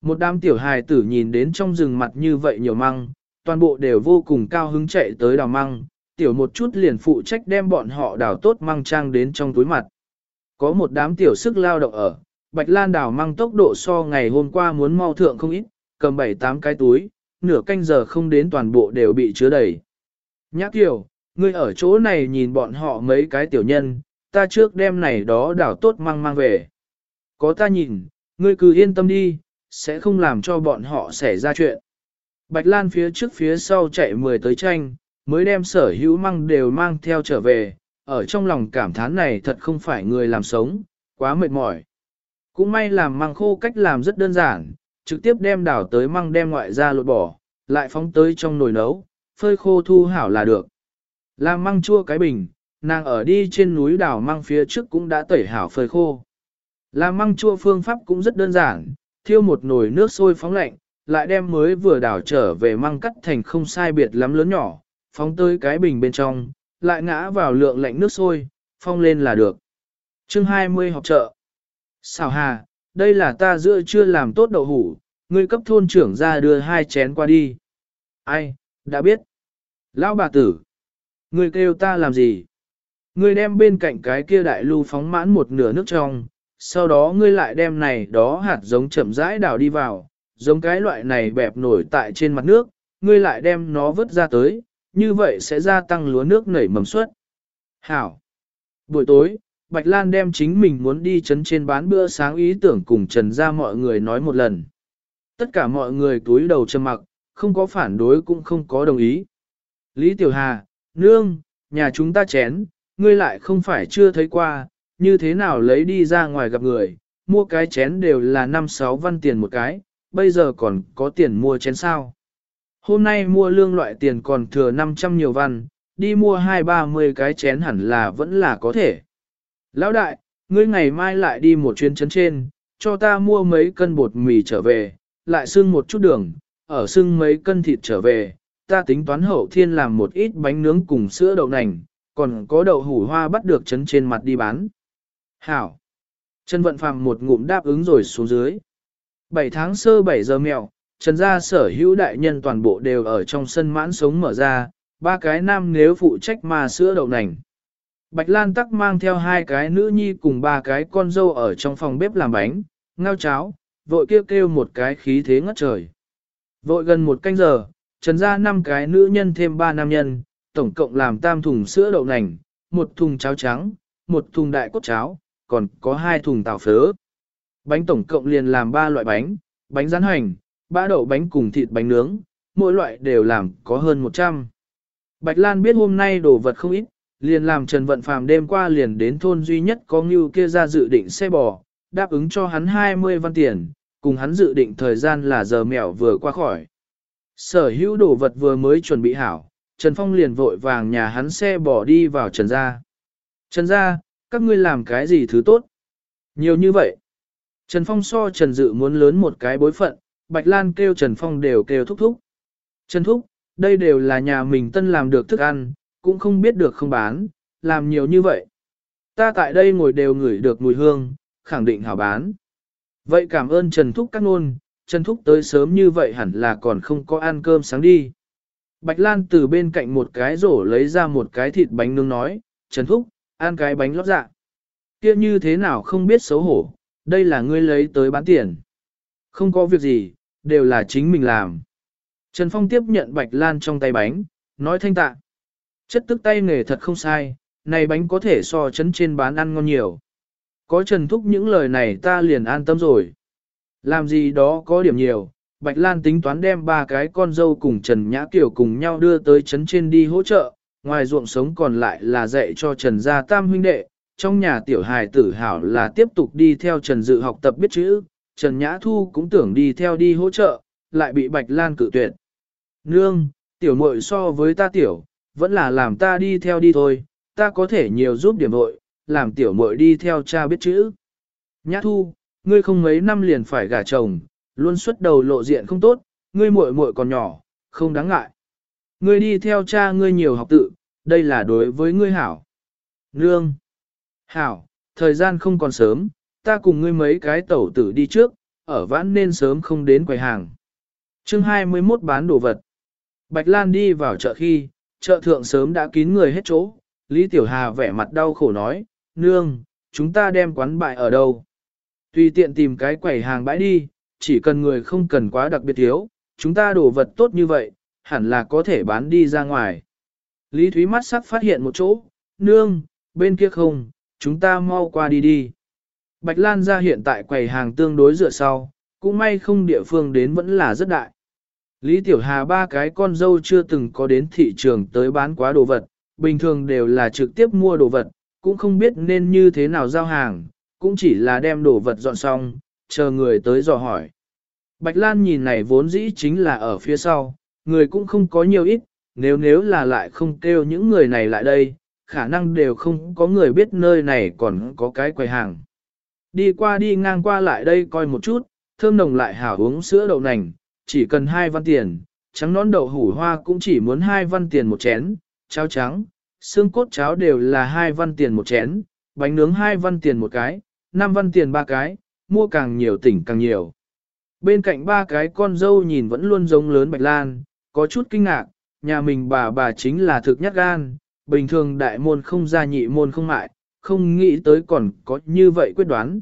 Một đám tiểu hài tử nhìn đến trong rừng mặt như vậy nhiều măng, toàn bộ đều vô cùng cao hứng chạy tới đào măng, tiểu một chút liền phụ trách đem bọn họ đào tốt măng trang đến trong túi mặt. Có một đám tiểu sức lao động ở, Bạch Lan đào mang tốc độ so ngày hôm qua muốn mau thượng không ít, cầm 7-8 cái túi, nửa canh giờ không đến toàn bộ đều bị chứa đầy. Nhã Kiều, ngươi ở chỗ này nhìn bọn họ mấy cái tiểu nhân, ta trước đem này đó đảo tốt mang mang về. Có ta nhìn, ngươi cứ yên tâm đi, sẽ không làm cho bọn họ xảy ra chuyện. Bạch Lan phía trước phía sau chạy mười tới tranh, mới đem sở hữu măng đều mang theo trở về, ở trong lòng cảm thán này thật không phải người làm sống, quá mệt mỏi. Cũng may làm măng khô cách làm rất đơn giản, trực tiếp đem đảo tới măng đem ngoại ra lột bỏ, lại phóng tới trong nồi nấu, phơi khô thu hảo là được. Làm măng chua cái bình, nàng ở đi trên núi đảo măng phía trước cũng đã tẩy hảo phơi khô. Làm măng chua phương pháp cũng rất đơn giản, thiêu một nồi nước sôi phóng lạnh, lại đem mới vừa đảo trở về măng cắt thành không sai biệt lắm lớn nhỏ, phóng tới cái bình bên trong, lại ngã vào lượng lạnh nước sôi, phong lên là được. Chương 20 học trợ. Xào hà, đây là ta giữa chưa làm tốt đậu hủ, ngươi cấp thôn trưởng ra đưa hai chén qua đi. Ai, đã biết. Lão bà tử, ngươi kêu ta làm gì? Ngươi đem bên cạnh cái kia đại lưu phóng mãn một nửa nước trong, sau đó ngươi lại đem này đó hạt giống chậm rãi đào đi vào, giống cái loại này bẹp nổi tại trên mặt nước, ngươi lại đem nó vứt ra tới, như vậy sẽ gia tăng lúa nước nảy mầm suất. Hảo. Buổi tối, Bạch Lan đem chính mình muốn đi chấn trên bán bữa sáng ý tưởng cùng Trần ra mọi người nói một lần. Tất cả mọi người túi đầu trầm mặc, không có phản đối cũng không có đồng ý. Lý Tiểu Hà, nương, nhà chúng ta chén, ngươi lại không phải chưa thấy qua, như thế nào lấy đi ra ngoài gặp người, mua cái chén đều là 5-6 văn tiền một cái, bây giờ còn có tiền mua chén sao. Hôm nay mua lương loại tiền còn thừa 500 nhiều văn, đi mua 2-30 cái chén hẳn là vẫn là có thể. Lão đại, ngươi ngày mai lại đi một chuyến chấn trên, cho ta mua mấy cân bột mì trở về, lại xưng một chút đường, ở xưng mấy cân thịt trở về, ta tính toán hậu thiên làm một ít bánh nướng cùng sữa đậu nành, còn có đậu hủ hoa bắt được chấn trên mặt đi bán. Hảo! Trần Vận Phạm một ngụm đáp ứng rồi xuống dưới. 7 tháng sơ 7 giờ mèo, Trần gia sở hữu đại nhân toàn bộ đều ở trong sân mãn sống mở ra, ba cái nam nếu phụ trách mà sữa đậu nành. Bạch Lan tắc mang theo hai cái nữ nhi cùng ba cái con dâu ở trong phòng bếp làm bánh, ngao cháo, vội kêu kêu một cái khí thế ngất trời. Vội gần một canh giờ, trần ra năm cái nữ nhân thêm ba nam nhân, tổng cộng làm tam thùng sữa đậu nành, một thùng cháo trắng, một thùng đại cốt cháo, còn có hai thùng tàu phớ. Bánh tổng cộng liền làm ba loại bánh, bánh rán hành, ba đậu bánh cùng thịt bánh nướng, mỗi loại đều làm có hơn 100. Bạch Lan biết hôm nay đồ vật không ít, liền làm Trần Vận Phàm đêm qua liền đến thôn duy nhất có ngưu kia ra dự định xe bò, đáp ứng cho hắn 20 văn tiền, cùng hắn dự định thời gian là giờ mèo vừa qua khỏi. Sở hữu đồ vật vừa mới chuẩn bị hảo, Trần Phong liền vội vàng nhà hắn xe bỏ đi vào Trần gia. Trần gia, các ngươi làm cái gì thứ tốt? Nhiều như vậy. Trần Phong so Trần Dự muốn lớn một cái bối phận, Bạch Lan kêu Trần Phong đều kêu thúc thúc. Trần Thúc, đây đều là nhà mình tân làm được thức ăn, cũng không biết được không bán, làm nhiều như vậy. Ta tại đây ngồi đều ngửi được mùi hương, khẳng định hảo bán. Vậy cảm ơn Trần Thúc các nôn, Trần Thúc tới sớm như vậy hẳn là còn không có ăn cơm sáng đi. Bạch Lan từ bên cạnh một cái rổ lấy ra một cái thịt bánh nướng nói, Trần Thúc, ăn cái bánh lót dạ. kia như thế nào không biết xấu hổ, đây là ngươi lấy tới bán tiền. Không có việc gì, đều là chính mình làm. Trần Phong tiếp nhận Bạch Lan trong tay bánh, nói thanh tạ. Chất tức tay nghề thật không sai, này bánh có thể so chấn trên bán ăn ngon nhiều. Có Trần Thúc những lời này ta liền an tâm rồi. Làm gì đó có điểm nhiều, Bạch Lan tính toán đem ba cái con dâu cùng Trần Nhã Kiều cùng nhau đưa tới chấn trên đi hỗ trợ, ngoài ruộng sống còn lại là dạy cho Trần Gia Tam huynh đệ, trong nhà tiểu hài tử hảo là tiếp tục đi theo Trần Dự học tập biết chữ, Trần Nhã Thu cũng tưởng đi theo đi hỗ trợ, lại bị Bạch Lan cự tuyệt. Nương, tiểu muội so với ta tiểu, vẫn là làm ta đi theo đi thôi, ta có thể nhiều giúp điểm vội, làm tiểu muội đi theo cha biết chữ. Nhã Thu, ngươi không mấy năm liền phải gả chồng, luôn xuất đầu lộ diện không tốt, ngươi muội muội còn nhỏ, không đáng ngại. Ngươi đi theo cha ngươi nhiều học tự, đây là đối với ngươi hảo. Nương. Hảo, thời gian không còn sớm, ta cùng ngươi mấy cái tẩu tử đi trước, ở vãn nên sớm không đến quầy hàng. chương 21 bán đồ vật. Bạch Lan đi vào chợ khi, chợ thượng sớm đã kín người hết chỗ. Lý Tiểu Hà vẻ mặt đau khổ nói, nương, chúng ta đem quán bại ở đâu? Tùy tiện tìm cái quầy hàng bãi đi, chỉ cần người không cần quá đặc biệt thiếu, chúng ta đổ vật tốt như vậy, hẳn là có thể bán đi ra ngoài. Lý Thúy mắt sắc phát hiện một chỗ, nương, bên kia không, chúng ta mau qua đi đi. Bạch Lan ra hiện tại quầy hàng tương đối dựa sau, cũng may không địa phương đến vẫn là rất đại. Lý Tiểu Hà ba cái con dâu chưa từng có đến thị trường tới bán quá đồ vật, bình thường đều là trực tiếp mua đồ vật, cũng không biết nên như thế nào giao hàng, cũng chỉ là đem đồ vật dọn xong, chờ người tới dò hỏi. Bạch Lan nhìn này vốn dĩ chính là ở phía sau, người cũng không có nhiều ít, nếu nếu là lại không kêu những người này lại đây, khả năng đều không có người biết nơi này còn có cái quầy hàng. Đi qua đi ngang qua lại đây coi một chút, thơm nồng lại hảo uống sữa đậu nành, chỉ cần hai văn tiền, trắng nón đậu hủ hoa cũng chỉ muốn hai văn tiền một chén, cháo trắng, xương cốt cháo đều là hai văn tiền một chén, bánh nướng hai văn tiền một cái, năm văn tiền ba cái, mua càng nhiều tỉnh càng nhiều. Bên cạnh ba cái con dâu nhìn vẫn luôn giống lớn bạch lan, có chút kinh ngạc, nhà mình bà bà chính là thực nhất gan, bình thường đại môn không ra nhị môn không mại, không nghĩ tới còn có như vậy quyết đoán.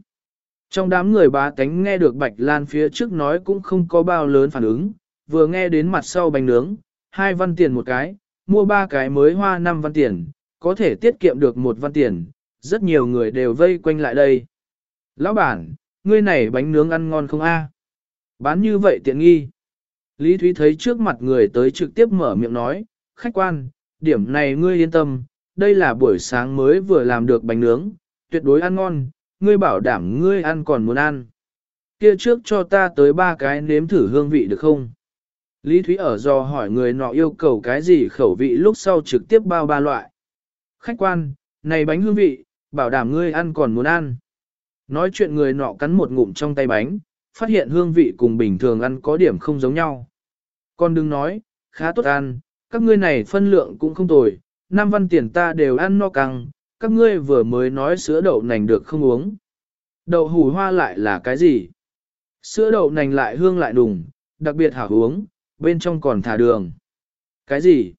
Trong đám người bá tánh nghe được Bạch Lan phía trước nói cũng không có bao lớn phản ứng, vừa nghe đến mặt sau bánh nướng, hai văn tiền một cái, mua ba cái mới hoa năm văn tiền, có thể tiết kiệm được một văn tiền, rất nhiều người đều vây quanh lại đây. Lão bản, ngươi này bánh nướng ăn ngon không a? Bán như vậy tiện nghi. Lý Thúy thấy trước mặt người tới trực tiếp mở miệng nói, khách quan, điểm này ngươi yên tâm, đây là buổi sáng mới vừa làm được bánh nướng, tuyệt đối ăn ngon, ngươi bảo đảm ngươi ăn còn muốn ăn. Kia trước cho ta tới ba cái nếm thử hương vị được không? Lý Thúy ở do hỏi người nọ yêu cầu cái gì khẩu vị lúc sau trực tiếp bao ba loại. Khách quan, này bánh hương vị, bảo đảm ngươi ăn còn muốn ăn. Nói chuyện người nọ cắn một ngụm trong tay bánh, phát hiện hương vị cùng bình thường ăn có điểm không giống nhau. Con đừng nói, khá tốt ăn, các ngươi này phân lượng cũng không tồi, năm văn tiền ta đều ăn no căng, các ngươi vừa mới nói sữa đậu nành được không uống. Đậu hủ hoa lại là cái gì? Sữa đậu nành lại hương lại đùng, đặc biệt hảo uống, bên trong còn thả đường. Cái gì?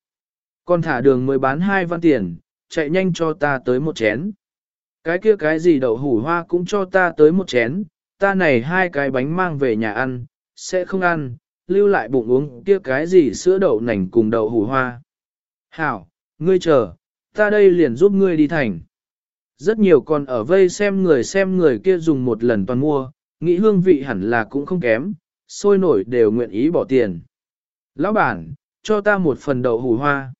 Còn thả đường mới bán hai văn tiền, chạy nhanh cho ta tới một chén. Cái kia cái gì đậu hủ hoa cũng cho ta tới một chén, ta này hai cái bánh mang về nhà ăn, sẽ không ăn, lưu lại bụng uống kia cái gì sữa đậu nành cùng đậu hủ hoa. Hảo, ngươi chờ, ta đây liền giúp ngươi đi thành. Rất nhiều còn ở vây xem người xem người kia dùng một lần toàn mua, nghĩ hương vị hẳn là cũng không kém, sôi nổi đều nguyện ý bỏ tiền. Lão bản, cho ta một phần đậu hủ hoa.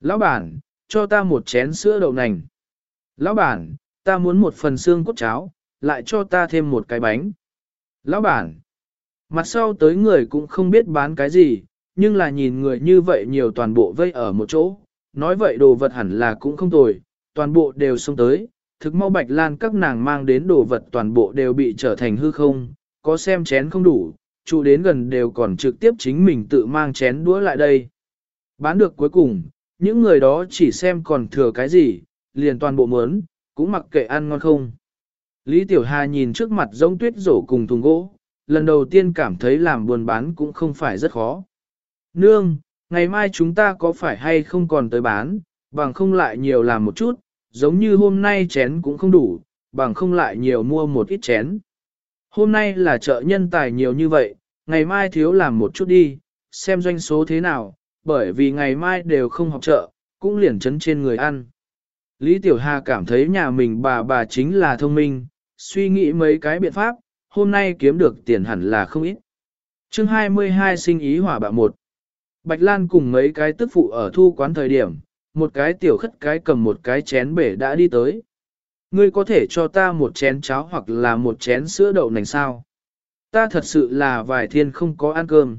Lão bản, cho ta một chén sữa đậu nành. Lão bản, ta muốn một phần xương cốt cháo, lại cho ta thêm một cái bánh. Lão bản, mặt sau tới người cũng không biết bán cái gì, nhưng là nhìn người như vậy nhiều toàn bộ vây ở một chỗ, nói vậy đồ vật hẳn là cũng không tồi, toàn bộ đều xông tới, thực mau bạch lan các nàng mang đến đồ vật toàn bộ đều bị trở thành hư không, có xem chén không đủ, chủ đến gần đều còn trực tiếp chính mình tự mang chén đũa lại đây. Bán được cuối cùng, những người đó chỉ xem còn thừa cái gì, liền toàn bộ mớn, cũng mặc kệ ăn ngon không. Lý Tiểu Hà nhìn trước mặt giống tuyết rổ cùng thùng gỗ, lần đầu tiên cảm thấy làm buôn bán cũng không phải rất khó. Nương, ngày mai chúng ta có phải hay không còn tới bán, bằng không lại nhiều làm một chút, giống như hôm nay chén cũng không đủ, bằng không lại nhiều mua một ít chén. Hôm nay là chợ nhân tài nhiều như vậy, ngày mai thiếu làm một chút đi, xem doanh số thế nào, bởi vì ngày mai đều không học chợ, cũng liền chấn trên người ăn. Lý Tiểu Hà cảm thấy nhà mình bà bà chính là thông minh, suy nghĩ mấy cái biện pháp, hôm nay kiếm được tiền hẳn là không ít. chương 22 sinh ý hỏa bạo một. Bạch Lan cùng mấy cái tức phụ ở thu quán thời điểm, một cái tiểu khất cái cầm một cái chén bể đã đi tới. Ngươi có thể cho ta một chén cháo hoặc là một chén sữa đậu nành sao? Ta thật sự là vài thiên không có ăn cơm.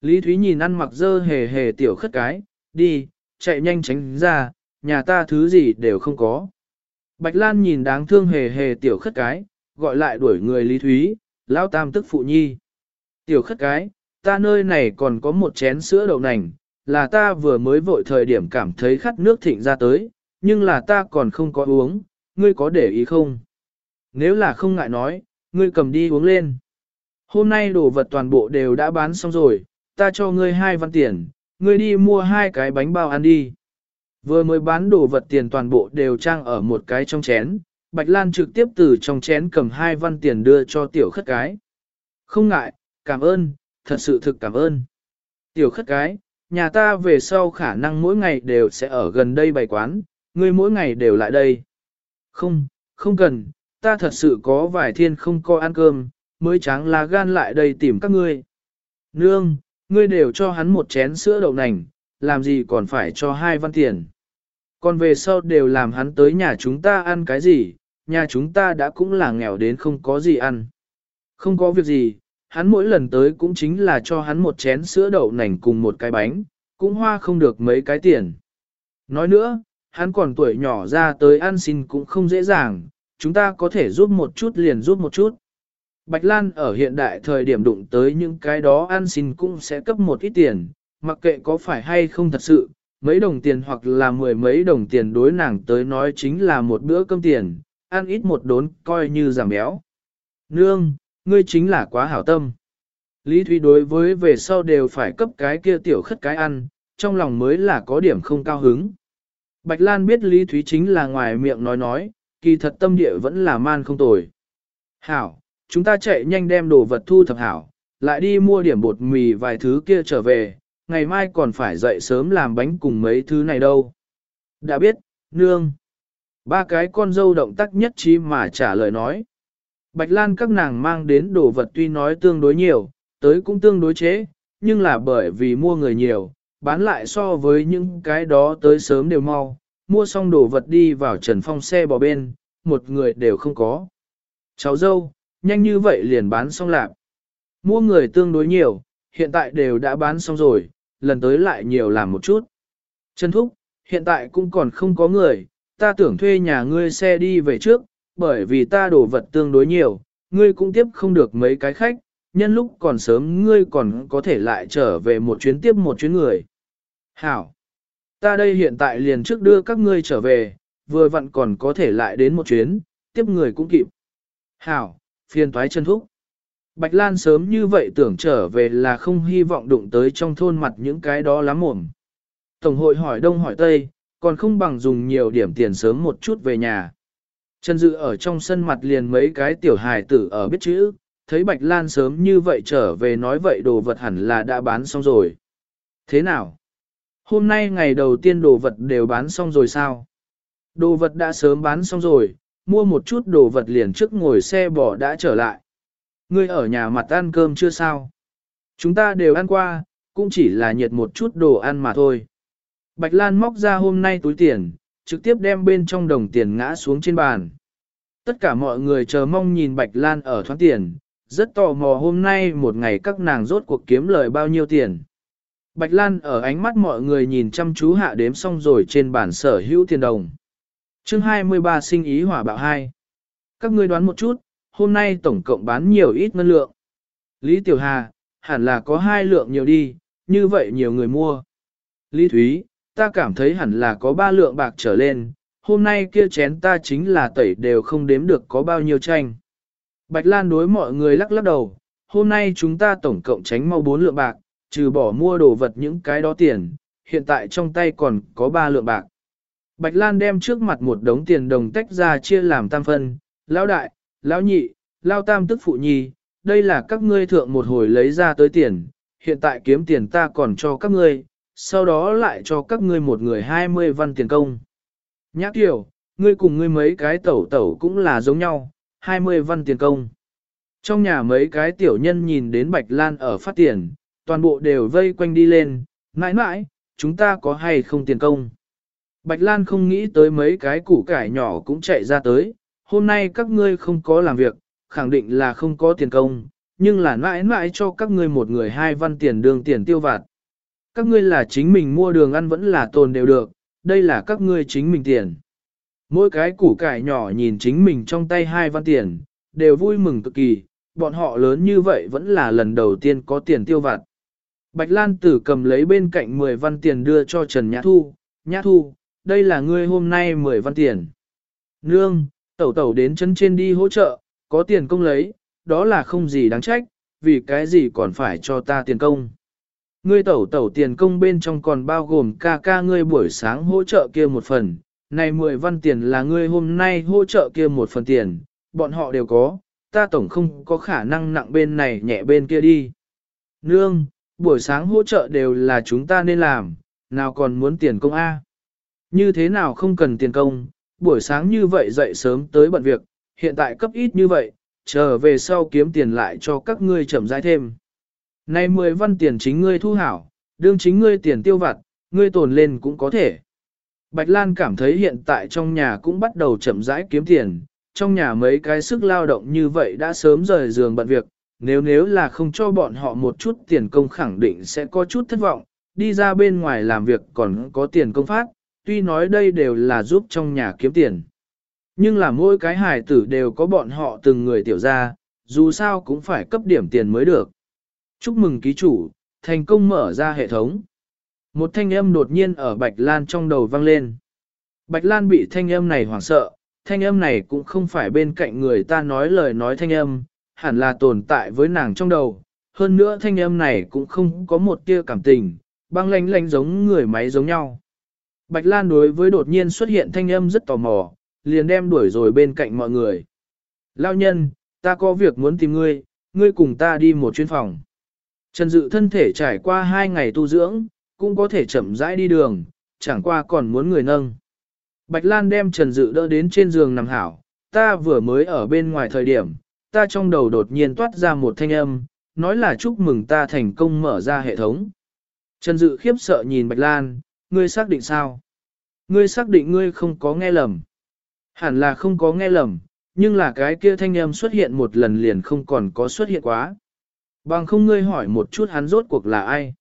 Lý Thúy nhìn ăn mặc dơ hề hề tiểu khất cái, đi, chạy nhanh tránh ra, nhà ta thứ gì đều không có. Bạch Lan nhìn đáng thương hề hề tiểu khất cái, gọi lại đuổi người Lý Thúy, lão tam tức phụ nhi. Tiểu khất cái, ta nơi này còn có một chén sữa đậu nành, là ta vừa mới vội thời điểm cảm thấy khát nước thịnh ra tới, nhưng là ta còn không có uống, ngươi có để ý không? Nếu là không ngại nói, ngươi cầm đi uống lên. Hôm nay đồ vật toàn bộ đều đã bán xong rồi, ta cho ngươi hai văn tiền, ngươi đi mua hai cái bánh bao ăn đi. Vừa mới bán đồ vật tiền toàn bộ đều trang ở một cái trong chén, Bạch Lan trực tiếp từ trong chén cầm hai văn tiền đưa cho tiểu khất cái. Không ngại, cảm ơn, thật sự thực cảm ơn. Tiểu khất cái, nhà ta về sau khả năng mỗi ngày đều sẽ ở gần đây bày quán, ngươi mỗi ngày đều lại đây. Không, không cần, ta thật sự có vài thiên không có ăn cơm, mới tráng lá gan lại đây tìm các ngươi. Nương, ngươi đều cho hắn một chén sữa đậu nành, làm gì còn phải cho hai văn tiền. Còn về sau đều làm hắn tới nhà chúng ta ăn cái gì, nhà chúng ta đã cũng là nghèo đến không có gì ăn. Không có việc gì, hắn mỗi lần tới cũng chính là cho hắn một chén sữa đậu nành cùng một cái bánh, cũng hoa không được mấy cái tiền. Nói nữa, hắn còn tuổi nhỏ ra tới ăn xin cũng không dễ dàng, chúng ta có thể giúp một chút liền giúp một chút. Bạch Lan ở hiện đại thời điểm đụng tới những cái đó ăn xin cũng sẽ cấp một ít tiền, mặc kệ có phải hay không thật sự, mấy đồng tiền hoặc là mười mấy đồng tiền đối nàng tới nói chính là một bữa cơm tiền, ăn ít một đốn coi như giảm béo. Nương, ngươi chính là quá hảo tâm. Lý Thúy đối với về sau đều phải cấp cái kia tiểu khất cái ăn, trong lòng mới là có điểm không cao hứng. Bạch Lan biết Lý Thúy chính là ngoài miệng nói nói, kỳ thật tâm địa vẫn là man không tồi. Hảo, chúng ta chạy nhanh đem đồ vật thu thập hảo, lại đi mua điểm bột mì vài thứ kia trở về, ngày mai còn phải dậy sớm làm bánh cùng mấy thứ này đâu. Đã biết, nương. Ba cái con dâu động tác nhất trí mà trả lời nói. Bạch Lan các nàng mang đến đồ vật tuy nói tương đối nhiều, tới cũng tương đối chế, nhưng là bởi vì mua người nhiều, bán lại so với những cái đó tới sớm đều mau, mua xong đồ vật đi vào trần phong xe bò bên, một người đều không có. Cháu dâu, nhanh như vậy liền bán xong lạc. Mua người tương đối nhiều, hiện tại đều đã bán xong rồi, lần tới lại nhiều làm một chút. Trần Thúc, hiện tại cũng còn không có người, ta tưởng thuê nhà ngươi xe đi về trước, bởi vì ta đổ vật tương đối nhiều, ngươi cũng tiếp không được mấy cái khách, nhân lúc còn sớm ngươi còn có thể lại trở về một chuyến tiếp một chuyến người. Hảo! Ta đây hiện tại liền trước đưa các ngươi trở về, vừa vặn còn có thể lại đến một chuyến, tiếp người cũng kịp. Hảo! Phiên toái chân thúc. Bạch Lan sớm như vậy tưởng trở về là không hy vọng đụng tới trong thôn mặt những cái đó lắm mồm. Tổng hội hỏi đông hỏi tây, còn không bằng dùng nhiều điểm tiền sớm một chút về nhà. Trần Dự ở trong sân mặt liền mấy cái tiểu hài tử ở biết chữ, thấy Bạch Lan sớm như vậy trở về nói vậy đồ vật hẳn là đã bán xong rồi. Thế nào? Hôm nay ngày đầu tiên đồ vật đều bán xong rồi sao? Đồ vật đã sớm bán xong rồi, mua một chút đồ vật liền trước ngồi xe bò đã trở lại. Ngươi ở nhà mặt ăn cơm chưa sao? Chúng ta đều ăn qua, cũng chỉ là nhiệt một chút đồ ăn mà thôi. Bạch Lan móc ra hôm nay túi tiền, trực tiếp đem bên trong đồng tiền ngã xuống trên bàn. Tất cả mọi người chờ mong nhìn Bạch Lan ở thoáng tiền, rất tò mò hôm nay một ngày các nàng rốt cuộc kiếm lời bao nhiêu tiền. Bạch Lan ở ánh mắt mọi người nhìn chăm chú hạ đếm xong rồi trên bản sở hữu tiền đồng. chương 23 sinh ý hỏa bạo 2. Các ngươi đoán một chút, hôm nay tổng cộng bán nhiều ít ngân lượng. Lý Tiểu Hà, hẳn là có hai lượng nhiều đi, như vậy nhiều người mua. Lý Thúy, ta cảm thấy hẳn là có ba lượng bạc trở lên, hôm nay kia chén ta chính là tẩy đều không đếm được có bao nhiêu tranh. Bạch Lan đối mọi người lắc lắc đầu, hôm nay chúng ta tổng cộng tránh mau bốn lượng bạc, trừ bỏ mua đồ vật những cái đó tiền, hiện tại trong tay còn có ba lượng bạc. Bạch Lan đem trước mặt một đống tiền đồng tách ra chia làm tam phân, lão đại, lão nhị, lão tam tức phụ nhi, đây là các ngươi thượng một hồi lấy ra tới tiền, hiện tại kiếm tiền ta còn cho các ngươi, sau đó lại cho các ngươi một người 20 văn tiền công. Nhã tiểu, ngươi cùng ngươi mấy cái tẩu tẩu cũng là giống nhau, 20 văn tiền công. Trong nhà mấy cái tiểu nhân nhìn đến Bạch Lan ở phát tiền, toàn bộ đều vây quanh đi lên, mãi mãi, chúng ta có hay không tiền công. Bạch Lan không nghĩ tới mấy cái củ cải nhỏ cũng chạy ra tới, hôm nay các ngươi không có làm việc, khẳng định là không có tiền công, nhưng là mãi mãi cho các ngươi một người hai văn tiền đường tiền tiêu vặt. Các ngươi là chính mình mua đường ăn vẫn là tồn đều được, đây là các ngươi chính mình tiền. Mỗi cái củ cải nhỏ nhìn chính mình trong tay hai văn tiền, đều vui mừng cực kỳ, bọn họ lớn như vậy vẫn là lần đầu tiên có tiền tiêu vặt. Bạch Lan Tử cầm lấy bên cạnh 10 văn tiền đưa cho Trần Nhã Thu, Nhã Thu, đây là ngươi hôm nay 10 văn tiền. Nương, tẩu tẩu đến chân trên đi hỗ trợ, có tiền công lấy, đó là không gì đáng trách, vì cái gì còn phải cho ta tiền công. Ngươi tẩu tẩu tiền công bên trong còn bao gồm ca ca ngươi buổi sáng hỗ trợ kia một phần, này 10 văn tiền là ngươi hôm nay hỗ trợ kia một phần tiền, bọn họ đều có, ta tổng không có khả năng nặng bên này nhẹ bên kia đi. Nương, buổi sáng hỗ trợ đều là chúng ta nên làm, nào còn muốn tiền công A. Như thế nào không cần tiền công, buổi sáng như vậy dậy sớm tới bận việc, hiện tại cấp ít như vậy, chờ về sau kiếm tiền lại cho các ngươi chậm rãi thêm. Này 10 văn tiền chính ngươi thu hảo, đương chính ngươi tiền tiêu vặt, ngươi tồn lên cũng có thể. Bạch Lan cảm thấy hiện tại trong nhà cũng bắt đầu chậm rãi kiếm tiền, trong nhà mấy cái sức lao động như vậy đã sớm rời giường bận việc, nếu nếu là không cho bọn họ một chút tiền công khẳng định sẽ có chút thất vọng, đi ra bên ngoài làm việc còn có tiền công phát, tuy nói đây đều là giúp trong nhà kiếm tiền. Nhưng là mỗi cái hài tử đều có bọn họ từng người tiểu ra, dù sao cũng phải cấp điểm tiền mới được. Chúc mừng ký chủ, thành công mở ra hệ thống. Một thanh âm đột nhiên ở Bạch Lan trong đầu vang lên. Bạch Lan bị thanh âm này hoảng sợ, thanh âm này cũng không phải bên cạnh người ta nói lời nói thanh âm, hẳn là tồn tại với nàng trong đầu. Hơn nữa thanh âm này cũng không có một tia cảm tình, băng lanh lanh giống người máy giống nhau. Bạch Lan đối với đột nhiên xuất hiện thanh âm rất tò mò, liền đem đuổi rồi bên cạnh mọi người. Lao nhân, ta có việc muốn tìm ngươi, ngươi cùng ta đi một chuyến phòng. Trần Dự thân thể trải qua hai ngày tu dưỡng, cũng có thể chậm rãi đi đường, chẳng qua còn muốn người nâng. Bạch Lan đem Trần Dự đỡ đến trên giường nằm hảo, ta vừa mới ở bên ngoài thời điểm, ta trong đầu đột nhiên toát ra một thanh âm, nói là chúc mừng ta thành công mở ra hệ thống. Trần Dự khiếp sợ nhìn Bạch Lan, ngươi xác định sao? Ngươi xác định ngươi không có nghe lầm. Hẳn là không có nghe lầm, nhưng là cái kia thanh âm xuất hiện một lần liền không còn có xuất hiện quá. Bằng không ngươi hỏi một chút hắn rốt cuộc là ai?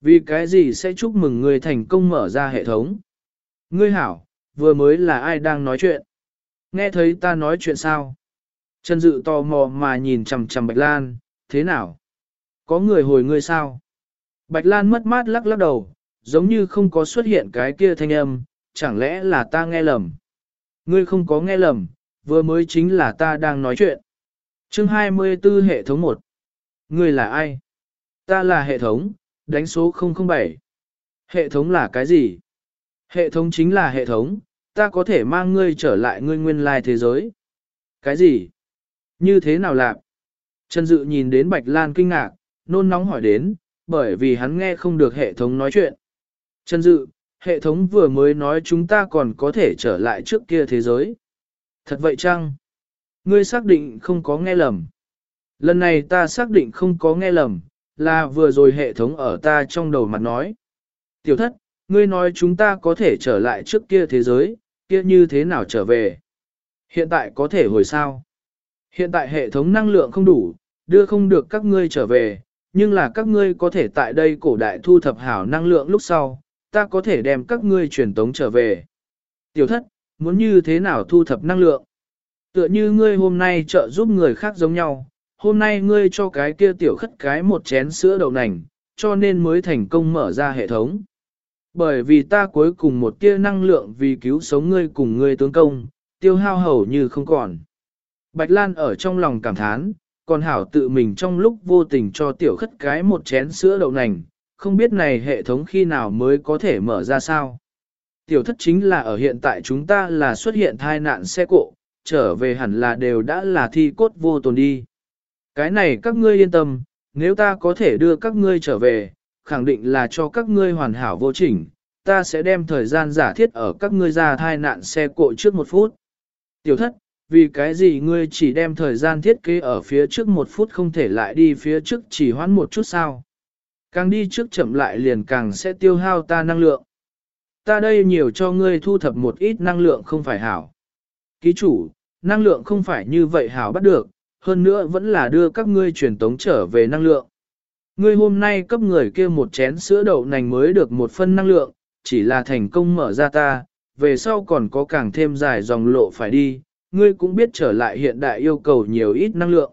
Vì cái gì sẽ chúc mừng ngươi thành công mở ra hệ thống? Ngươi hảo, vừa mới là ai đang nói chuyện? Nghe thấy ta nói chuyện sao? Trần Dự tò mò mà nhìn chằm chằm Bạch Lan, thế nào? Có người hồi ngươi sao? Bạch Lan mất mát lắc lắc đầu, giống như không có xuất hiện cái kia thanh âm, chẳng lẽ là ta nghe lầm? Ngươi không có nghe lầm, vừa mới chính là ta đang nói chuyện. Chương 24 hệ thống 1 Ngươi là ai? Ta là hệ thống, đánh số 007. Hệ thống là cái gì? Hệ thống chính là hệ thống, ta có thể mang ngươi trở lại ngươi nguyên lai thế giới. Cái gì? Như thế nào lạc? Trần Dự nhìn đến Bạch Lan kinh ngạc, nôn nóng hỏi đến, bởi vì hắn nghe không được hệ thống nói chuyện. Trần Dự, hệ thống vừa mới nói chúng ta còn có thể trở lại trước kia thế giới. Thật vậy chăng? Ngươi xác định không có nghe lầm. Lần này ta xác định không có nghe lầm, là vừa rồi hệ thống ở ta trong đầu mặt nói. Tiểu thất, ngươi nói chúng ta có thể trở lại trước kia thế giới, kia như thế nào trở về? Hiện tại có thể hồi sao? Hiện tại hệ thống năng lượng không đủ, đưa không được các ngươi trở về, nhưng là các ngươi có thể tại đây cổ đại thu thập hảo năng lượng lúc sau, ta có thể đem các ngươi truyền tống trở về. Tiểu thất, muốn như thế nào thu thập năng lượng? Tựa như ngươi hôm nay trợ giúp người khác giống nhau, hôm nay ngươi cho cái kia tiểu khất cái một chén sữa đậu nành, cho nên mới thành công mở ra hệ thống. Bởi vì ta cuối cùng một tia năng lượng vì cứu sống ngươi cùng ngươi tướng công, tiêu hao hầu như không còn. Bạch Lan ở trong lòng cảm thán, còn hảo tự mình trong lúc vô tình cho tiểu khất cái một chén sữa đậu nành, không biết này hệ thống khi nào mới có thể mở ra sao. Tiểu thất chính là ở hiện tại chúng ta là xuất hiện thai nạn xe cộ, trở về hẳn là đều đã là thi cốt vô tồn đi. Cái này các ngươi yên tâm, nếu ta có thể đưa các ngươi trở về, khẳng định là cho các ngươi hoàn hảo vô chỉnh, ta sẽ đem thời gian giả thiết ở các ngươi ra thai nạn xe cộ trước một phút. Tiểu thất, vì cái gì ngươi chỉ đem thời gian thiết kế ở phía trước một phút không thể lại đi phía trước chỉ hoãn một chút sao? Càng đi trước chậm lại liền càng sẽ tiêu hao ta năng lượng. Ta đây nhiều cho ngươi thu thập một ít năng lượng không phải hảo. Ký chủ, năng lượng không phải như vậy hảo bắt được, hơn nữa vẫn là đưa các ngươi truyền tống trở về năng lượng. Ngươi hôm nay cấp người kia một chén sữa đậu nành mới được một phân năng lượng, chỉ là thành công mở ra ta, về sau còn có càng thêm dài dòng lộ phải đi, ngươi cũng biết trở lại hiện đại yêu cầu nhiều ít năng lượng.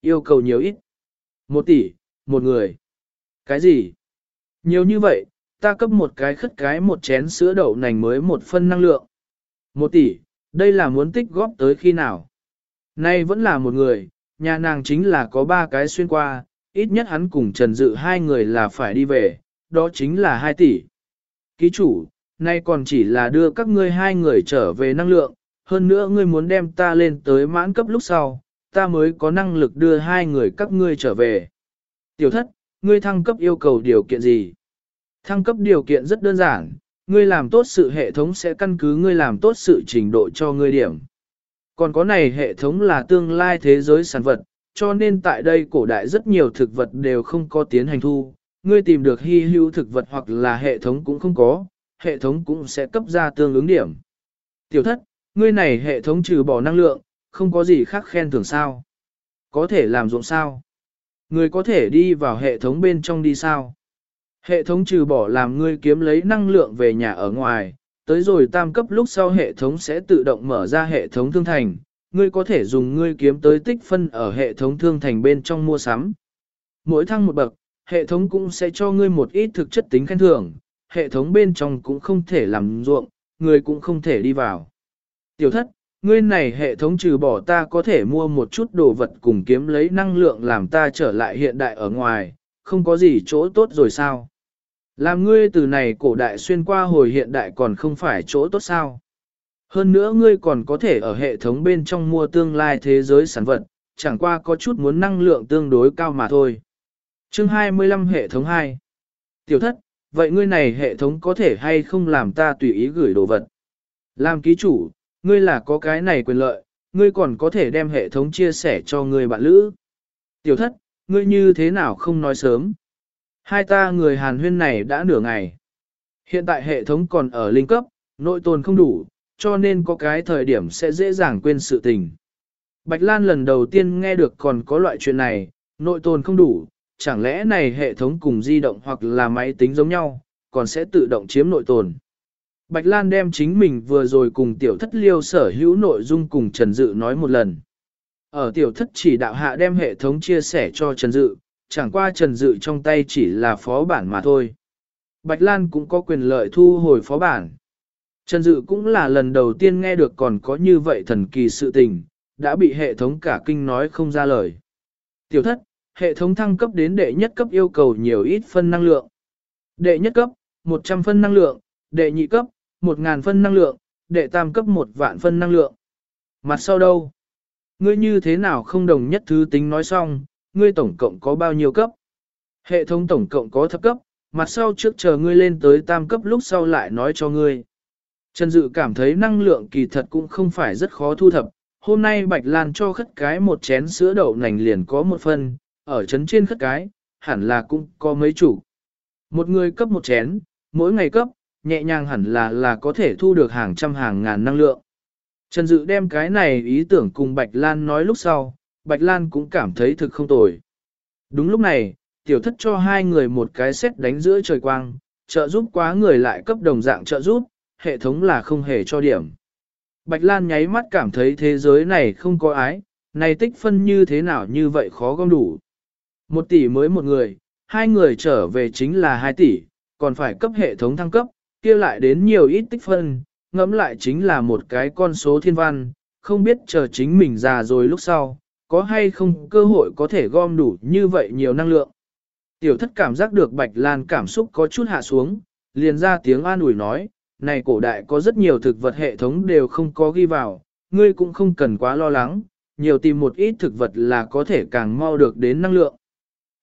Yêu cầu nhiều ít. Một tỷ, một người. Cái gì? Nhiều như vậy, ta cấp một cái khất cái một chén sữa đậu nành mới một phân năng lượng. Một tỷ, đây là muốn tích góp tới khi nào? Nay vẫn là một người, nhà nàng chính là có ba cái xuyên qua, ít nhất hắn cùng Trần Dự hai người là phải đi về, đó chính là hai tỷ. Ký chủ, nay còn chỉ là đưa các ngươi hai người trở về năng lượng, hơn nữa ngươi muốn đem ta lên tới mãn cấp lúc sau, ta mới có năng lực đưa hai người các ngươi trở về. Tiểu thất, ngươi thăng cấp yêu cầu điều kiện gì? Thăng cấp điều kiện rất đơn giản, ngươi làm tốt sự hệ thống sẽ căn cứ ngươi làm tốt sự trình độ cho ngươi điểm. Còn có này hệ thống là tương lai thế giới sản vật, cho nên tại đây cổ đại rất nhiều thực vật đều không có tiến hành thu. Ngươi tìm được hy hữu thực vật hoặc là hệ thống cũng không có, hệ thống cũng sẽ cấp ra tương ứng điểm. Tiểu thất, ngươi này hệ thống trừ bỏ năng lượng, không có gì khác khen thưởng sao. Có thể làm ruộng sao. Ngươi có thể đi vào hệ thống bên trong đi sao. Hệ thống trừ bỏ làm ngươi kiếm lấy năng lượng về nhà ở ngoài, tới rồi tam cấp lúc sau hệ thống sẽ tự động mở ra hệ thống thương thành, ngươi có thể dùng ngươi kiếm tới tích phân ở hệ thống thương thành bên trong mua sắm. Mỗi thăng một bậc, hệ thống cũng sẽ cho ngươi một ít thực chất tính khen thưởng, hệ thống bên trong cũng không thể làm ruộng, ngươi cũng không thể đi vào. Tiểu thất, ngươi này hệ thống trừ bỏ ta có thể mua một chút đồ vật cùng kiếm lấy năng lượng làm ta trở lại hiện đại ở ngoài, không có gì chỗ tốt rồi sao? Làm ngươi từ này cổ đại xuyên qua hồi hiện đại còn không phải chỗ tốt sao. Hơn nữa ngươi còn có thể ở hệ thống bên trong mua tương lai thế giới sản vật, chẳng qua có chút muốn năng lượng tương đối cao mà thôi. Chương 25 hệ thống 2 Tiểu thất, vậy ngươi này hệ thống có thể hay không làm ta tùy ý gửi đồ vật? Làm ký chủ, ngươi là có cái này quyền lợi, ngươi còn có thể đem hệ thống chia sẻ cho người bạn lữ. Tiểu thất, ngươi như thế nào không nói sớm? Hai ta người Hàn huyên này đã nửa ngày. Hiện tại hệ thống còn ở linh cấp, nội tồn không đủ, cho nên có cái thời điểm sẽ dễ dàng quên sự tình. Bạch Lan lần đầu tiên nghe được còn có loại chuyện này, nội tồn không đủ, chẳng lẽ này hệ thống cùng di động hoặc là máy tính giống nhau, còn sẽ tự động chiếm nội tồn. Bạch Lan đem chính mình vừa rồi cùng tiểu thất liêu sở hữu nội dung cùng Trần Dự nói một lần. Ở tiểu thất chỉ đạo hạ đem hệ thống chia sẻ cho Trần Dự, chẳng qua Trần Dự trong tay chỉ là phó bản mà thôi. Bạch Lan cũng có quyền lợi thu hồi phó bản. Trần Dự cũng là lần đầu tiên nghe được còn có như vậy thần kỳ sự tình, đã bị hệ thống cả kinh nói không ra lời. Tiểu thất, hệ thống thăng cấp đến đệ nhất cấp yêu cầu nhiều ít phân năng lượng. Đệ nhất cấp, 100 phân năng lượng, đệ nhị cấp, 1.000 phân năng lượng, đệ tam cấp 1 vạn phân năng lượng. Mặt sau đâu? Ngươi như thế nào không đồng nhất thứ tính nói xong, ngươi tổng cộng có bao nhiêu cấp? Hệ thống tổng cộng có thấp cấp, mặt sau trước chờ ngươi lên tới tam cấp lúc sau lại nói cho ngươi. Trần Dự cảm thấy năng lượng kỳ thật cũng không phải rất khó thu thập, hôm nay Bạch Lan cho khất cái một chén sữa đậu nành liền có một phần. ở chấn trên khất cái, hẳn là cũng có mấy chủ. Một người cấp một chén, mỗi ngày cấp, nhẹ nhàng hẳn là là có thể thu được hàng trăm hàng ngàn năng lượng. Trần Dự đem cái này ý tưởng cùng Bạch Lan nói lúc sau, Bạch Lan cũng cảm thấy thực không tồi. Đúng lúc này, tiểu thất cho hai người một cái xét đánh giữa trời quang, trợ giúp quá người lại cấp đồng dạng trợ giúp, hệ thống là không hề cho điểm. Bạch Lan nháy mắt cảm thấy thế giới này không có ái, này tích phân như thế nào như vậy khó gom đủ. Một tỷ mới một người, hai người trở về chính là hai tỷ, còn phải cấp hệ thống thăng cấp, kia lại đến nhiều ít tích phân, ngẫm lại chính là một cái con số thiên văn, không biết chờ chính mình già rồi lúc sau, có hay không cơ hội có thể gom đủ như vậy nhiều năng lượng. Tiểu thất cảm giác được Bạch Lan cảm xúc có chút hạ xuống, liền ra tiếng an ủi nói, này cổ đại có rất nhiều thực vật hệ thống đều không có ghi vào, ngươi cũng không cần quá lo lắng, nhiều tìm một ít thực vật là có thể càng mau được đến năng lượng.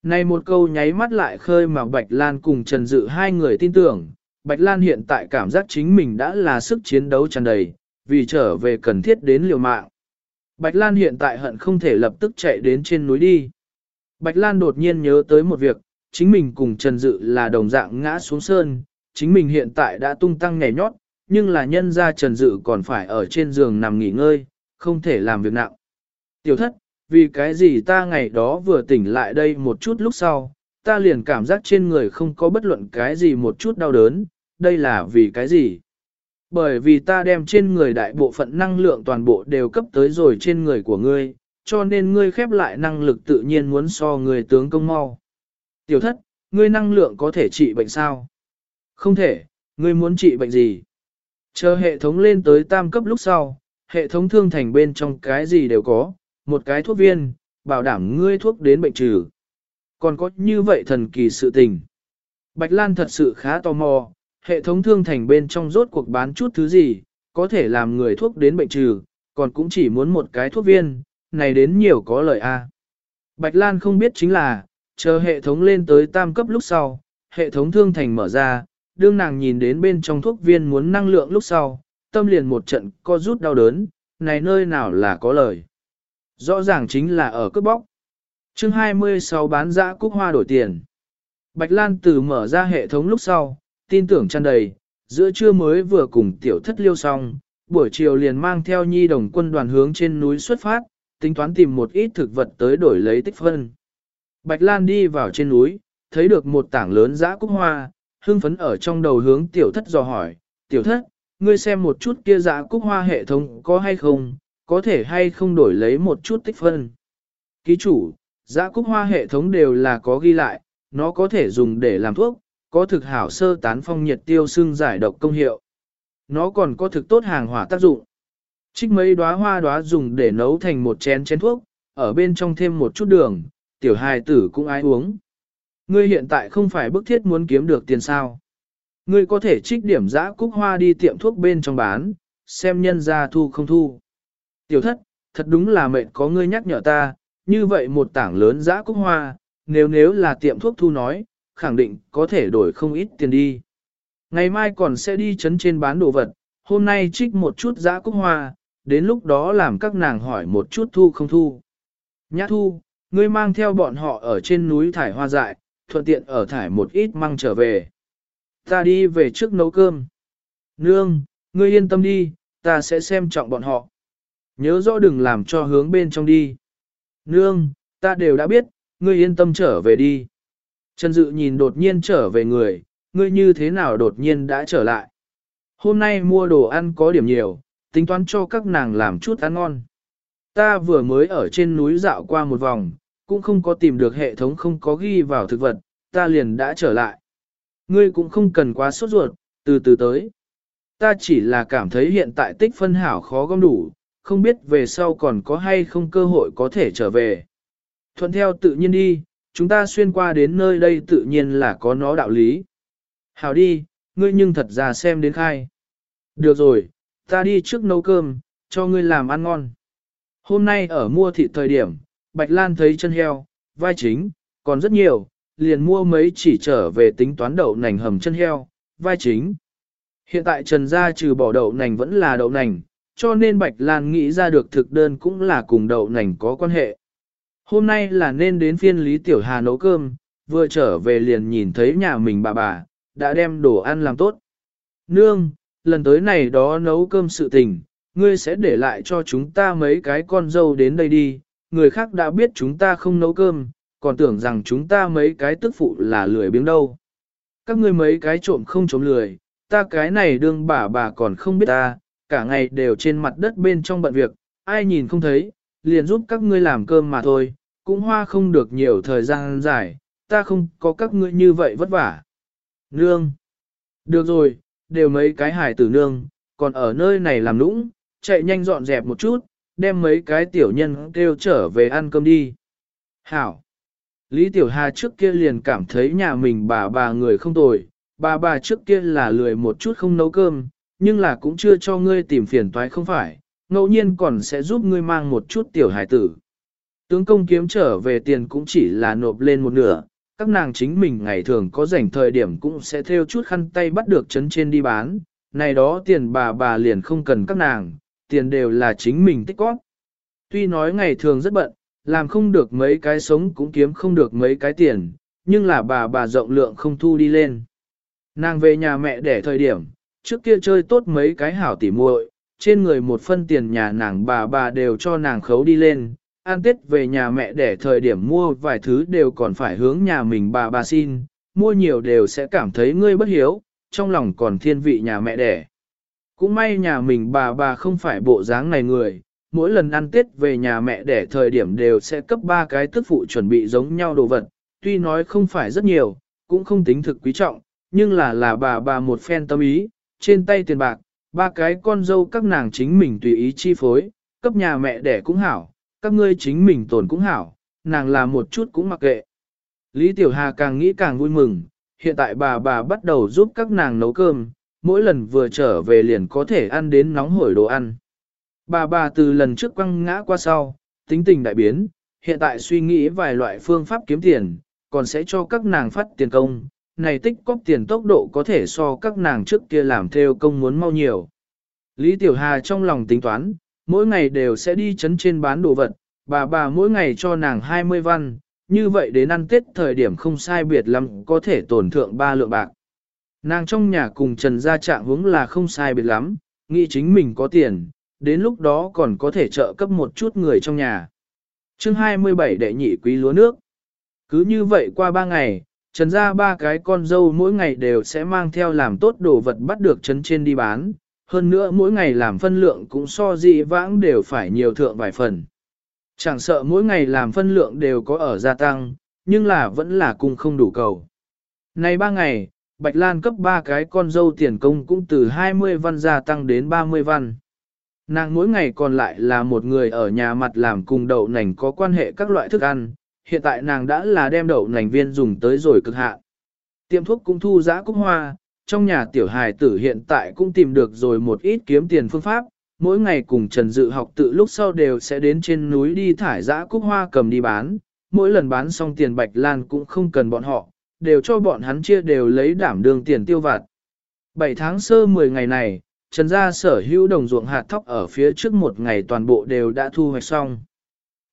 Này một câu nháy mắt lại khơi mà Bạch Lan cùng Trần Dự hai người tin tưởng, Bạch Lan hiện tại cảm giác chính mình đã là sức chiến đấu tràn đầy, vì trở về cần thiết đến liều mạng. Bạch Lan hiện tại hận không thể lập tức chạy đến trên núi đi. Bạch Lan đột nhiên nhớ tới một việc, chính mình cùng Trần Dự là đồng dạng ngã xuống sơn, chính mình hiện tại đã tung tăng nhảy nhót, nhưng là nhân ra Trần Dự còn phải ở trên giường nằm nghỉ ngơi, không thể làm việc nặng. Tiểu thất, vì cái gì ta ngày đó vừa tỉnh lại đây một chút lúc sau, ta liền cảm giác trên người không có bất luận cái gì một chút đau đớn, đây là vì cái gì? Bởi vì ta đem trên người đại bộ phận năng lượng toàn bộ đều cấp tới rồi trên người của ngươi, cho nên ngươi khép lại năng lực tự nhiên muốn so người tướng công mau. Tiểu thất, ngươi năng lượng có thể trị bệnh sao? Không thể, ngươi muốn trị bệnh gì? Chờ hệ thống lên tới tam cấp lúc sau, hệ thống thương thành bên trong cái gì đều có, một cái thuốc viên, bảo đảm ngươi thuốc đến bệnh trừ. Còn có như vậy thần kỳ sự tình. Bạch Lan thật sự khá tò mò, hệ thống thương thành bên trong rốt cuộc bán chút thứ gì, có thể làm người thuốc đến bệnh trừ, còn cũng chỉ muốn một cái thuốc viên, này đến nhiều có lợi a. Bạch Lan không biết chính là, chờ hệ thống lên tới tam cấp lúc sau, hệ thống thương thành mở ra, đương nàng nhìn đến bên trong thuốc viên muốn năng lượng lúc sau, tâm liền một trận co rút đau đớn, này nơi nào là có lời. Rõ ràng chính là ở cướp bóc. chương 26 bán dã cúc hoa đổi tiền. Bạch Lan từ mở ra hệ thống lúc sau, tin tưởng tràn đầy, giữa trưa mới vừa cùng tiểu thất liêu xong, buổi chiều liền mang theo nhi đồng quân đoàn hướng trên núi xuất phát, tính toán tìm một ít thực vật tới đổi lấy tích phân. Bạch Lan đi vào trên núi, thấy được một tảng lớn dã cúc hoa, hưng phấn ở trong đầu hướng tiểu thất dò hỏi, tiểu thất, ngươi xem một chút kia dã cúc hoa hệ thống có hay không, có thể hay không đổi lấy một chút tích phân. Ký chủ, dã cúc hoa hệ thống đều là có ghi lại, nó có thể dùng để làm thuốc, có thực hảo sơ tán phong nhiệt tiêu xương giải độc công hiệu. Nó còn có thực tốt hàng hỏa tác dụng. Trích mấy đóa hoa đóa dùng để nấu thành một chén chén thuốc, ở bên trong thêm một chút đường, tiểu hài tử cũng ai uống. Ngươi hiện tại không phải bức thiết muốn kiếm được tiền sao. Ngươi có thể trích điểm giã cúc hoa đi tiệm thuốc bên trong bán, xem nhân ra thu không thu. Tiểu thất, thật đúng là mệnh có ngươi nhắc nhở ta, như vậy một tảng lớn giã cúc hoa, nếu nếu là tiệm thuốc thu nói, khẳng định có thể đổi không ít tiền đi. Ngày mai còn sẽ đi chấn trên bán đồ vật, hôm nay trích một chút giã cúc hoa, đến lúc đó làm các nàng hỏi một chút thu không thu. Nhã thu, ngươi mang theo bọn họ ở trên núi thải hoa dại, thuận tiện ở thải một ít măng trở về. Ta đi về trước nấu cơm. Nương, ngươi yên tâm đi, ta sẽ xem trọng bọn họ. Nhớ rõ đừng làm cho hướng bên trong đi. Nương, ta đều đã biết, ngươi yên tâm trở về đi. Trần Dự nhìn đột nhiên trở về người, ngươi như thế nào đột nhiên đã trở lại. Hôm nay mua đồ ăn có điểm nhiều, tính toán cho các nàng làm chút ăn ngon. Ta vừa mới ở trên núi dạo qua một vòng, cũng không có tìm được hệ thống không có ghi vào thực vật, ta liền đã trở lại. Ngươi cũng không cần quá sốt ruột, từ từ tới. Ta chỉ là cảm thấy hiện tại tích phân hảo khó gom đủ, không biết về sau còn có hay không cơ hội có thể trở về. Thuận theo tự nhiên đi, chúng ta xuyên qua đến nơi đây tự nhiên là có nó đạo lý. Hảo đi, ngươi nhưng thật ra xem đến khai. Được rồi, ta đi trước nấu cơm, cho ngươi làm ăn ngon. Hôm nay ở mua thịt thời điểm, Bạch Lan thấy chân heo, vai chính, còn rất nhiều, liền mua mấy chỉ trở về tính toán đậu nành hầm chân heo, vai chính. Hiện tại Trần Gia trừ bỏ đậu nành vẫn là đậu nành, cho nên Bạch Lan nghĩ ra được thực đơn cũng là cùng đậu nành có quan hệ. Hôm nay là nên đến phiên Lý Tiểu Hà nấu cơm, vừa trở về liền nhìn thấy nhà mình bà bà, đã đem đồ ăn làm tốt. Nương, lần tới này đó nấu cơm sự tình, ngươi sẽ để lại cho chúng ta mấy cái con dâu đến đây đi, người khác đã biết chúng ta không nấu cơm, còn tưởng rằng chúng ta mấy cái tức phụ là lười biếng đâu. Các ngươi mấy cái trộm không trộm lười, ta cái này đương bà bà còn không biết ta, cả ngày đều trên mặt đất bên trong bận việc, ai nhìn không thấy, liền giúp các ngươi làm cơm mà thôi, cũng hoa không được nhiều thời gian dài, ta không có các ngươi như vậy vất vả. Nương! Được rồi, đều mấy cái hải tử nương, còn ở nơi này làm nũng, chạy nhanh dọn dẹp một chút, đem mấy cái tiểu nhân kêu trở về ăn cơm đi. Hảo! Lý Tiểu Hà trước kia liền cảm thấy nhà mình bà bà người không tồi, bà bà trước kia là lười một chút không nấu cơm, nhưng là cũng chưa cho ngươi tìm phiền toái không phải, ngẫu nhiên còn sẽ giúp ngươi mang một chút tiểu hải tử. Tướng công kiếm trở về tiền cũng chỉ là nộp lên một nửa, các nàng chính mình ngày thường có rảnh thời điểm cũng sẽ theo chút khăn tay bắt được chấn trên đi bán, này đó tiền bà bà liền không cần các nàng, tiền đều là chính mình tích góp. Tuy nói ngày thường rất bận, làm không được mấy cái sống cũng kiếm không được mấy cái tiền, nhưng là bà bà rộng lượng không thu đi lên. Nàng về nhà mẹ để thời điểm, trước kia chơi tốt mấy cái hảo tỉ muội, trên người một phân tiền nhà nàng bà bà đều cho nàng khấu đi lên, an tết về nhà mẹ để thời điểm mua vài thứ đều còn phải hướng nhà mình bà bà xin, mua nhiều đều sẽ cảm thấy ngươi bất hiếu, trong lòng còn thiên vị nhà mẹ đẻ. Cũng may nhà mình bà bà không phải bộ dáng này người, mỗi lần ăn tết về nhà mẹ đẻ thời điểm đều sẽ cấp ba cái tức phụ chuẩn bị giống nhau đồ vật, tuy nói không phải rất nhiều, cũng không tính thực quý trọng, nhưng là là bà bà một phen tâm ý, trên tay tiền bạc, ba cái con dâu các nàng chính mình tùy ý chi phối, cấp nhà mẹ đẻ cũng hảo, các ngươi chính mình tổn cũng hảo, nàng làm một chút cũng mặc kệ. Lý Tiểu Hà càng nghĩ càng vui mừng, hiện tại bà bà bắt đầu giúp các nàng nấu cơm, mỗi lần vừa trở về liền có thể ăn đến nóng hổi đồ ăn. Bà bà từ lần trước quăng ngã qua sau, tính tình đại biến, hiện tại suy nghĩ vài loại phương pháp kiếm tiền, còn sẽ cho các nàng phát tiền công, này tích cóp tiền tốc độ có thể so các nàng trước kia làm theo công muốn mau nhiều. Lý Tiểu Hà trong lòng tính toán, mỗi ngày đều sẽ đi chấn trên bán đồ vật, bà bà mỗi ngày cho nàng 20 văn, như vậy đến ăn Tết thời điểm không sai biệt lắm có thể tổn thượng ba lượng bạc. Nàng trong nhà cùng Trần Gia Trạng hướng là không sai biệt lắm, nghĩ chính mình có tiền, đến lúc đó còn có thể trợ cấp một chút người trong nhà. chương 27 đệ nhị quý lúa nước. Cứ như vậy qua ba ngày, Trần Gia ba cái con dâu mỗi ngày đều sẽ mang theo làm tốt đồ vật bắt được trấn trên đi bán, hơn nữa mỗi ngày làm phân lượng cũng so dị vãng đều phải nhiều thượng vài phần. Chẳng sợ mỗi ngày làm phân lượng đều có ở gia tăng, nhưng là vẫn là cung không đủ cầu. Nay ba ngày, Bạch Lan cấp ba cái con dâu tiền công cũng từ 20 văn gia tăng đến 30 văn. Nàng mỗi ngày còn lại là một người ở nhà mặt làm cùng đậu nành có quan hệ các loại thức ăn, hiện tại nàng đã là đem đậu nành viên dùng tới rồi cực hạn. Tiệm thuốc cũng thu giã cúc hoa, trong nhà tiểu hài tử hiện tại cũng tìm được rồi một ít kiếm tiền phương pháp, mỗi ngày cùng Trần Dự học tự lúc sau đều sẽ đến trên núi đi thải giã cúc hoa cầm đi bán, mỗi lần bán xong tiền bạch lan cũng không cần bọn họ, đều cho bọn hắn chia đều lấy đảm đương tiền tiêu vặt. 7 tháng sơ 10 ngày này, Trần gia sở hữu đồng ruộng hạt thóc ở phía trước một ngày toàn bộ đều đã thu hoạch xong.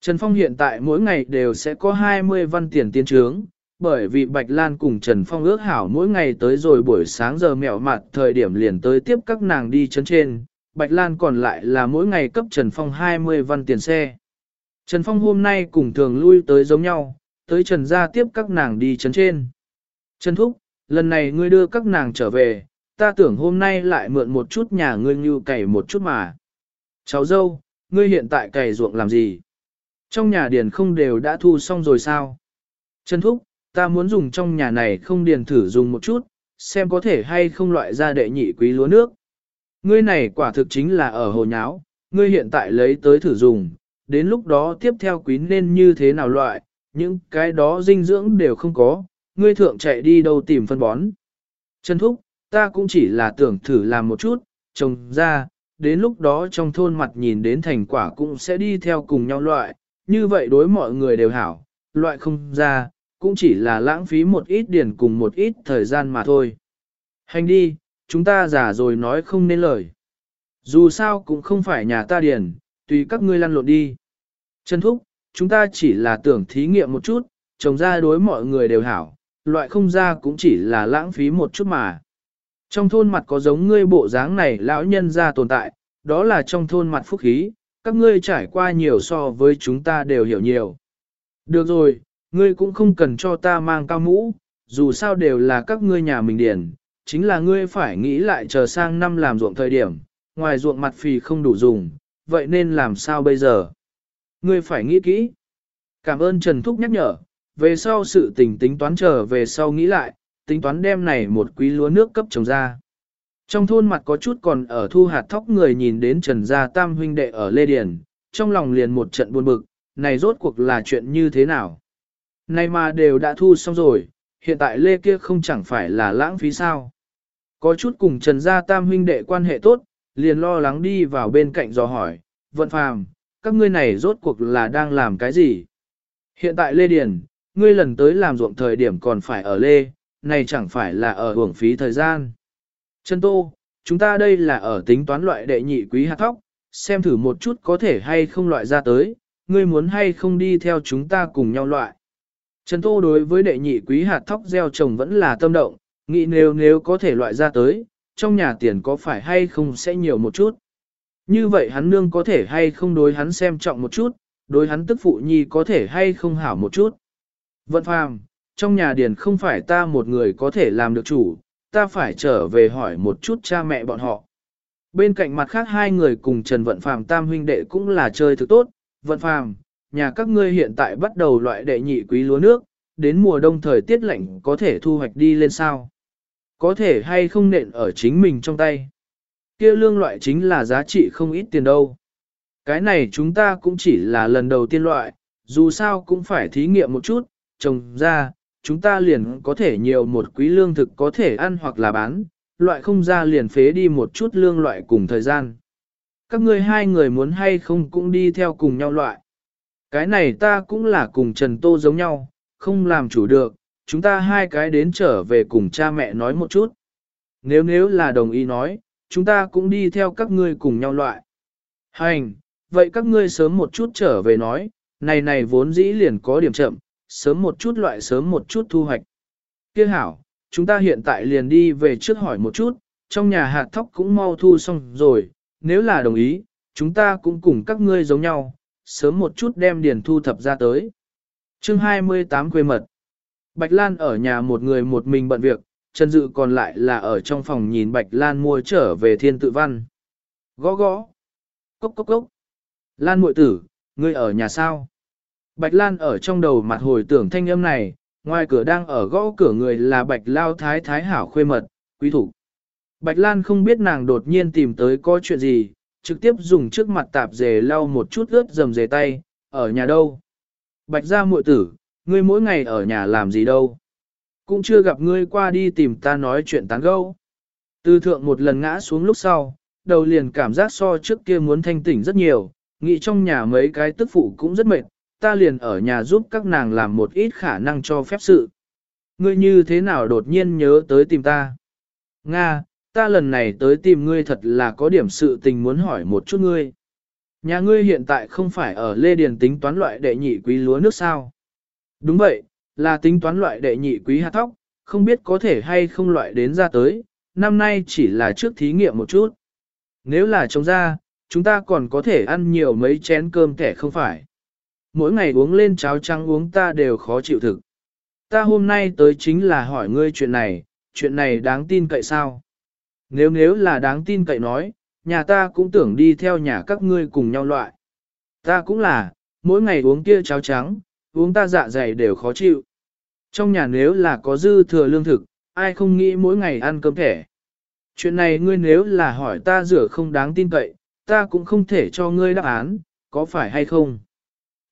Trần Phong hiện tại mỗi ngày đều sẽ có 20 văn tiền tiến trướng, bởi vì Bạch Lan cùng Trần Phong ước hảo mỗi ngày tới rồi buổi sáng giờ mẹo mặt thời điểm liền tới tiếp các nàng đi chấn trên, Bạch Lan còn lại là mỗi ngày cấp Trần Phong 20 văn tiền xe. Trần Phong hôm nay cùng thường lui tới giống nhau, tới Trần gia tiếp các nàng đi chấn trên. Trần Thúc, lần này ngươi đưa các nàng trở về, ta tưởng hôm nay lại mượn một chút nhà ngươi như cày một chút mà. Cháu dâu, ngươi hiện tại cày ruộng làm gì? Trong nhà điền không đều đã thu xong rồi sao? Trần Thúc, ta muốn dùng trong nhà này không điền thử dùng một chút, xem có thể hay không loại ra đệ nhị quý lúa nước. Ngươi này quả thực chính là ở hồ nháo, ngươi hiện tại lấy tới thử dùng, đến lúc đó tiếp theo quý nên như thế nào loại, những cái đó dinh dưỡng đều không có, ngươi thượng chạy đi đâu tìm phân bón. Trần Thúc, ta cũng chỉ là tưởng thử làm một chút, trồng ra, đến lúc đó trong thôn mặt nhìn đến thành quả cũng sẽ đi theo cùng nhau loại, như vậy đối mọi người đều hảo, loại không ra, cũng chỉ là lãng phí một ít điển cùng một ít thời gian mà thôi. Hành đi, chúng ta giả rồi nói không nên lời. Dù sao cũng không phải nhà ta điển, tùy các ngươi lăn lộn đi. Trần Thúc, chúng ta chỉ là tưởng thí nghiệm một chút, trồng ra đối mọi người đều hảo, loại không ra cũng chỉ là lãng phí một chút mà. Trong thôn mặt có giống ngươi bộ dáng này lão nhân ra tồn tại, đó là trong thôn mặt phúc khí, các ngươi trải qua nhiều so với chúng ta đều hiểu nhiều. Được rồi, ngươi cũng không cần cho ta mang cao mũ, dù sao đều là các ngươi nhà mình điền, chính là ngươi phải nghĩ lại chờ sang năm làm ruộng thời điểm, ngoài ruộng mặt phì không đủ dùng, vậy nên làm sao bây giờ? Ngươi phải nghĩ kỹ. Cảm ơn Trần Thúc nhắc nhở, về sau sự tình tính toán trở về sau nghĩ lại, tính toán đem này một quý lúa nước cấp trồng ra. Trong thôn mặt có chút còn ở thu hạt thóc người nhìn đến Trần Gia Tam huynh đệ ở Lê Điền, trong lòng liền một trận buồn bực, này rốt cuộc là chuyện như thế nào? Này mà đều đã thu xong rồi, hiện tại Lê kia không chẳng phải là lãng phí sao? Có chút cùng Trần Gia Tam huynh đệ quan hệ tốt, liền lo lắng đi vào bên cạnh dò hỏi, vận phàm, các ngươi này rốt cuộc là đang làm cái gì? Hiện tại Lê Điền, ngươi lần tới làm ruộng thời điểm còn phải ở Lê, này chẳng phải là ở hưởng phí thời gian. Trần Tô, chúng ta đây là ở tính toán loại đệ nhị quý hạt thóc, xem thử một chút có thể hay không loại ra tới, ngươi muốn hay không đi theo chúng ta cùng nhau loại. Trần Tô đối với đệ nhị quý hạt thóc gieo trồng vẫn là tâm động, nghĩ nếu nếu có thể loại ra tới, trong nhà tiền có phải hay không sẽ nhiều một chút. Như vậy hắn nương có thể hay không đối hắn xem trọng một chút, đối hắn tức phụ nhi có thể hay không hảo một chút. Vận phàm, trong nhà điền không phải ta một người có thể làm được chủ, ta phải trở về hỏi một chút cha mẹ bọn họ. Bên cạnh mặt khác hai người cùng Trần Vận Phàm tam huynh đệ cũng là chơi thực tốt, Vận Phàm, nhà các ngươi hiện tại bắt đầu loại đệ nhị quý lúa nước, đến mùa đông thời tiết lạnh có thể thu hoạch đi lên sao? Có thể hay không nện ở chính mình trong tay? Kia lương loại chính là giá trị không ít tiền đâu. Cái này chúng ta cũng chỉ là lần đầu tiên loại, dù sao cũng phải thí nghiệm một chút, trồng ra, chúng ta liền có thể nhiều một quý lương thực có thể ăn hoặc là bán, loại không ra liền phế đi một chút lương loại cùng thời gian. Các ngươi hai người muốn hay không cũng đi theo cùng nhau loại. Cái này ta cũng là cùng Trần Tô giống nhau, không làm chủ được, chúng ta hai cái đến trở về cùng cha mẹ nói một chút. Nếu nếu là đồng ý nói, chúng ta cũng đi theo các ngươi cùng nhau loại. Hành, vậy các ngươi sớm một chút trở về nói, này này vốn dĩ liền có điểm chậm, sớm một chút loại sớm một chút thu hoạch. Kia hảo, chúng ta hiện tại liền đi về trước hỏi một chút, trong nhà hạt thóc cũng mau thu xong rồi, nếu là đồng ý, chúng ta cũng cùng các ngươi giống nhau, sớm một chút đem điền thu thập ra tới. Chương 28 quê mật Bạch Lan ở nhà một người một mình bận việc, Trần Dự còn lại là ở trong phòng nhìn Bạch Lan mua trở về thiên tự văn. Gõ gõ. Cốc cốc cốc. Lan muội tử, ngươi ở nhà sao? Bạch Lan ở trong đầu mặt hồi tưởng thanh âm này, ngoài cửa đang ở gõ cửa người là Bạch Lao Thái Thái Hảo khuê mật, quý thủ. Bạch Lan không biết nàng đột nhiên tìm tới có chuyện gì, trực tiếp dùng trước mặt tạp dề lau một chút ướt dầm dề tay, ở nhà đâu. Bạch gia muội tử, ngươi mỗi ngày ở nhà làm gì đâu. Cũng chưa gặp ngươi qua đi tìm ta nói chuyện tán gẫu. Tư thượng một lần ngã xuống lúc sau, đầu liền cảm giác so trước kia muốn thanh tỉnh rất nhiều, nghĩ trong nhà mấy cái tức phụ cũng rất mệt, ta liền ở nhà giúp các nàng làm một ít khả năng cho phép sự. Ngươi như thế nào đột nhiên nhớ tới tìm ta? Nga, ta lần này tới tìm ngươi thật là có điểm sự tình muốn hỏi một chút ngươi. Nhà ngươi hiện tại không phải ở Lê Điền tính toán loại đệ nhị quý lúa nước sao? Đúng vậy, là tính toán loại đệ nhị quý hạt thóc, không biết có thể hay không loại đến ra tới, năm nay chỉ là trước thí nghiệm một chút. Nếu là trồng ra, chúng ta còn có thể ăn nhiều mấy chén cơm kẻ không phải mỗi ngày uống lên cháo trắng uống ta đều khó chịu thực. Ta hôm nay tới chính là hỏi ngươi chuyện này, chuyện này đáng tin cậy sao? Nếu nếu là đáng tin cậy nói, nhà ta cũng tưởng đi theo nhà các ngươi cùng nhau loại. Ta cũng là, mỗi ngày uống kia cháo trắng, uống ta dạ dày đều khó chịu. Trong nhà nếu là có dư thừa lương thực, ai không nghĩ mỗi ngày ăn cơm thẻ. Chuyện này ngươi nếu là hỏi ta rửa không đáng tin cậy, ta cũng không thể cho ngươi đáp án, có phải hay không?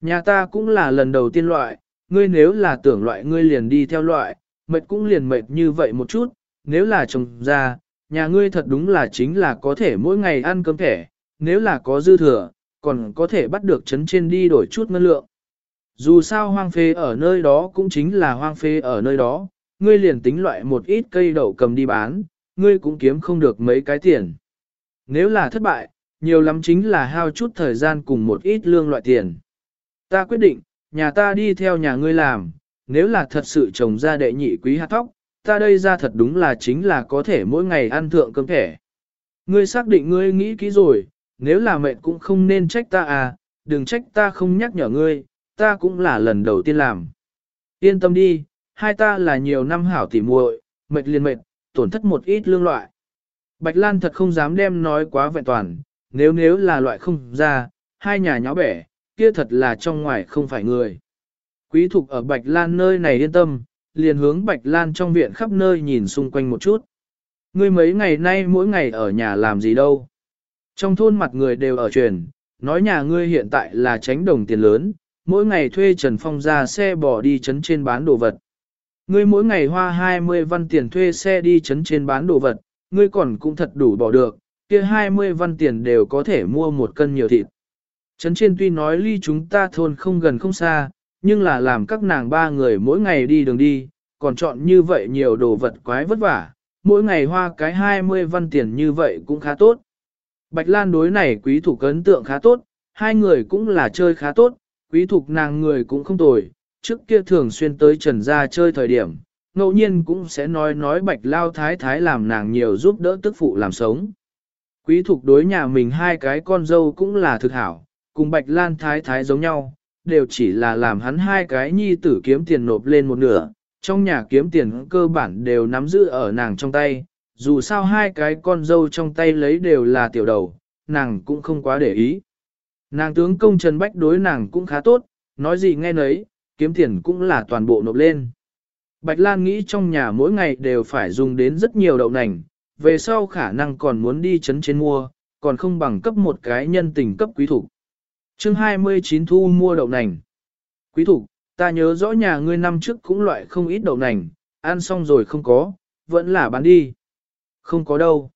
Nhà ta cũng là lần đầu tiên loại, ngươi nếu là tưởng loại ngươi liền đi theo loại, mệt cũng liền mệt như vậy một chút, nếu là chồng ra, nhà ngươi thật đúng là chính là có thể mỗi ngày ăn cơm thẻ, nếu là có dư thừa, còn có thể bắt được chấn trên đi đổi chút ngân lượng. Dù sao hoang phê ở nơi đó cũng chính là hoang phê ở nơi đó, ngươi liền tính loại một ít cây đậu cầm đi bán, ngươi cũng kiếm không được mấy cái tiền. Nếu là thất bại, nhiều lắm chính là hao chút thời gian cùng một ít lương loại tiền. Ta quyết định, nhà ta đi theo nhà ngươi làm, nếu là thật sự trồng ra đệ nhị quý hạt thóc, ta đây ra thật đúng là chính là có thể mỗi ngày ăn thượng cơm thẻ. Ngươi xác định ngươi nghĩ kỹ rồi, nếu là mệt cũng không nên trách ta à, đừng trách ta không nhắc nhở ngươi, ta cũng là lần đầu tiên làm. Yên tâm đi, hai ta là nhiều năm hảo tỉ muội, mệt liền mệt, tổn thất một ít lương loại. Bạch Lan thật không dám đem nói quá vẹn toàn, nếu nếu là loại không ra, hai nhà nháo bẻ, kia thật là trong ngoài không phải người. Quý thục ở Bạch Lan nơi này yên tâm, liền hướng Bạch Lan trong viện khắp nơi nhìn xung quanh một chút. Ngươi mấy ngày nay mỗi ngày ở nhà làm gì đâu. Trong thôn mặt người đều ở truyền, nói nhà ngươi hiện tại là tránh đồng tiền lớn, mỗi ngày thuê Trần Phong ra xe bỏ đi chấn trên bán đồ vật. Ngươi mỗi ngày hoa 20 văn tiền thuê xe đi chấn trên bán đồ vật, ngươi còn cũng thật đủ bỏ được, kia 20 văn tiền đều có thể mua một cân nhiều thịt. Trấn trên tuy nói ly chúng ta thôn không gần không xa, nhưng là làm các nàng ba người mỗi ngày đi đường đi, còn chọn như vậy nhiều đồ vật quái vất vả, mỗi ngày hoa cái 20 văn tiền như vậy cũng khá tốt. Bạch Lan đối này quý thủ ấn tượng khá tốt, hai người cũng là chơi khá tốt, quý thục nàng người cũng không tồi, trước kia thường xuyên tới trần gia chơi thời điểm, ngẫu nhiên cũng sẽ nói nói bạch lao thái thái làm nàng nhiều giúp đỡ tức phụ làm sống. Quý thục đối nhà mình hai cái con dâu cũng là thực hảo, cùng bạch lan thái thái giống nhau, đều chỉ là làm hắn hai cái nhi tử kiếm tiền nộp lên một nửa, trong nhà kiếm tiền cơ bản đều nắm giữ ở nàng trong tay, dù sao hai cái con dâu trong tay lấy đều là tiểu đầu, nàng cũng không quá để ý. Nàng tướng công Trần Bách đối nàng cũng khá tốt, nói gì nghe nấy, kiếm tiền cũng là toàn bộ nộp lên. Bạch Lan nghĩ trong nhà mỗi ngày đều phải dùng đến rất nhiều đậu nành, về sau khả năng còn muốn đi chấn trên mua, còn không bằng cấp một cái nhân tình cấp quý thủ chương 29 thu mua đậu nành. Quý thủ, ta nhớ rõ nhà ngươi năm trước cũng loại không ít đậu nành, ăn xong rồi không có, vẫn là bán đi. Không có đâu.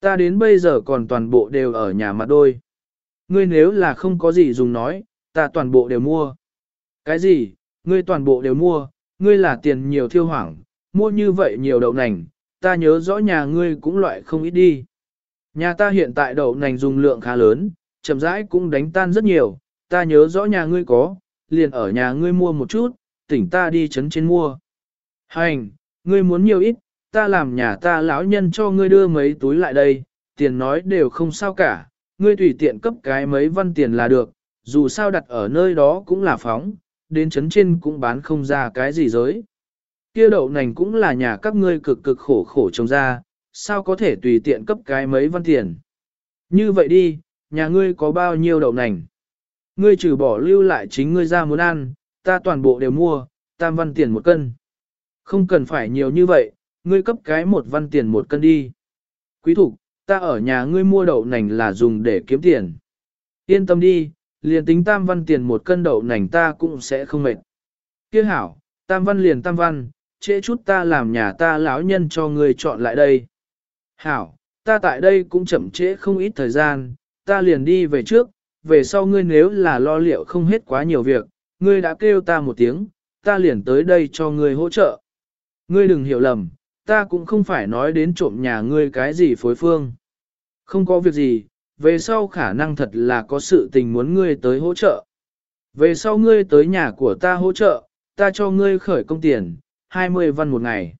Ta đến bây giờ còn toàn bộ đều ở nhà mặt đôi. Ngươi nếu là không có gì dùng nói, ta toàn bộ đều mua. Cái gì, ngươi toàn bộ đều mua, ngươi là tiền nhiều thiêu hoảng, mua như vậy nhiều đậu nành, ta nhớ rõ nhà ngươi cũng loại không ít đi. Nhà ta hiện tại đậu nành dùng lượng khá lớn, chậm rãi cũng đánh tan rất nhiều, ta nhớ rõ nhà ngươi có, liền ở nhà ngươi mua một chút, tỉnh ta đi chấn trên mua. Hành, ngươi muốn nhiều ít, ta làm nhà ta lão nhân cho ngươi đưa mấy túi lại đây, tiền nói đều không sao cả, ngươi tùy tiện cấp cái mấy văn tiền là được, dù sao đặt ở nơi đó cũng là phóng, đến chấn trên cũng bán không ra cái gì giới. Kia đậu nành cũng là nhà các ngươi cực cực khổ khổ trồng ra, sao có thể tùy tiện cấp cái mấy văn tiền. Như vậy đi, nhà ngươi có bao nhiêu đậu nành? Ngươi trừ bỏ lưu lại chính ngươi ra muốn ăn, ta toàn bộ đều mua, tam văn tiền một cân. Không cần phải nhiều như vậy, ngươi cấp cái một văn tiền một cân đi. Quý thục, ta ở nhà ngươi mua đậu nành là dùng để kiếm tiền. Yên tâm đi, liền tính tam văn tiền một cân đậu nành ta cũng sẽ không mệt. Kia hảo, tam văn liền tam văn, trễ chút ta làm nhà ta lão nhân cho ngươi chọn lại đây. Hảo, ta tại đây cũng chậm trễ không ít thời gian, ta liền đi về trước, về sau ngươi nếu là lo liệu không hết quá nhiều việc, ngươi đã kêu ta một tiếng, ta liền tới đây cho ngươi hỗ trợ. Ngươi đừng hiểu lầm, ta cũng không phải nói đến trộm nhà ngươi cái gì phối phương. Không có việc gì, về sau khả năng thật là có sự tình muốn ngươi tới hỗ trợ. Về sau ngươi tới nhà của ta hỗ trợ, ta cho ngươi khởi công tiền, 20 văn một ngày.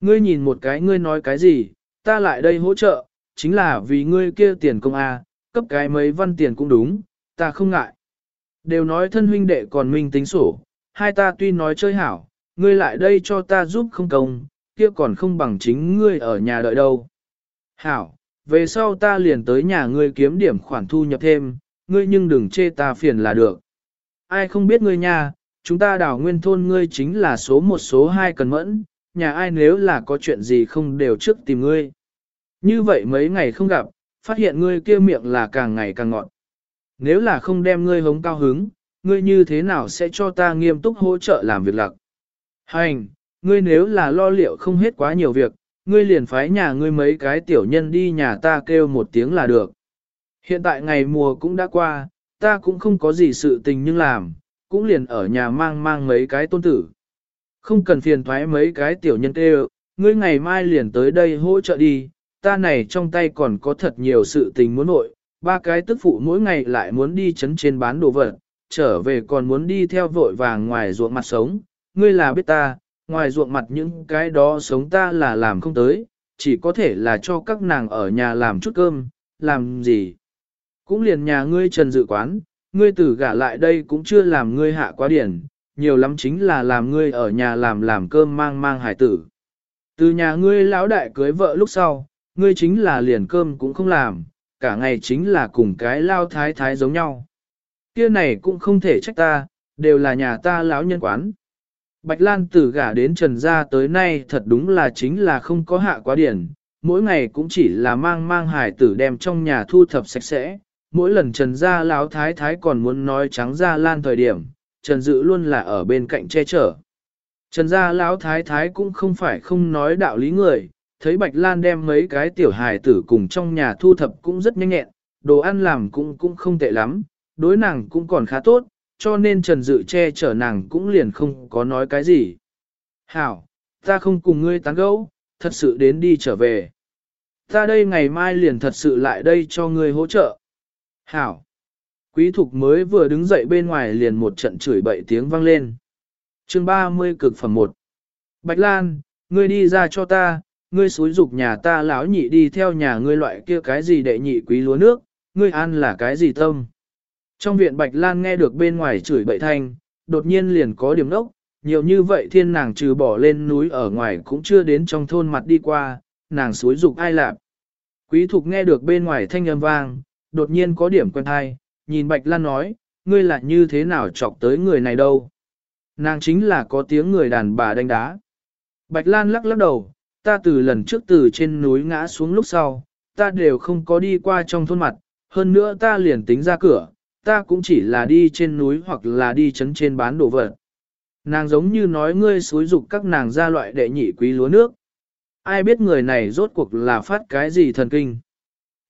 Ngươi nhìn một cái ngươi nói cái gì, ta lại đây hỗ trợ, chính là vì ngươi kia tiền công A, cấp cái mấy văn tiền cũng đúng, ta không ngại. Đều nói thân huynh đệ còn minh tính sổ, hai ta tuy nói chơi hảo, ngươi lại đây cho ta giúp không công, kia còn không bằng chính ngươi ở nhà đợi đâu. Hảo, về sau ta liền tới nhà ngươi kiếm điểm khoản thu nhập thêm, ngươi nhưng đừng chê ta phiền là được. Ai không biết ngươi nha, chúng ta đảo nguyên thôn ngươi chính là số một số hai cần mẫn, nhà ai nếu là có chuyện gì không đều trước tìm ngươi. Như vậy mấy ngày không gặp, phát hiện ngươi kia miệng là càng ngày càng ngọt. Nếu là không đem ngươi hống cao hứng, ngươi như thế nào sẽ cho ta nghiêm túc hỗ trợ làm việc lặc? Hành, ngươi nếu là lo liệu không hết quá nhiều việc, ngươi liền phái nhà ngươi mấy cái tiểu nhân đi nhà ta kêu một tiếng là được. Hiện tại ngày mùa cũng đã qua, ta cũng không có gì sự tình nhưng làm, cũng liền ở nhà mang mang mấy cái tôn tử. Không cần phiền thoái mấy cái tiểu nhân kêu, ngươi ngày mai liền tới đây hỗ trợ đi, ta này trong tay còn có thật nhiều sự tình muốn nội, ba cái tức phụ mỗi ngày lại muốn đi chấn trên bán đồ vật, trở về còn muốn đi theo vội vàng ngoài ruộng mặt sống, ngươi là biết ta, ngoài ruộng mặt những cái đó sống ta là làm không tới, chỉ có thể là cho các nàng ở nhà làm chút cơm, làm gì. Cũng liền nhà ngươi trần dự quán, ngươi tử gả lại đây cũng chưa làm ngươi hạ quá điển, nhiều lắm chính là làm ngươi ở nhà làm làm cơm mang mang hải tử. Từ nhà ngươi lão đại cưới vợ lúc sau, ngươi chính là liền cơm cũng không làm, cả ngày chính là cùng cái lao thái thái giống nhau. Kia này cũng không thể trách ta, đều là nhà ta lão nhân quán. Bạch Lan tử gả đến Trần gia tới nay thật đúng là chính là không có hạ quá điển, mỗi ngày cũng chỉ là mang mang hải tử đem trong nhà thu thập sạch sẽ. Mỗi lần Trần gia lão thái thái còn muốn nói trắng ra lan thời điểm, Trần Dự luôn là ở bên cạnh che chở. Trần gia lão thái thái cũng không phải không nói đạo lý người, thấy Bạch Lan đem mấy cái tiểu hài tử cùng trong nhà thu thập cũng rất nhanh nhẹn, đồ ăn làm cũng cũng không tệ lắm, đối nàng cũng còn khá tốt, cho nên Trần Dự che chở nàng cũng liền không có nói cái gì. Hảo, ta không cùng ngươi tán gẫu, thật sự đến đi trở về. Ta đây ngày mai liền thật sự lại đây cho ngươi hỗ trợ. Hảo. Quý thục mới vừa đứng dậy bên ngoài liền một trận chửi bậy tiếng vang lên. chương 30 cực phẩm 1. Bạch Lan, ngươi đi ra cho ta, ngươi xúi dục nhà ta lão nhị đi theo nhà ngươi loại kia cái gì đệ nhị quý lúa nước, ngươi ăn là cái gì tâm. Trong viện Bạch Lan nghe được bên ngoài chửi bậy thanh, đột nhiên liền có điểm đốc, nhiều như vậy thiên nàng trừ bỏ lên núi ở ngoài cũng chưa đến trong thôn mặt đi qua, nàng xúi dục ai lạp. Quý thục nghe được bên ngoài thanh âm vang, đột nhiên có điểm quen thai, nhìn Bạch Lan nói, ngươi là như thế nào chọc tới người này đâu. Nàng chính là có tiếng người đàn bà đánh đá. Bạch Lan lắc lắc đầu, ta từ lần trước từ trên núi ngã xuống lúc sau, ta đều không có đi qua trong thôn mặt, hơn nữa ta liền tính ra cửa, ta cũng chỉ là đi trên núi hoặc là đi chấn trên bán đồ vật. Nàng giống như nói ngươi xúi dục các nàng ra loại đệ nhị quý lúa nước. Ai biết người này rốt cuộc là phát cái gì thần kinh.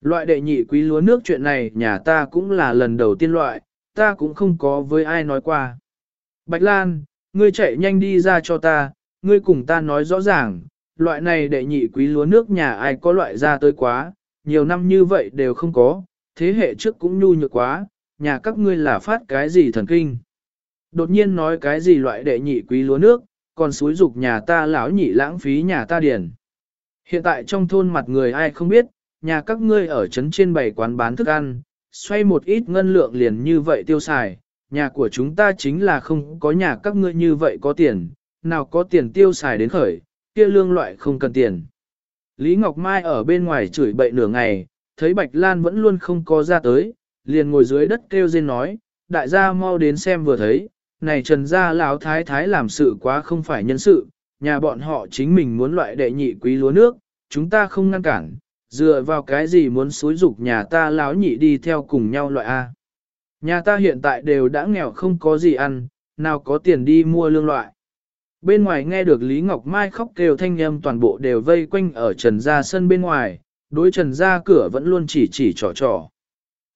Loại đệ nhị quý lúa nước chuyện này nhà ta cũng là lần đầu tiên loại, ta cũng không có với ai nói qua. Bạch Lan, ngươi chạy nhanh đi ra cho ta, ngươi cùng ta nói rõ ràng, loại này đệ nhị quý lúa nước nhà ai có loại ra tới quá, nhiều năm như vậy đều không có, thế hệ trước cũng nhu nhược quá, nhà các ngươi là phát cái gì thần kinh. Đột nhiên nói cái gì loại đệ nhị quý lúa nước, còn xúi dục nhà ta lão nhị lãng phí nhà ta điền. Hiện tại trong thôn mặt người ai không biết, nhà các ngươi ở trấn trên bảy quán bán thức ăn, xoay một ít ngân lượng liền như vậy tiêu xài, nhà của chúng ta chính là không có nhà các ngươi như vậy có tiền, nào có tiền tiêu xài đến khởi, kia lương loại không cần tiền. Lý Ngọc Mai ở bên ngoài chửi bậy nửa ngày, thấy Bạch Lan vẫn luôn không có ra tới, liền ngồi dưới đất kêu rên nói, đại gia mau đến xem vừa thấy, này trần gia lão thái thái làm sự quá không phải nhân sự, nhà bọn họ chính mình muốn loại đệ nhị quý lúa nước, chúng ta không ngăn cản, dựa vào cái gì muốn xúi dục nhà ta lão nhị đi theo cùng nhau loại A. Nhà ta hiện tại đều đã nghèo không có gì ăn, nào có tiền đi mua lương loại. Bên ngoài nghe được Lý Ngọc Mai khóc kêu thanh âm toàn bộ đều vây quanh ở trần gia sân bên ngoài, đối trần gia cửa vẫn luôn chỉ chỉ trò trò.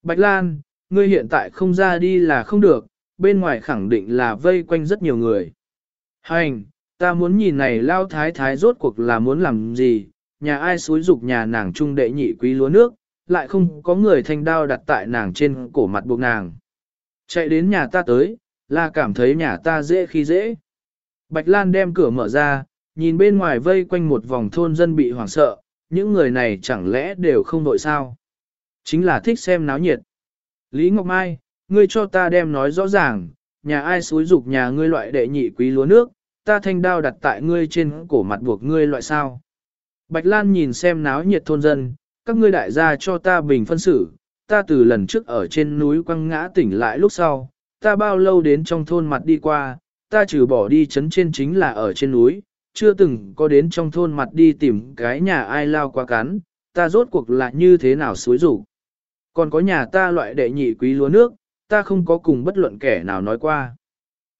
Bạch Lan, ngươi hiện tại không ra đi là không được, bên ngoài khẳng định là vây quanh rất nhiều người. Hành, ta muốn nhìn này lao thái thái rốt cuộc là muốn làm gì, nhà ai xúi dục nhà nàng trung đệ nhị quý lúa nước, lại không có người thanh đao đặt tại nàng trên cổ mặt buộc nàng. Chạy đến nhà ta tới, là cảm thấy nhà ta dễ khi dễ. Bạch Lan đem cửa mở ra, nhìn bên ngoài vây quanh một vòng thôn dân bị hoảng sợ, những người này chẳng lẽ đều không đội sao. Chính là thích xem náo nhiệt. Lý Ngọc Mai, ngươi cho ta đem nói rõ ràng, nhà ai xúi dục nhà ngươi loại đệ nhị quý lúa nước, ta thanh đao đặt tại ngươi trên cổ mặt buộc ngươi loại sao. Bạch Lan nhìn xem náo nhiệt thôn dân, các ngươi đại gia cho ta bình phân xử, ta từ lần trước ở trên núi quăng ngã tỉnh lại lúc sau, ta bao lâu đến trong thôn mặt đi qua, ta trừ bỏ đi chấn trên chính là ở trên núi, chưa từng có đến trong thôn mặt đi tìm cái nhà ai lao qua cắn, ta rốt cuộc là như thế nào suối rủ. Còn có nhà ta loại đệ nhị quý lúa nước, ta không có cùng bất luận kẻ nào nói qua.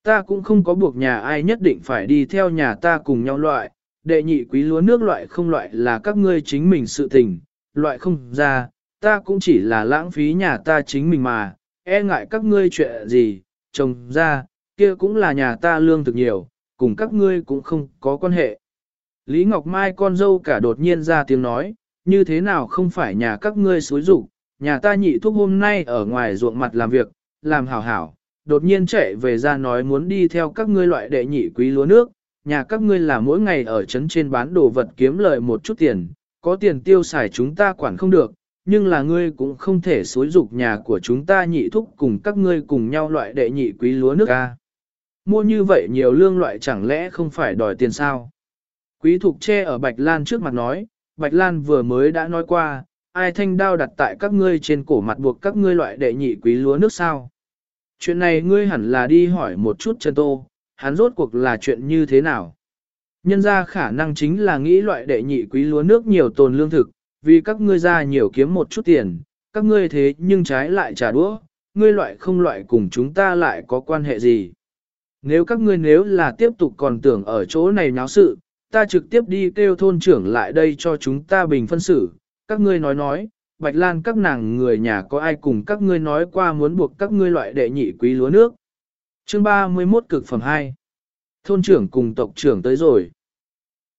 Ta cũng không có buộc nhà ai nhất định phải đi theo nhà ta cùng nhau loại, đệ nhị quý lúa nước loại không loại là các ngươi chính mình sự tình, loại không ra, ta cũng chỉ là lãng phí nhà ta chính mình mà, e ngại các ngươi chuyện gì, trồng ra, kia cũng là nhà ta lương thực nhiều, cùng các ngươi cũng không có quan hệ. Lý Ngọc Mai con dâu cả đột nhiên ra tiếng nói, như thế nào không phải nhà các ngươi xối rủ, nhà ta nhị thuốc hôm nay ở ngoài ruộng mặt làm việc, làm hảo hảo, đột nhiên chạy về ra nói muốn đi theo các ngươi loại đệ nhị quý lúa nước, nhà các ngươi là mỗi ngày ở trấn trên bán đồ vật kiếm lợi một chút tiền, có tiền tiêu xài chúng ta quản không được, nhưng là ngươi cũng không thể xối dục nhà của chúng ta nhị thúc cùng các ngươi cùng nhau loại đệ nhị quý lúa nước ca. Mua như vậy nhiều lương loại chẳng lẽ không phải đòi tiền sao? Quý thục che ở Bạch Lan trước mặt nói, Bạch Lan vừa mới đã nói qua, ai thanh đao đặt tại các ngươi trên cổ mặt buộc các ngươi loại đệ nhị quý lúa nước sao? Chuyện này ngươi hẳn là đi hỏi một chút chân tô, hắn rốt cuộc là chuyện như thế nào? Nhân ra khả năng chính là nghĩ loại đệ nhị quý lúa nước nhiều tồn lương thực, vì các ngươi ra nhiều kiếm một chút tiền, các ngươi thế nhưng trái lại trả đũa, ngươi loại không loại cùng chúng ta lại có quan hệ gì. Nếu các ngươi nếu là tiếp tục còn tưởng ở chỗ này nháo sự, ta trực tiếp đi kêu thôn trưởng lại đây cho chúng ta bình phân xử, các ngươi nói nói, Bạch Lan các nàng người nhà có ai cùng các ngươi nói qua muốn buộc các ngươi loại đệ nhị quý lúa nước. Chương 31 cực phẩm 2 Thôn trưởng cùng tộc trưởng tới rồi.